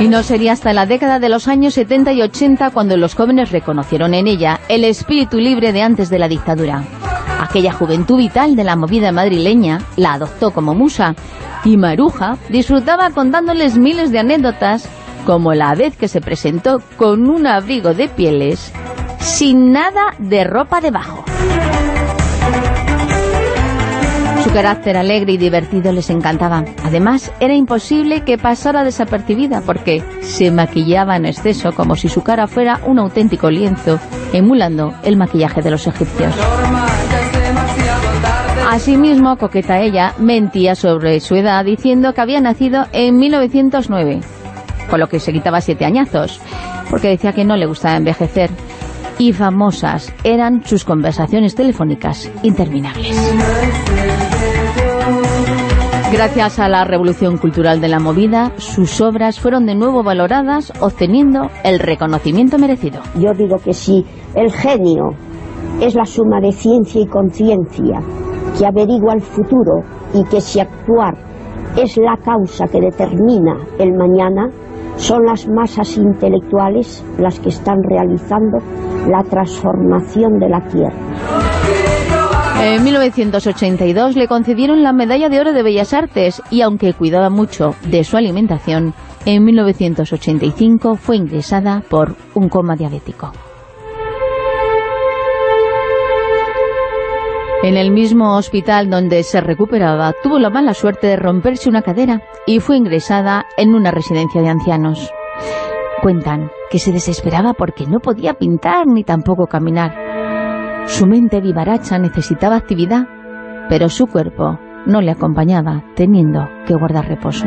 C: Y no sería hasta la década de los años 70 y 80 cuando los jóvenes reconocieron en ella el espíritu libre de antes de la dictadura. Aquella juventud vital de la movida madrileña la adoptó como musa y Maruja disfrutaba contándoles miles de anécdotas como la vez que se presentó con un abrigo de pieles sin nada de ropa debajo. Su carácter alegre y divertido les encantaba. Además, era imposible que pasara desapercibida porque se maquillaba en exceso como si su cara fuera un auténtico lienzo, emulando el maquillaje de los egipcios. Asimismo, coqueta ella mentía sobre su edad diciendo que había nacido en 1909, con lo que se quitaba siete añazos, porque decía que no le gustaba envejecer. Y famosas eran sus conversaciones telefónicas interminables. Gracias a la revolución cultural de la movida, sus obras fueron de nuevo valoradas, obteniendo el reconocimiento merecido.
K: Yo digo que si el genio es la suma de ciencia y conciencia que averigua el futuro y que si actuar es la causa que determina el mañana, son las masas intelectuales las que están realizando la transformación de la Tierra.
C: En 1982 le concedieron la Medalla de Oro de Bellas Artes y aunque cuidaba mucho de su alimentación, en 1985 fue ingresada por un coma diabético. En el mismo hospital donde se recuperaba, tuvo la mala suerte de romperse una cadera y fue ingresada en una residencia de ancianos. Cuentan que se desesperaba porque no podía pintar ni tampoco caminar. Su mente vivaracha necesitaba actividad, pero su cuerpo no le acompañaba, teniendo que guardar reposo.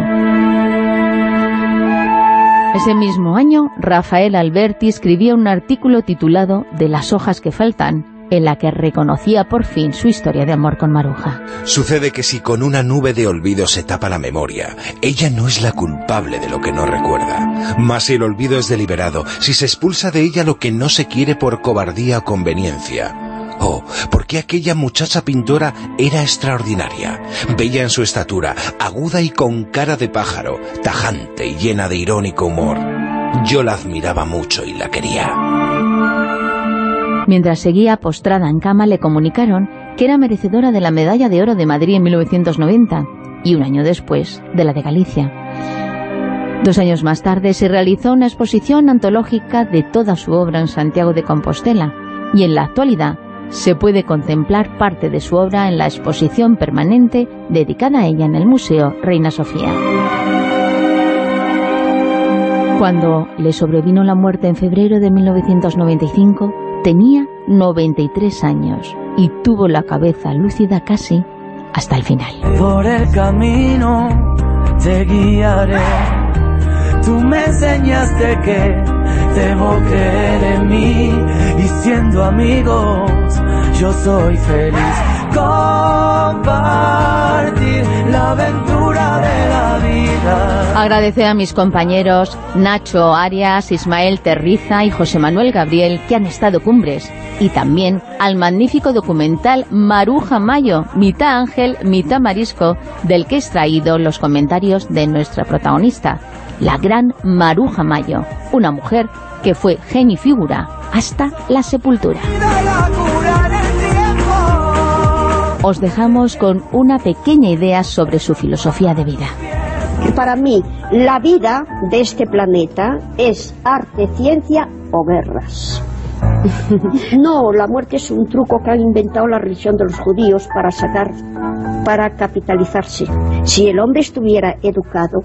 C: Ese mismo año, Rafael Alberti escribía un artículo titulado De las hojas que faltan, en la que reconocía por fin su historia de amor con Maruja.
M: Sucede que si con una nube de olvido se tapa la memoria, ella no es la culpable de lo que no recuerda. Mas si el olvido es deliberado, si se expulsa de ella lo que no se quiere por cobardía o conveniencia, Porque aquella muchacha pintora era extraordinaria, bella en su estatura, aguda y con cara de pájaro, tajante y llena de irónico humor. Yo la admiraba mucho y la quería.
C: Mientras seguía postrada en cama le comunicaron que era merecedora de la Medalla de Oro de Madrid en 1990 y un año después de la de Galicia. Dos años más tarde se realizó una exposición antológica de toda su obra en Santiago de Compostela y en la actualidad se puede contemplar parte de su obra en la exposición permanente dedicada a ella en el Museo Reina Sofía. Cuando le sobrevino la muerte en febrero de 1995, tenía 93 años y tuvo la cabeza lúcida casi hasta el final.
O: Por el camino te guiaré. Tú me enseñaste que debo creer en mí y siendo amigos yo soy feliz. Compartir la aventura de la vida.
C: Agradecer a mis compañeros Nacho Arias, Ismael Terriza y José Manuel Gabriel que han estado cumbres y también al magnífico documental Maruja Mayo, mitad ángel, mitad marisco, del que he extraído los comentarios de nuestra protagonista, la gran Maruja Mayo, una mujer que fue genifigura hasta la sepultura. Os dejamos con una pequeña idea sobre su filosofía de vida.
K: Para mí, la vida de este planeta es arte, ciencia o guerras. (laughs) No, la muerte es un truco que han inventado la religión de los judíos para sacar, para capitalizarse. Si el hombre estuviera educado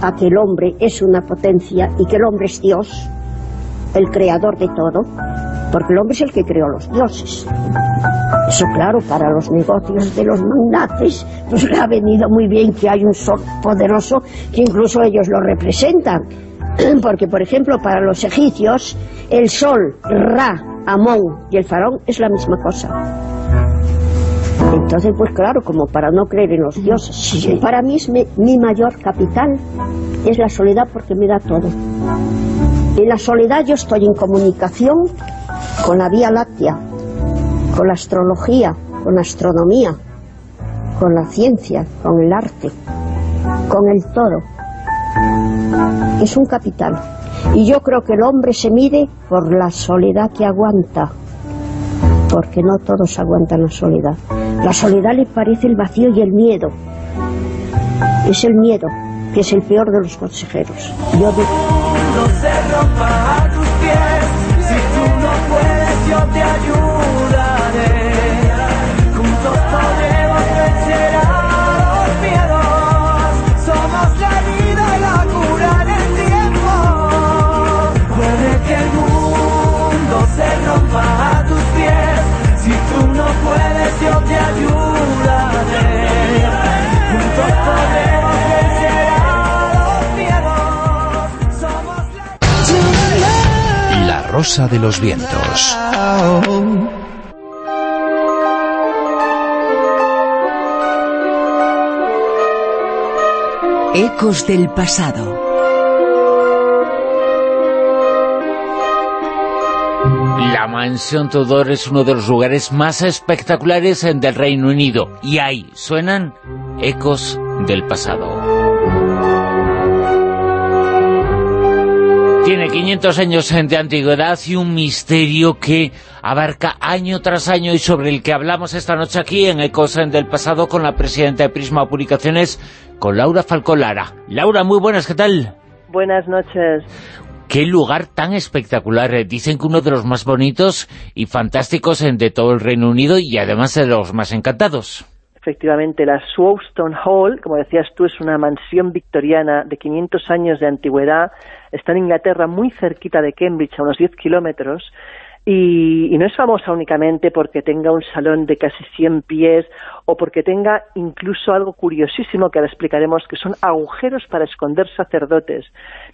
K: a que el hombre es una potencia y que el hombre es Dios, el creador de todo, porque el hombre es el que creó los dioses. Eso claro, para los negocios de los magnates, pues le ha venido muy bien que hay un sol poderoso que incluso ellos lo representan. (clears throat) Porque, por ejemplo, para los egipcios, el sol, Ra, Amón y el faraón es la misma cosa. Entonces, pues claro, como para no creer en los dioses. Para mí es mi, mi mayor capital, es la soledad porque me da todo. En la soledad yo estoy en comunicación con la Vía Láctea, con la astrología, con la astronomía, con la ciencia, con el arte, con el todo. Es un capital. Y yo creo que el hombre se mide por la soledad que aguanta, porque no todos aguantan la soledad. La soledad le parece el vacío y el miedo. Es el miedo, que es el peor de los consejeros. Yo digo...
O: yo
P: Rosa de los Vientos.
G: Ecos del pasado.
B: La mansión Tudor es uno de los lugares más espectaculares del Reino Unido y ahí suenan ecos del pasado. Tiene 500 años de antigüedad y un misterio que abarca año tras año y sobre el que hablamos esta noche aquí en Ecos del Pasado con la presidenta de Prisma Publicaciones, con Laura Falcolara. Laura, muy buenas, ¿qué tal?
Q: Buenas noches.
B: Qué lugar tan espectacular. Eh, Dicen que uno de los más bonitos y fantásticos de todo el Reino Unido y además de los más encantados.
Q: Efectivamente, la Swowstone Hall, como decías tú, es una mansión victoriana de 500 años de antigüedad. Está en Inglaterra, muy cerquita de Cambridge, a unos 10 kilómetros. Y, no es famosa únicamente porque tenga un salón de casi 100 pies o porque tenga incluso algo curiosísimo que ahora explicaremos, que son agujeros para esconder sacerdotes.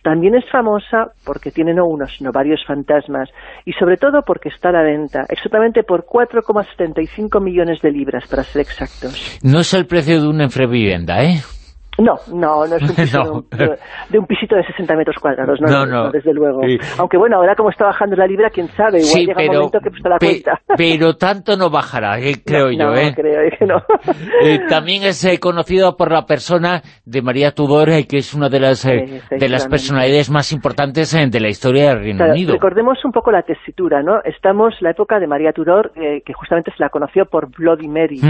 Q: También es famosa porque tiene no unos, sino varios fantasmas. Y sobre todo porque está a la venta, exactamente por 4,75 millones de libras, para ser exactos.
B: No es el precio de una infravivienda, ¿eh?
Q: No, no, no es un (laughs) piso De, un, pisito de 60 metros cuadrados, no, no, desde luego. Aunque bueno, ahora como está bajando la libra, quién sabe, igual llega un momento que pues, la cuenta. (laughs)
B: Pero tanto no bajará, eh, creo yo, ¿eh?
Q: creo que no. (laughs)
B: Eh, también es eh, conocido por la persona de María Tudor, que es una de las de las personalidades más importantes de la historia del Reino Unido.
Q: Recordemos un poco la tesitura, ¿no? Estamos en la época de María Tudor, que justamente se la conoció por Bloody Mary.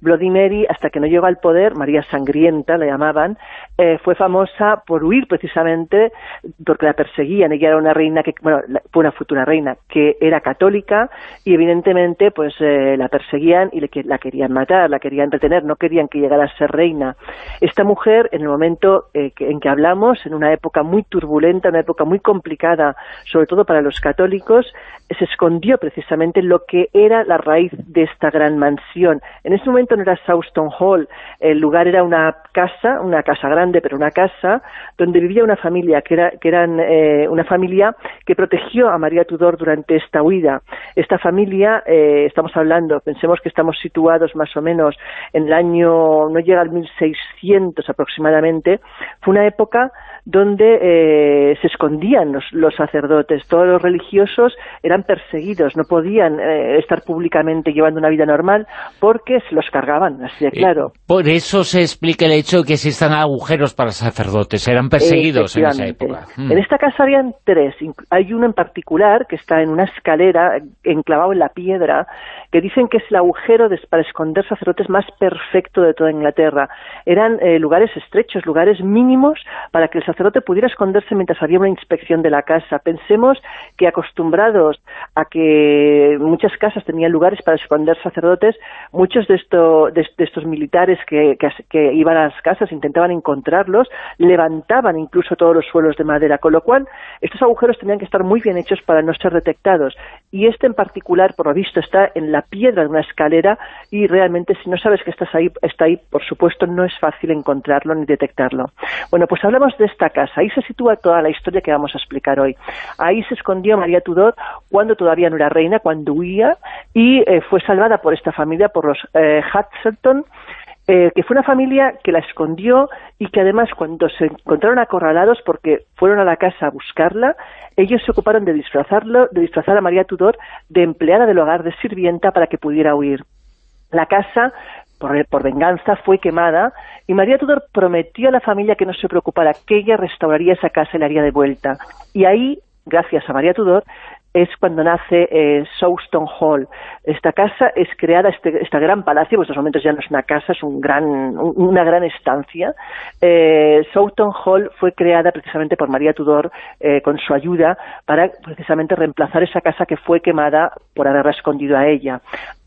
Q: Bloody Mary, hasta que no llegó al poder, María Sangrienta, la llamaba seven eh, fue famosa por huir precisamente porque la perseguían. Ella era una reina que, bueno, fue una futura reina que era católica y evidentemente pues eh, la perseguían y le, la querían matar, la querían retener, no querían que llegara a ser reina. Esta mujer, en el momento eh, en que hablamos, en una época muy turbulenta, una época muy complicada, sobre todo para los católicos, se escondió precisamente lo que era la raíz de esta gran mansión. En ese momento no era Souston Hall, el lugar era una casa, una casa grande, pero una casa donde vivía una familia, que, era, que eran eh, una familia que protegió a María Tudor durante esta huida. Esta familia, eh, estamos hablando, pensemos que estamos situados más o menos en el año, no llega al 1600 aproximadamente, fue una época donde eh, se escondían los, sacerdotes, todos los religiosos eran perseguidos, no podían estar públicamente llevando una vida normal porque se los cargaban, así de claro.
B: por eso se explica el hecho de que existan agujeros para sacerdotes, eran perseguidos en esa época.
Q: Mm. En esta casa habían tres, hay uno en particular que está en una escalera enclavado en la piedra, que dicen que es el agujero para esconder sacerdotes más perfecto de toda Inglaterra. Eran lugares estrechos, lugares mínimos para que el sacerdote pudiera esconderse mientras había una inspección de la casa. Pensemos que acostumbrados a que muchas casas tenían lugares para esconder sacerdotes, muchos de, de, estos militares que, iban a las casas intentaban encontrarlos, levantaban incluso todos los suelos de madera, con lo cual estos agujeros tenían que estar muy bien hechos para no ser detectados. Y este en particular, por lo visto, está en la piedra de una escalera y realmente si no sabes que estás ahí, está ahí, por supuesto, no es fácil encontrarlo ni detectarlo. Bueno, pues hablamos de esta casa. Ahí se sitúa toda la historia que vamos a explicar hoy. Ahí se escondió María Tudor cuando todavía no era reina, cuando huía, y eh, fue salvada por esta familia, por los eh, eh, que fue una familia que la escondió y que además cuando se encontraron acorralados porque fueron a la casa a buscarla, ellos se ocuparon de disfrazarlo, de disfrazar a María Tudor de empleada del hogar de sirvienta para que pudiera huir. La casa por, venganza, fue quemada y María Tudor prometió a la familia que no se preocupara, que ella restauraría esa casa y la haría de vuelta. Y ahí, gracias a María Tudor, es cuando nace eh, Hall. Esta casa es creada, este, este gran palacio, en estos momentos ya no es una casa, es un gran, una gran estancia. Eh, Hall fue creada precisamente por María Tudor eh, con su ayuda para precisamente reemplazar esa casa que fue quemada por haberla escondido a ella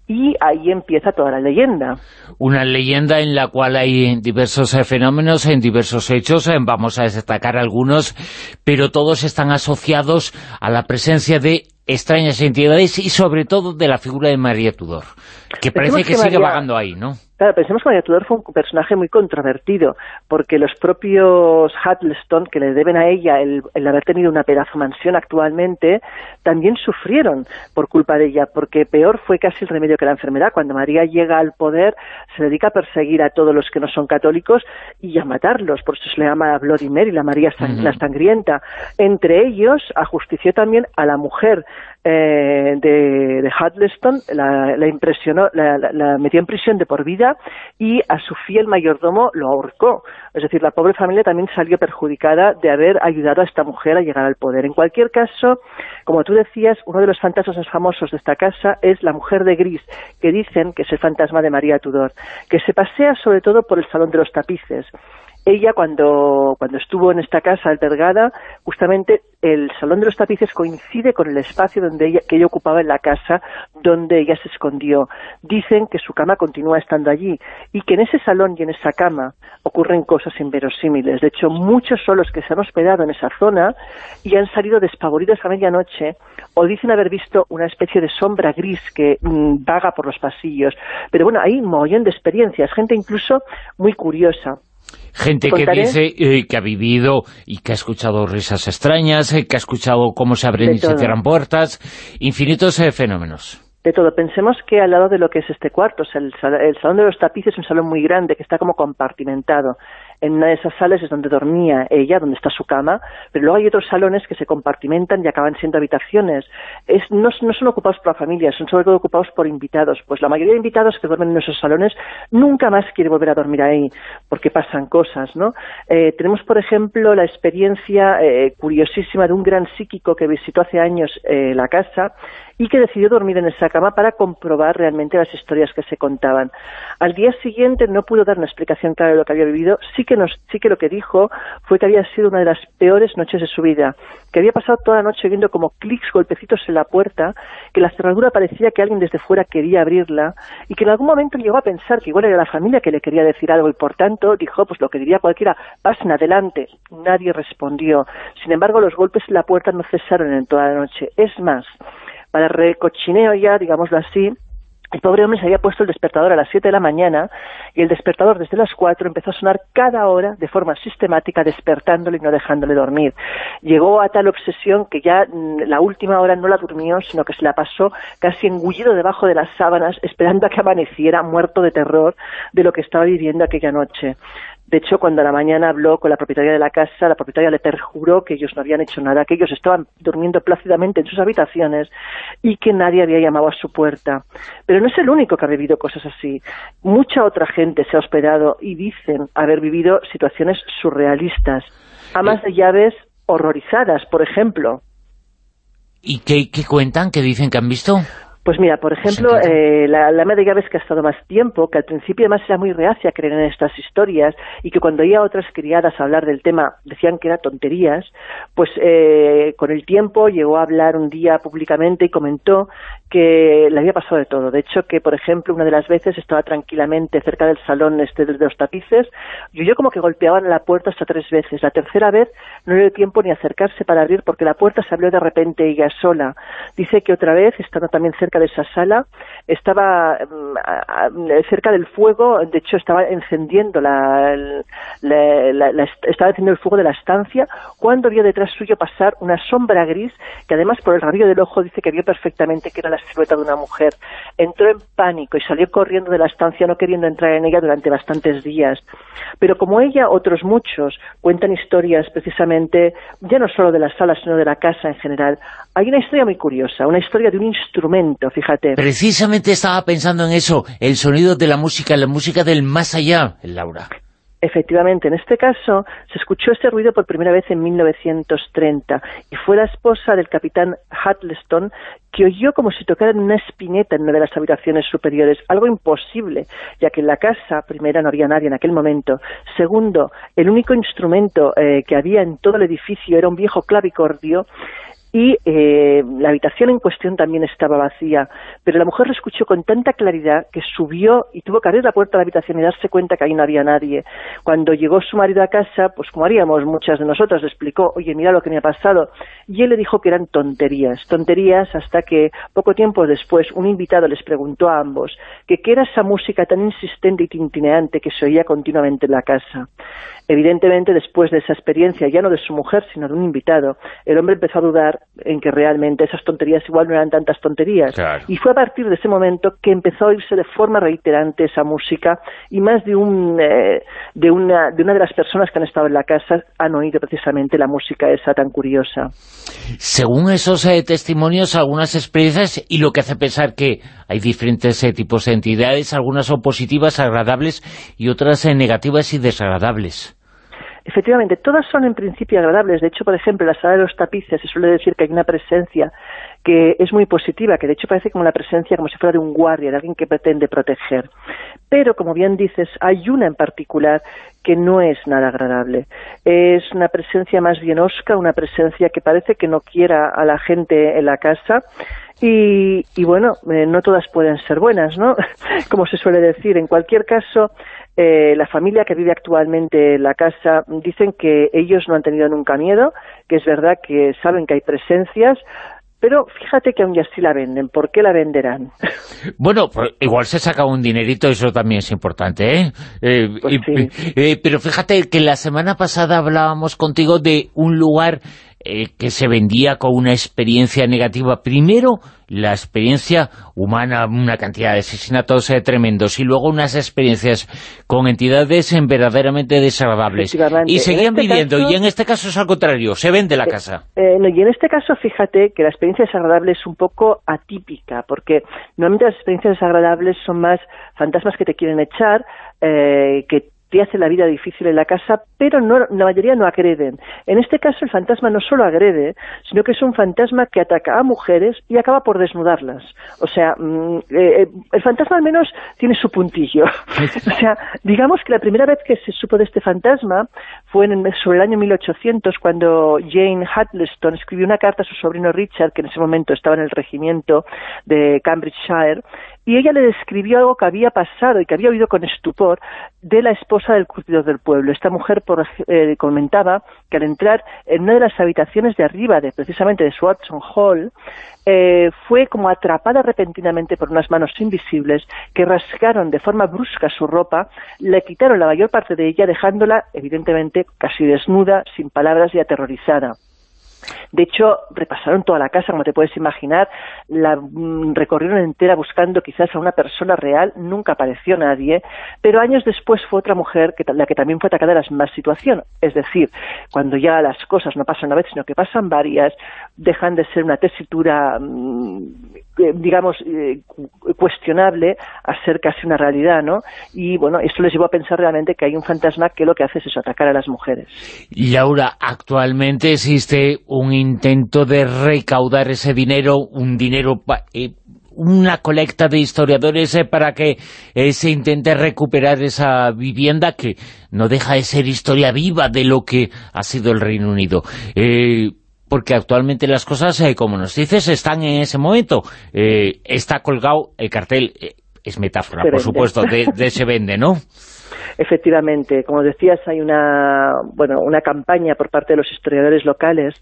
Q: y ahí empieza toda la leyenda.
B: Una leyenda en la cual hay diversos eh, fenómenos, en diversos hechos, eh, vamos a destacar algunos, pero todos están asociados a la presencia de extrañas entidades y sobre todo de la figura de María Tudor, que parece que, sigue vagando ahí, ¿no?
Q: Claro, pensemos que María Tudor fue un personaje muy controvertido, porque los propios Huddleston, que le deben a ella el, haber tenido una pedazo mansión actualmente, también sufrieron por culpa de ella, porque peor fue casi el remedio que la enfermedad. Cuando María llega al poder, se dedica a perseguir a todos los que no son católicos y a matarlos, por eso se le llama Bloody Mary, la María la sangrienta. Entre ellos, ajustició también a la mujer eh, de, de Huddleston, la, impresionó, la, metió en prisión de por vida y a su fiel mayordomo lo ahorcó. Es decir, la pobre familia también salió perjudicada de haber ayudado a esta mujer a llegar al poder. En cualquier caso, como tú decías, uno de los fantasmas más famosos de esta casa es la mujer de gris, que dicen que es el fantasma de María Tudor, que se pasea sobre todo por el Salón de los Tapices ella cuando, cuando estuvo en esta casa altergada, justamente el Salón de los Tapices coincide con el espacio donde ella, que ella ocupaba en la casa, donde ella se escondió. Dicen que su cama continúa estando allí y que en ese salón y en esa cama ocurren cosas inverosímiles. De hecho, muchos son los que se han hospedado en esa zona y han salido despavoridos a medianoche o dicen haber visto una especie de sombra gris que mm, vaga por los pasillos. Pero bueno, hay un mogollón de experiencias, gente incluso muy curiosa.
B: Gente que dice eh, que ha vivido y que ha escuchado risas extrañas, eh, que ha escuchado cómo se abren y se cierran puertas, infinitos eh, fenómenos.
Q: De todo. Pensemos que al lado de lo que es este cuarto, el, el Salón de los Tapices es un salón muy grande que está como compartimentado en una de esas salas es donde dormía ella, donde está su cama, pero luego hay otros salones que se compartimentan y acaban siendo habitaciones. Es, no, son ocupados por la familia, son sobre todo ocupados por invitados. Pues la mayoría de invitados que duermen en esos salones nunca más quiere volver a dormir ahí, porque pasan cosas, ¿no? Eh, tenemos, por ejemplo, la experiencia eh, curiosísima de un gran psíquico que visitó hace años eh, la casa y que decidió dormir en esa cama para comprobar realmente las historias que se contaban. Al día siguiente no pudo dar una explicación clara de lo que había vivido, sí que, nos, sí que lo que dijo fue que había sido una de las peores noches de su vida, que había pasado toda la noche viendo como clics, golpecitos en la puerta, que la cerradura parecía que alguien desde fuera quería abrirla y que en algún momento llegó a pensar que igual era la familia que le quería decir algo y por tanto dijo pues lo que diría cualquiera, pasen adelante. Nadie respondió. Sin embargo, los golpes en la puerta no cesaron en toda la noche. Es más, para recochineo ya, digámoslo así, el pobre hombre se había puesto el despertador a las 7 de la mañana y el despertador desde las 4 empezó a sonar cada hora de forma sistemática, despertándole y no dejándole dormir. Llegó a tal obsesión que ya mm, la última hora no la durmió, sino que se la pasó casi engullido debajo de las sábanas, esperando a que amaneciera, muerto de terror de lo que estaba viviendo aquella noche. De hecho, cuando a la mañana habló con la propietaria de la casa, la propietaria le perjuró que ellos no habían hecho nada, que ellos estaban durmiendo plácidamente en sus habitaciones y que nadie había llamado a su puerta. Pero no es el único que ha vivido cosas así. Mucha otra gente se ha hospedado y dicen haber vivido situaciones surrealistas. Amas de llaves horrorizadas, por ejemplo.
B: ¿Y qué, qué cuentan? ¿Qué dicen que han visto?
Q: Pues mira, por ejemplo, eh, la, la de llaves que ha estado más tiempo, que al principio además era muy reacia a creer en estas historias y que cuando oía a otras criadas hablar del tema decían que eran tonterías, pues eh, con el tiempo llegó a hablar un día públicamente y comentó que le había pasado de todo. De hecho, que por ejemplo, una de las veces estaba tranquilamente cerca del salón este de los tapices y oyó como que golpeaban la puerta hasta tres veces. La tercera vez no le dio tiempo ni acercarse para abrir porque la puerta se abrió de repente ella sola. Dice que otra vez, estando también cerca de esa sala, estaba mm, cerca del fuego, de hecho estaba encendiendo la, estaba encendiendo el fuego de la estancia, cuando vio detrás suyo pasar una sombra gris, que además por el rabillo del ojo dice que vio perfectamente que era la silueta de una mujer. Entró en pánico y salió corriendo de la estancia no queriendo entrar en ella durante bastantes días. Pero como ella, otros muchos cuentan historias precisamente, ya no solo de la sala, sino de la casa en general. Hay una historia muy curiosa, una historia de un instrumento fíjate.
B: Precisamente estaba pensando en eso, el sonido de la música, la música del más allá, Laura.
Q: Efectivamente, en este caso se escuchó este ruido por primera vez en 1930 y fue la esposa del capitán Huddleston que oyó como si tocaran una espineta en una de las habitaciones superiores, algo imposible, ya que en la casa, primero, no había nadie en aquel momento, segundo, el único instrumento eh, que había en todo el edificio era un viejo clavicordio y eh, la habitación en cuestión también estaba vacía, pero la mujer lo escuchó con tanta claridad que subió y tuvo que abrir la puerta de la habitación y darse cuenta que ahí no había nadie. Cuando llegó su marido a casa, pues como haríamos muchas de nosotras, le explicó, oye, mira lo que me ha pasado, y él le dijo que eran tonterías, tonterías hasta que poco tiempo después un invitado les preguntó a ambos que qué era esa música tan insistente y tintineante que se oía continuamente en la casa. Evidentemente, después de esa experiencia, ya no de su mujer, sino de un invitado, el hombre empezó a dudar en que realmente esas tonterías igual no eran tantas tonterías. Y fue a partir de ese momento que empezó a oírse de forma reiterante esa música y más de, un, eh, de, una, de una de las personas que han estado en la casa han oído precisamente la música esa tan curiosa.
B: Según esos eh, testimonios, algunas experiencias y lo que hace pensar que hay diferentes eh, tipos de entidades, algunas son positivas, agradables y otras negativas y desagradables.
Q: Efectivamente, todas son en principio agradables. De hecho, por ejemplo, la sala de los tapices se suele decir que hay una presencia que es muy positiva, que de hecho parece como la presencia como si fuera de un guardia, de alguien que pretende proteger. Pero, como bien dices, hay una en particular que no es nada agradable. Es una presencia más bien osca, una presencia que parece que no quiera a la gente en la casa, y, bueno, eh, no todas pueden ser buenas, ¿no? (laughs) Como se suele decir. En cualquier caso, eh, la familia que vive actualmente en la casa dicen que ellos no han tenido nunca miedo, que es verdad que saben que hay presencias, pero fíjate que aún así la venden. ¿Por qué la venderán? (laughs)
B: Bueno, pues igual se saca un dinerito, eso también es importante, ¿eh? eh,
Q: pues
B: eh pero fíjate que la semana pasada hablábamos contigo de un lugar eh, que se vendía con una experiencia negativa. Primero, la experiencia humana, una cantidad de asesinatos eh, tremendos, y luego unas experiencias con entidades verdaderamente desagradables. Y seguían
Q: este
B: viviendo, y en este caso es al contrario, se vende la
Q: eh,
B: casa.
Q: y en este caso, fíjate que la experiencia desagradable es un poco atípica, porque normalmente las experiencias desagradables son más fantasmas que te quieren echar, que hace la vida difícil en la casa, pero no, la mayoría no agreden. En este caso el fantasma no solo agrede, sino que es un fantasma que ataca a mujeres y acaba por desnudarlas. O sea, mm, eh, eh, el fantasma al menos tiene su puntillo. (laughs) o sea, digamos que la primera vez que se supo de este fantasma fue en, sobre el año 1800 cuando Jane Huddleston escribió una carta a su sobrino Richard, que en ese momento estaba en el regimiento de Cambridgeshire, y ella le describió algo que había pasado y que había oído con estupor de la esposa del curtidor del pueblo. Esta mujer eh, comentaba que al entrar en una de las habitaciones de arriba, de, precisamente de Swanson Hall, eh, fue como atrapada repentinamente por unas manos invisibles que rasgaron de forma brusca su ropa, le quitaron la mayor parte de ella, dejándola, evidentemente, casi desnuda, sin palabras y aterrorizada. De hecho, repasaron toda la casa, como te puedes imaginar, la mm, recorrieron entera buscando quizás a una persona real, nunca apareció nadie, pero años después fue otra mujer que, la que también fue atacada en la misma situación. Es decir, cuando ya las cosas no pasan una vez, sino que pasan varias, dejan de ser una tesitura, mm, eh, digamos, eh, cuestionable a ser casi una realidad, ¿no? Y bueno, esto les llevó a pensar realmente que hay un fantasma que lo que hace es atacar a las mujeres.
B: Y ahora, actualmente existe un intento de recaudar ese dinero, un dinero... Eh, una colecta de historiadores eh, para que eh, se intente recuperar esa vivienda que no deja de ser historia viva de lo que ha sido el Reino Unido. porque actualmente las cosas, como nos dices, están en ese momento. está colgado el cartel, es metáfora, por supuesto, de, de se vende, ¿no? (laughs)
Q: Efectivamente, como decías, hay una, bueno, una campaña por parte de los historiadores locales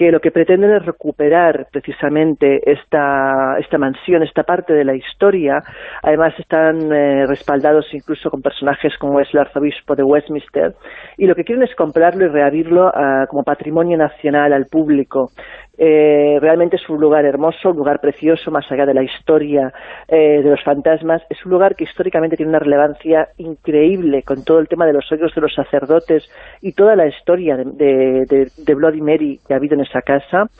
Q: que lo que pretenden es recuperar precisamente esta, esta mansión, esta parte de la historia. Además están eh, respaldados incluso con personajes como es el arzobispo de Westminster y lo que quieren es comprarlo y reabrirlo ah, como patrimonio nacional al público. Eh, realmente es un lugar hermoso, un lugar precioso, más allá de la historia eh, de los fantasmas. Es un lugar que históricamente tiene una relevancia increíble con todo el tema de los oídos de los sacerdotes y toda la historia de, de Bloody Mary que ha habido en esa casa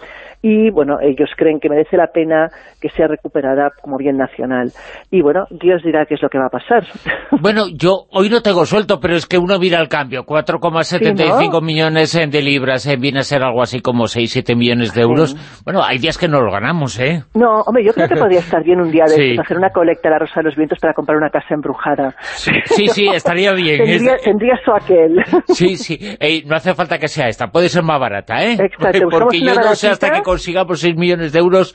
Q: y bueno, ellos creen que merece la pena que sea recuperada como bien nacional. Y bueno, Dios dirá qué es lo que va a pasar. (laughs)
B: Bueno, yo hoy no tengo suelto, pero es que uno mira el cambio, 4,75 millones de libras, eh, viene a ser algo así como 6, 7 millones de euros. Bueno, hay días que no lo ganamos, ¿eh?
Q: No, hombre, yo creo que podría estar bien un día de (laughs) hacer una colecta a la Rosa de los Vientos para comprar una casa embrujada.
B: Sí, sí, estaría bien.
Q: tendría, tendría su aquel.
B: Sí, sí, no hace falta que sea esta, puede ser más barata, ¿eh?
Q: Exacto, (laughs)
B: Porque yo no sé hasta que consigamos 6 millones de euros,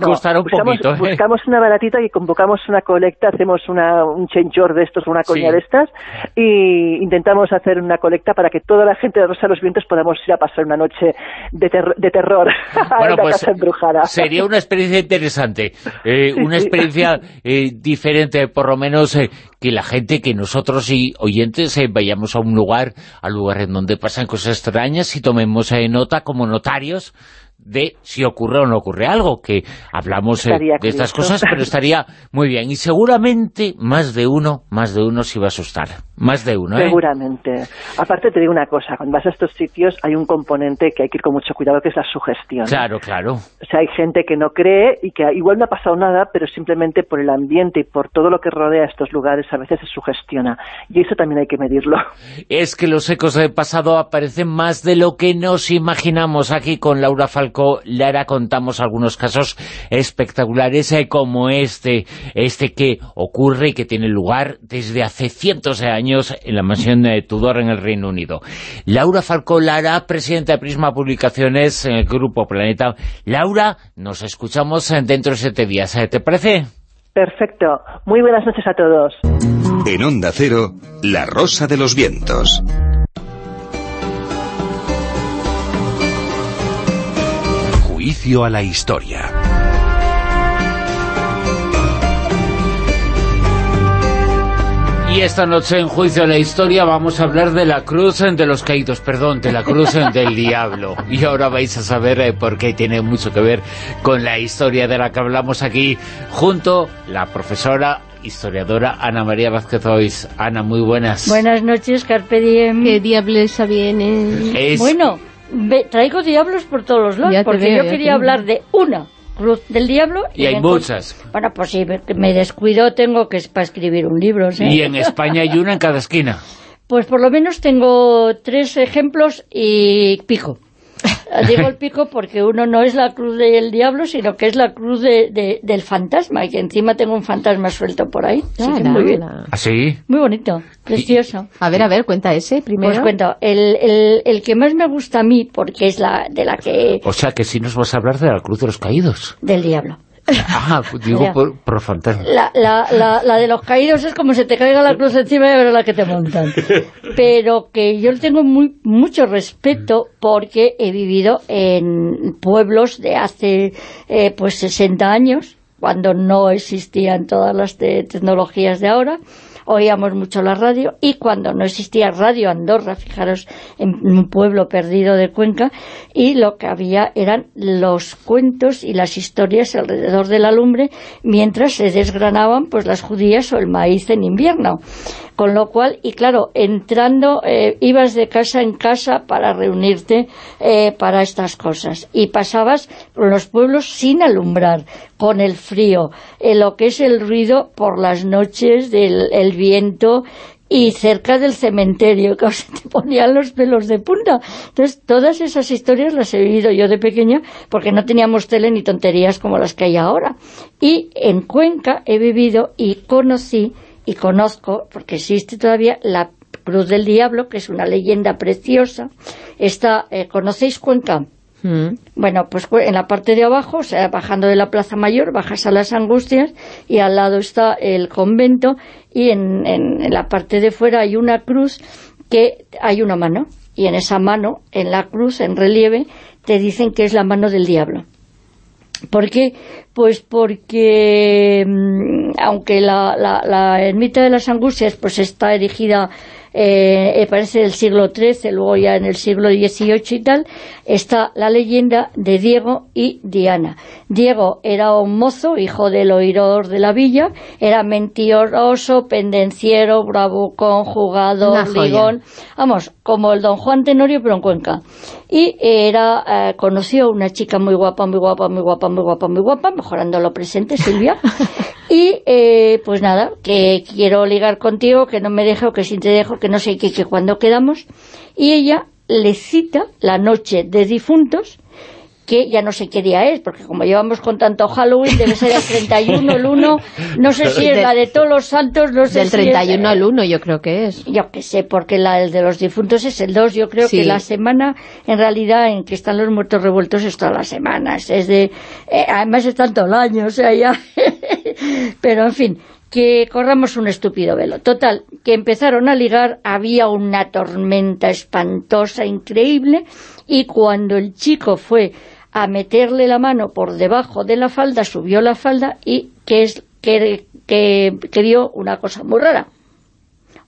B: costará un poquito. ¿eh?
Q: Buscamos una baratita y convocamos una colecta, hacemos una, un chenchor de estos, una coña de estas, y intentamos hacer una colecta para que toda la gente de Rosa de los Vientos podamos ir a pasar una noche de, de terror (laughs) bueno, pues, casa embrujada.
B: Sería una experiencia interesante, (laughs) eh, una experiencia eh, diferente, por lo menos que la gente, que nosotros y oyentes vayamos a un lugar, al lugar en donde pasan cosas extrañas y tomemos nota como notarios de si ocurre o no ocurre algo, que hablamos eh, de estas cosas, pero estaría muy bien. Y seguramente más de uno, más de uno se va a asustar. Más de uno,
Q: ¿eh? Seguramente. Aparte te digo una cosa, cuando vas a estos sitios hay un componente que hay que ir con mucho cuidado, que es la sugestión.
B: Claro, claro.
Q: O sea, hay gente que no cree y que igual no ha pasado nada, pero simplemente por el ambiente y por todo lo que rodea estos lugares a veces se sugestiona. Y eso también hay que medirlo.
B: Es que los ecos del pasado aparecen más de lo que nos imaginamos. Aquí con Laura Lara, contamos algunos casos espectaculares eh, como este, este que ocurre y que tiene lugar desde hace cientos de años en la mansión de Tudor en el Reino Unido. Laura Falcó Lara, presidenta de Prisma Publicaciones en el Grupo Planeta. Laura, nos escuchamos dentro de siete días, ¿eh? ¿te parece?
Q: Perfecto. Muy buenas noches a todos.
F: En Onda Cero, La Rosa de los Vientos. Juicio a la historia.
B: Y esta noche en Juicio de la Historia vamos a hablar de la cruz de los caídos, perdón, de la cruz del diablo. Y ahora vais a saber eh, por qué tiene mucho que ver con la historia de la que hablamos aquí, junto la profesora historiadora Ana María Vázquez Ois. Ana, muy buenas.
R: Buenas noches, Carpe Diem.
C: ¿Qué diablesa viene?
R: Bueno, traigo diablos por todos los lados, porque yo quería hablar de una Cruz del Diablo.
B: Y, hay muchas.
R: Bueno, pues si me descuido tengo que para escribir un libro.
B: Y en España hay una en cada esquina.
R: Pues por lo menos tengo tres ejemplos y pico. (laughs) Digo el pico porque uno no es la cruz del diablo, sino que es la cruz de, del fantasma, y que encima tengo un fantasma suelto por ahí.
B: muy bien. ¿Ah,
R: Muy bonito, precioso.
C: A ver, a ver, cuenta ese primero.
R: Pues cuento, el, el, el, que más me gusta a mí, porque es la de la que...
B: O sea, que si nos vas a hablar de la cruz de los caídos.
R: Del diablo.
B: Ah, digo por, por fantasma.
R: La, la, la, de los caídos es como se te caiga la cruz encima y ver la que te montan. Pero que yo le tengo muy, mucho respeto porque he vivido en pueblos de hace eh, pues 60 años, cuando no existían todas las tecnologías de ahora, oíamos mucho la radio y cuando no existía Radio Andorra, fijaros, en un pueblo perdido de Cuenca, y lo que había eran los cuentos y las historias alrededor de la lumbre mientras se desgranaban pues las judías o el maíz en invierno. Con lo cual, y claro, entrando, eh, ibas de casa en casa para reunirte eh, para estas cosas. Y pasabas los pueblos sin alumbrar, con el frío, eh, lo que es el ruido por las noches del viento y cerca del cementerio, que (laughs) se te ponían los pelos de punta. Entonces, todas esas historias las he vivido yo de pequeña, porque no teníamos tele ni tonterías como las que hay ahora. Y en Cuenca he vivido y conocí y conozco, porque existe todavía, la Cruz del Diablo, que es una leyenda preciosa. Está, eh, ¿Conocéis Cuenca? Mm. Bueno, pues en la parte de abajo, o sea, bajando de la Plaza Mayor, bajas a las Angustias y al lado está el convento y en, en la parte de fuera hay una cruz que hay una mano y en esa mano, en la cruz, en relieve, te dicen que es la mano del diablo. ¿Por qué? Pues porque, mm, aunque la, la, la, ermita de las Angustias pues está erigida eh, parece del siglo XIII, luego ya en el siglo XVIII y tal, está la leyenda de Diego y Diana. Diego era un mozo, hijo del oidor de la villa, era mentiroso, pendenciero, bravucón, jugador, ligón, vamos, como el don Juan Tenorio, pero en Cuenca. Y era, eh, conoció una chica muy guapa, muy guapa, muy guapa, muy guapa, muy guapa, mejorando lo presente, Silvia, (laughs) y eh, pues nada, que quiero ligar contigo, que no me dejo, que si te dejo, que no sé qué, que cuando quedamos, y ella le cita la noche de difuntos, que ya no sé qué día es, porque como llevamos con tanto Halloween, debe ser el 31, el 1, no sé si es la de todos los santos, no sé
C: Del 31 al 1 yo creo que es.
R: Yo que sé, porque la de los difuntos es el 2, yo creo que la semana, en realidad, en que están los muertos revueltos es todas las semanas, es de, eh, además es tanto el año, o sea, ya, (laughs) pero en fin, que corramos un estúpido velo. Total, que empezaron a ligar, había una tormenta espantosa, increíble, y cuando el chico fue a meterle la mano por debajo de la falda, subió la falda y que, es, que, que, vio una cosa muy rara,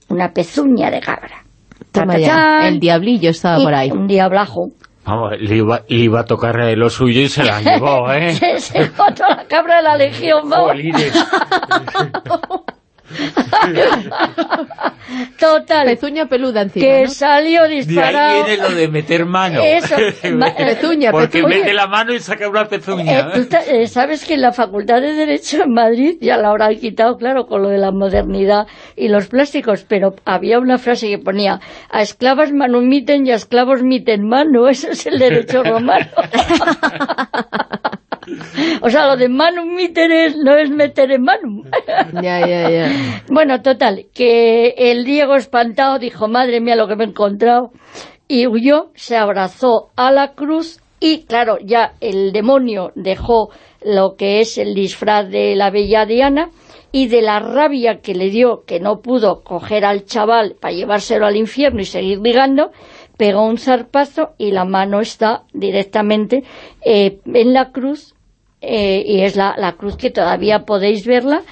R: una pezuña de cabra.
C: el diablillo estaba por ahí.
R: Un diablajo.
B: Vamos, le iba, le iba a tocar lo suyo y se la llevó, (laughs) ¿eh?
R: se, se la cabra de la legión, (laughs) vamos. (laughs) Total.
C: Pezuña peluda encima,
R: Que
C: ¿no?
R: salió
B: De ahí
R: disparado.
B: viene lo de meter mano.
R: Eso, (laughs) ma-
C: Pezuña,
B: Porque
C: pezuña.
B: mete la mano y saca una
R: Eh,
B: pezuña.
R: tú ta- eh, sabes que en la Facultad de Derecho en Madrid ya la habrán quitado, claro, con lo de la modernidad y los plásticos, pero había una frase que ponía a esclavas manumiten y a esclavos miten mano, eso es el derecho (laughs) romano. (laughs) o sea, lo de manum no es meter en manum.
C: Ya, ya, ya.
R: Bueno, total, que el Diego espantado dijo, madre mía, lo que me he encontrado, y huyó, se abrazó a la cruz, y claro, ya el demonio dejó lo que es el disfraz de la bella Diana, y de la rabia que le dio, que no pudo coger al chaval para llevárselo al infierno y seguir ligando, pegó un zarpazo y la mano está directamente eh, en la cruz, eh, y es la, la cruz que todavía podéis verla,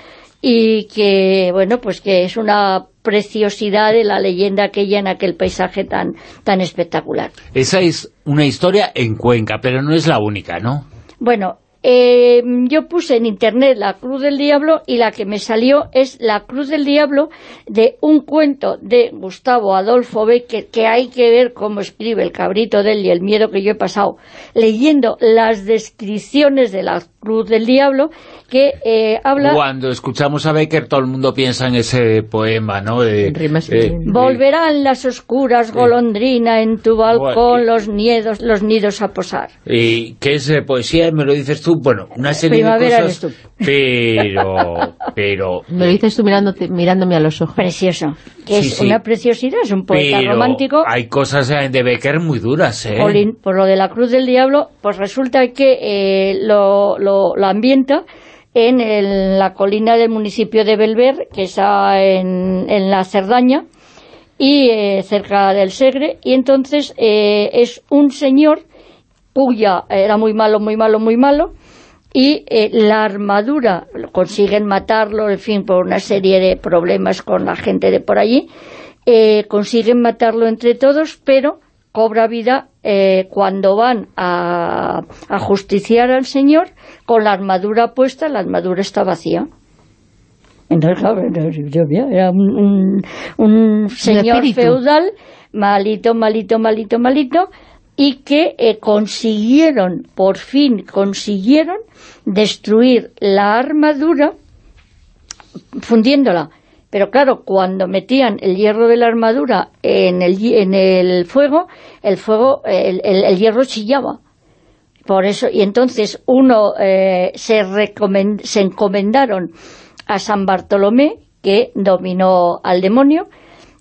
R: y que, bueno, pues que es una preciosidad de la leyenda aquella en aquel paisaje tan, tan espectacular.
B: Esa es una historia en Cuenca, pero no es la única, ¿no?
R: Bueno, eh, yo puse en internet la Cruz del Diablo y la que me salió es la Cruz del Diablo de un cuento de Gustavo Adolfo Becker que hay que ver cómo escribe el cabrito de él y el miedo que yo he pasado leyendo las descripciones de la Cruz del Diablo que eh, habla...
B: Cuando escuchamos a Becker, todo el mundo piensa en ese poema, ¿no? De, eh,
R: Volverán las oscuras golondrina en tu balcón
B: Bueno,
R: los nidos, los nidos a posar.
B: y que es eh, poesía, me lo dices tú, bueno, una serie de cosas, pero, (laughs) pero,
C: Me lo dices tú mirándote, mirándome a los ojos.
R: Precioso. Que
B: Sí,
R: es
B: sí.
R: una preciosidad, es un poeta
B: pero
R: romántico.
B: hay cosas eh, de Becker muy duras, ¿eh?
R: Por lo de la Cruz del Diablo, pues resulta que eh, lo, lo, lo ambienta en el- la colina del municipio de Belver, que está en, en la Cerdaña, y eh, cerca del Segre, y entonces eh, es un señor cuya era muy malo, muy malo, muy malo, y eh, la armadura, consiguen matarlo, en fin, por una serie de problemas con la gente de por allí, eh, consiguen matarlo entre todos, pero cobra vida eh, cuando van a, a justiciar al señor con la armadura puesta, la armadura está vacía. Entonces, claro, era un, un- un señor
C: espíritu.
R: feudal, malito, malito, malito, malito, y que eh, consiguieron, por fin consiguieron destruir la armadura fundiéndola. Pero claro, cuando metían el hierro de la armadura en el, en el fuego, el fuego, el, el- el hierro chillaba. Por eso, y entonces uno eh, se, se encomendaron a San Bartolomé, que dominó al demonio,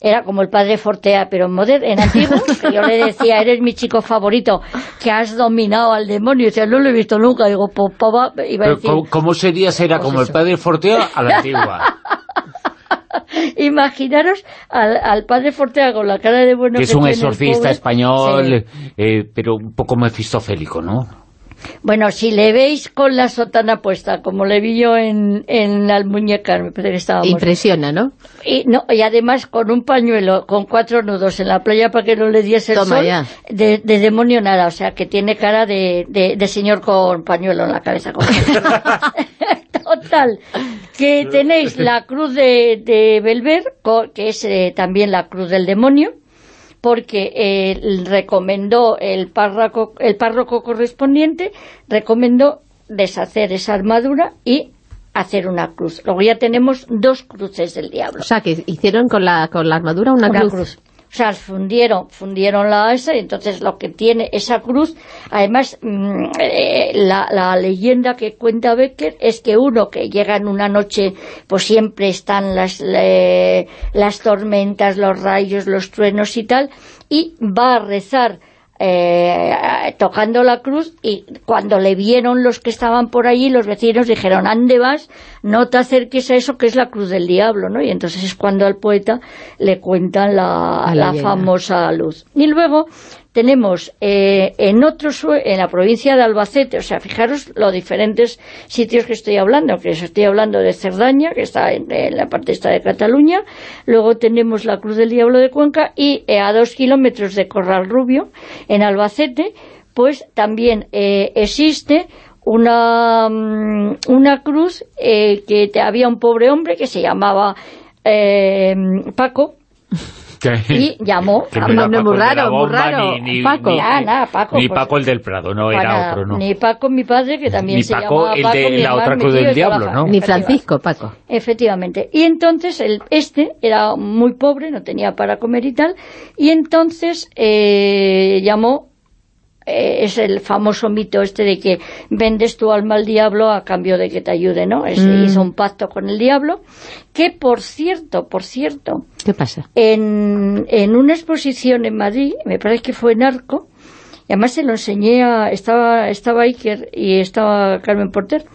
R: era como el padre Fortea, pero en, moder- en antiguo, (laughs) que yo le decía, eres mi chico favorito, que has dominado al demonio, y decía, no lo he visto nunca, digo, pues papá, iba a decir,
B: ¿cómo, cómo sería? Será
R: Pues
B: como
R: eso.
B: el padre Forteo a la antigua. (laughs)
R: imaginaros al, al padre Fortea con la cara de bueno
B: que es
R: que
B: un
R: tiene el
B: exorcista
R: pobre.
B: español,
R: Sí.
B: eh, pero un poco mefistofélico, ¿no?
R: Bueno, si le veis con la sotana puesta, como le vi yo en, en las muñecas, me parece que estábamos.
C: Impresiona, ¿no?
R: Y, no, y además con un pañuelo, con cuatro nudos en la playa para que no le diese el
C: Toma
R: sol,
C: ya.
R: De, de demonio nada, o sea, que tiene cara de, de, de señor con pañuelo en la cabeza. como- (laughs) Total, que tenéis la cruz de, de Belver, co- que es eh, también la cruz del demonio, porque eh, recomendó el párroco, el párroco correspondiente, recomendó deshacer esa armadura y hacer una cruz. Luego ya tenemos dos cruces del diablo.
C: O sea, que hicieron con la, con la armadura una,
R: Una
C: cruz.
R: cruz. Sea, fundieron, fundieron la esa y entonces lo que tiene esa cruz, además mm, eh, la, la leyenda que cuenta Becker es que uno que llega en una noche, pues siempre están las, le- las tormentas, los rayos, los truenos y tal, y va a rezar eh, tocando la cruz y cuando le vieron los que estaban por allí, los vecinos dijeron, ande vas, no te acerques a eso que es la cruz del diablo, ¿no? Y entonces es cuando al poeta le cuentan la,
C: la
R: la famosa luz. Y luego tenemos eh, en otros en la provincia de Albacete, o sea, fijaros los diferentes sitios que estoy hablando, que estoy hablando de Cerdaña, que está en, la parte esta de Cataluña, luego tenemos la Cruz del Diablo de Cuenca y eh, a dos kilómetros de Corral Rubio, en Albacete, pues también eh, existe una, mm, una cruz que había un pobre hombre que se llamaba Paco, y llamó
B: a nombre muy raro, muy raro.
R: Ni, Paco. Ni,
B: Paco, ni pues, Paco el del Prado, no, era otro, ¿no?
R: Ni Paco, mi padre, que también
B: ni
R: se
B: Paco,
R: llamaba
B: el
R: Paco.
B: de la otra cruz del diablo, ¿no?
C: Ni Francisco, Paco.
R: Efectivamente. Y entonces, el, este era muy pobre, no tenía para comer y tal, y entonces eh, llamó eh, es el famoso mito este de que vendes tu alma al diablo a cambio de que te ayude, ¿no? mm. Hizo un pacto con el diablo, que por cierto, por cierto...
C: ¿Qué pasa?
R: En, en una exposición en Madrid, me parece que fue en Arco, y además se lo enseñé a... Estaba, estaba Iker y estaba Carmen Porter,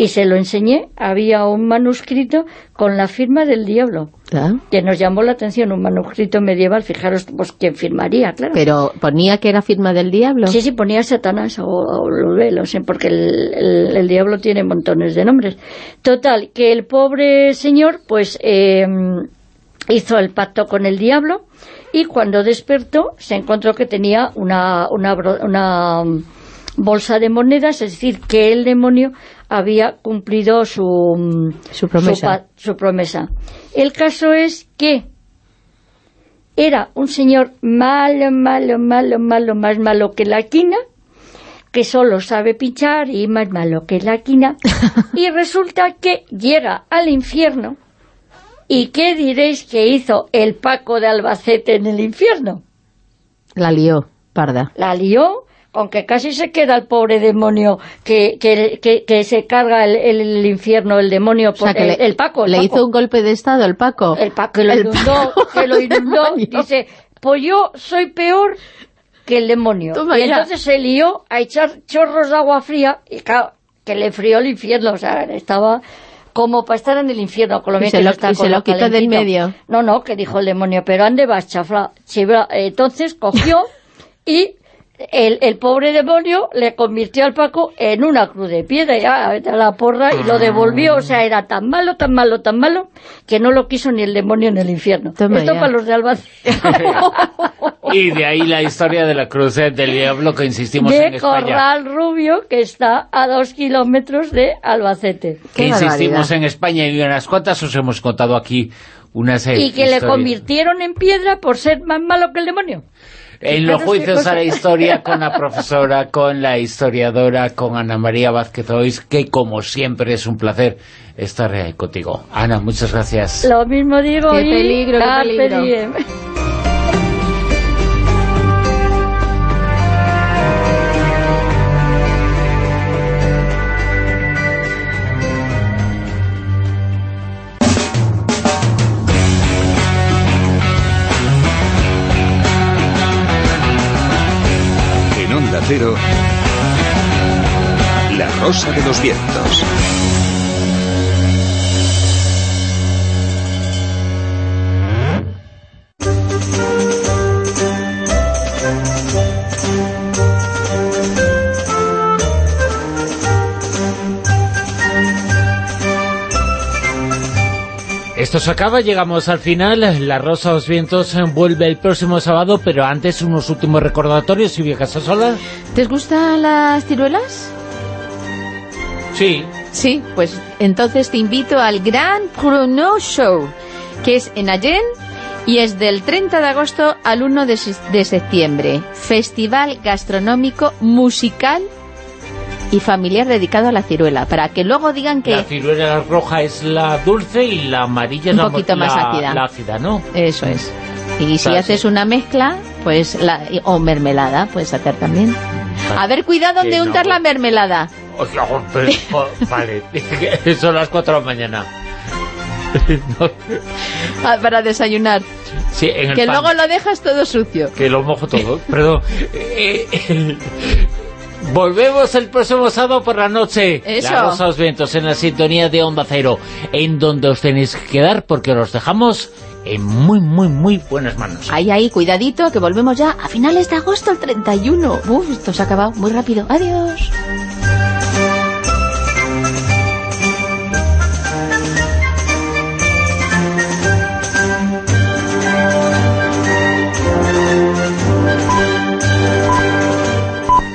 R: y se lo enseñé, había un manuscrito con la firma del diablo, que nos llamó la atención, un manuscrito medieval, fijaros pues quién firmaría, claro.
C: Pero ponía que era firma del diablo.
R: Sí, sí, ponía Satanás o, o lo sé, porque el, el, diablo tiene montones de nombres. Total, que el pobre señor, pues, eh, hizo el pacto con el diablo, y cuando despertó se encontró que tenía una, una, una bolsa de monedas, es decir, que el demonio había cumplido su,
C: su, promesa.
R: Su, promesa. El caso es que era un señor malo, malo, malo, malo, más malo que la quina, que solo sabe pinchar y más malo que la quina, (laughs) y resulta que llega al infierno, ¿y qué diréis que hizo el Paco de Albacete en el infierno?
C: La lió, parda.
R: La lió, aunque casi se queda el pobre demonio que, que, que, se carga el, el, infierno, el demonio,
C: o el,
R: el, Paco.
C: ¿Le hizo un golpe de estado el Paco?
R: El Paco, que lo inundó, que lo inundó, dice, pues yo soy peor que el demonio. y entonces se lió a echar chorros de agua fría, y claro, que le frió el infierno, o sea, estaba como para estar en el infierno, con lo bien
C: que
R: lo está
C: y se lo quitó del medio.
R: No, no, que dijo el demonio, pero ande vas, chafla. Entonces cogió (laughs) y el, el, pobre demonio le convirtió al Paco en una cruz de piedra ya a la porra y lo devolvió, o sea, era tan malo, tan malo, tan malo que no lo quiso ni el demonio en el infierno. Esto para los de Albacete. (laughs)
B: y de ahí la historia de la cruz del diablo que insistimos
R: de
B: en España.
R: Corral Rubio, que está a dos kilómetros de Albacete.
B: Que insistimos en España y unas cuantas os hemos contado aquí una serie
R: Y que le convirtieron en piedra por ser más malo que el demonio.
B: En los juicios a la historia con la profesora, con la historiadora, con Ana María Vázquez Ois, que como siempre es un placer estar ahí contigo. Ana, muchas gracias.
R: Lo mismo digo
C: qué peligro, qué peligro.
F: La Rosa de los Vientos.
B: Esto se acaba, llegamos al final, La Rosa de los Vientos vuelve el próximo sábado, pero antes unos últimos recordatorios, si viajas a sola.
C: ¿Te gustan las ciruelas?
B: Sí.
C: Sí, pues entonces te invito al Gran Pruno Show, que es en Allen y es del 30 de agosto al 1 de, de septiembre. Festival gastronómico musical y familiar dedicado a la ciruela, para que luego digan que...
B: La ciruela roja es la dulce y la amarilla es
C: un poquito más
B: ácida.
C: La
B: ácida, ¿no?
C: Eso es. Y si haces una mezcla, pues la, o mermelada, puedes hacer también. A ver, cuidado donde untar la mermelada. (laughs)
B: Vale, son las 4 de la mañana. (laughs)
C: Ah, para desayunar.
B: Sí, en el
C: que
B: pan.
C: luego lo dejas todo sucio.
B: Que lo mojo todo. (laughs) Perdón. Eh, Volvemos el próximo sábado por la noche.
C: Eso.
B: La Rosa los Vientos en la sintonía de Onda Cero, en donde os tenéis que quedar porque los dejamos en muy, muy, muy buenas manos.
C: Ahí, ahí, cuidadito, que volvemos ya a finales de agosto, el 31. Uf, esto se ha acabado muy rápido. Adiós.